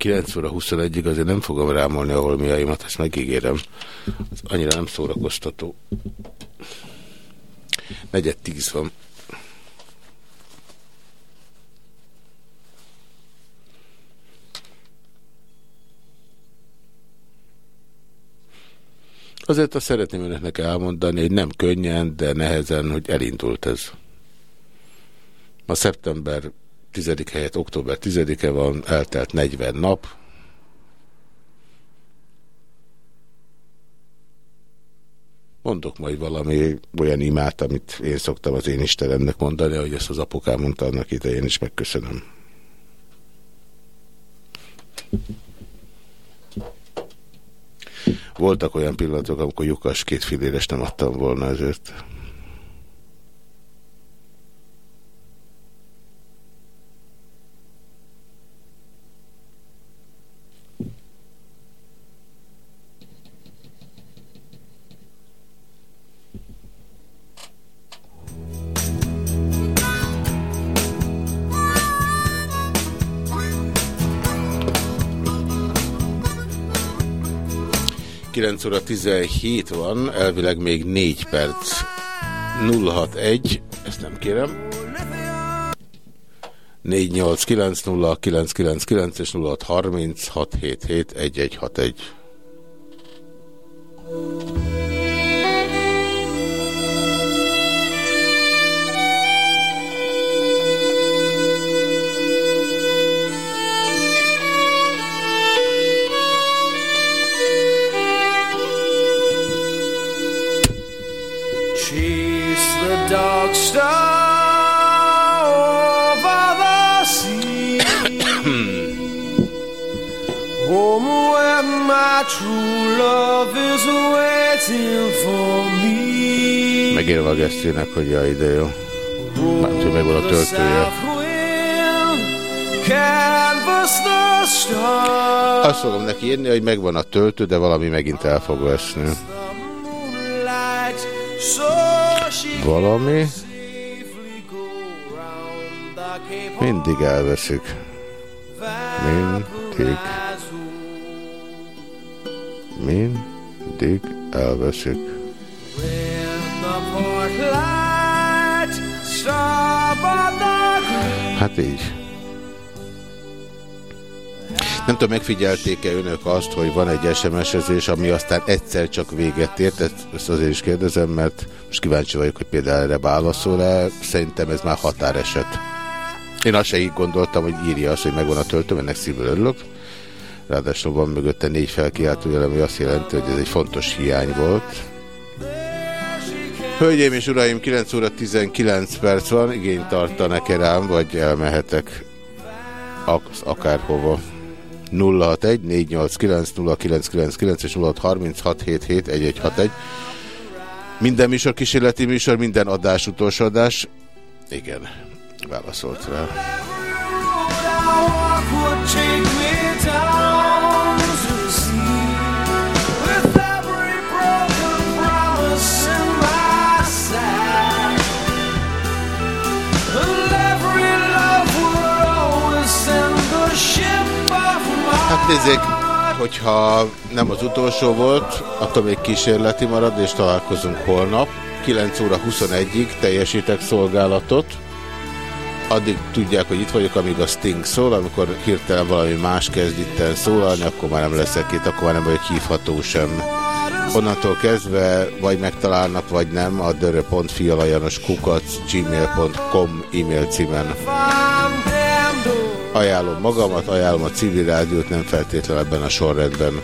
A: 9 óra 21-ig azért nem fogom rámolni a holmiaimat, ezt megígérem. Az annyira nem szórakoztató. Negyed tíz van. Azért azt szeretném önöknek elmondani, hogy nem könnyen, de nehezen, hogy elindult ez. Ma szeptember 10 helyett október 10-e van, eltelt 40 nap. Mondok majd valami olyan imát, amit én szoktam az én Istenemnek mondani, hogy ezt az apukám mondta annak idején is megköszönöm. Voltak olyan pillanatok, amikor lyukas két filéres nem adtam volna ezért. 9 óra 17 van, elvileg még 4 perc. 061, ezt nem kérem. 489 0999 és 0630 Megérve a gesztének, hogy ja, ide jó. Már hogy megvan a töltője. Azt fogom neki írni, hogy megvan a töltő, de valami megint el fog veszni. Valami mindig elveszik. Mindig. Mindig elveszik. Hát így. Nem tudom, megfigyelték-e önök azt, hogy van egy SMS-ezés, ami aztán egyszer csak véget ért, ezt, azért is kérdezem, mert most kíváncsi vagyok, hogy például erre válaszol -e. Szerintem ez már határeset. Én azt se így gondoltam, hogy írja azt, hogy megvan a töltőm, ennek szívből örülök. Ráadásul van mögötte négy felkiáltójel, ami azt jelenti, hogy ez egy fontos hiány volt. Hölgyeim és uraim, 9 óra 19 perc van, igényt tartanak-e rám, vagy elmehetek ak akárhova. 061 489 és 0636771161. Minden műsor kísérleti műsor, minden adás utolsó adás. Igen, válaszolt rá. Hát nézzék, hogyha nem az utolsó volt, attól még kísérleti marad, és találkozunk holnap. 9 óra 21-ig teljesítek szolgálatot. Addig tudják, hogy itt vagyok, amíg a Sting szól, amikor hirtelen valami más kezd itt szólalni, akkor már nem leszek itt, akkor már nem vagyok hívható sem. Onnantól kezdve vagy megtalálnak, vagy nem a dörö.fialajanoskukac gmail.com e-mail címen. Ajánlom magamat, ajánlom a civil rádiót, nem feltétlenül ebben a sorrendben.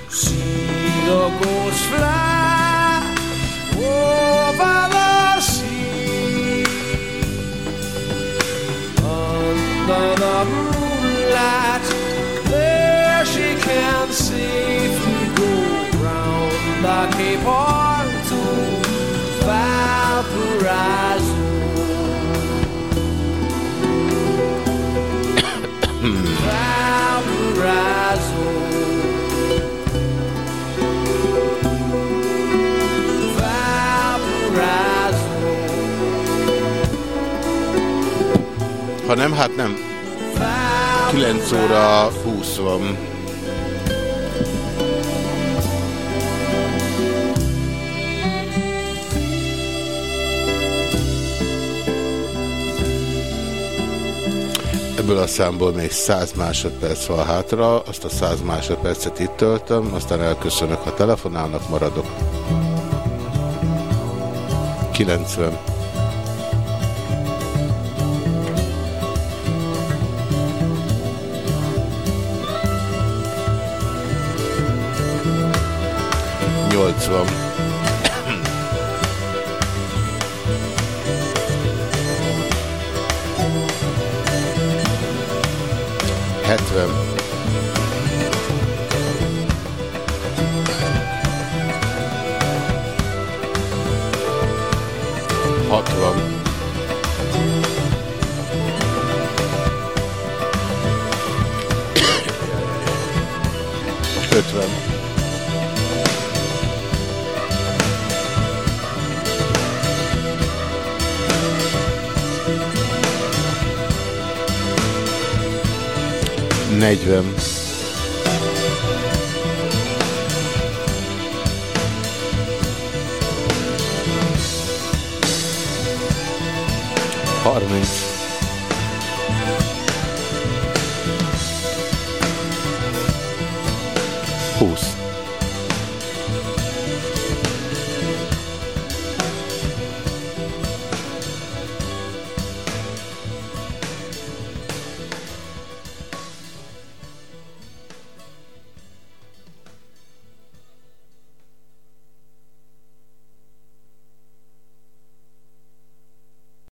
A: Under the moonlight, there she can safely go round the Cape Horn to Valparaiso. Ha nem, hát nem. 9 óra 20 van. Ebből a számból még 100 másodperc van hátra, azt a 100 másodpercet itt töltöm, aztán elköszönök, ha telefonálnak, maradok. 90. Nyolcvan. Hetven. 40. Harminc.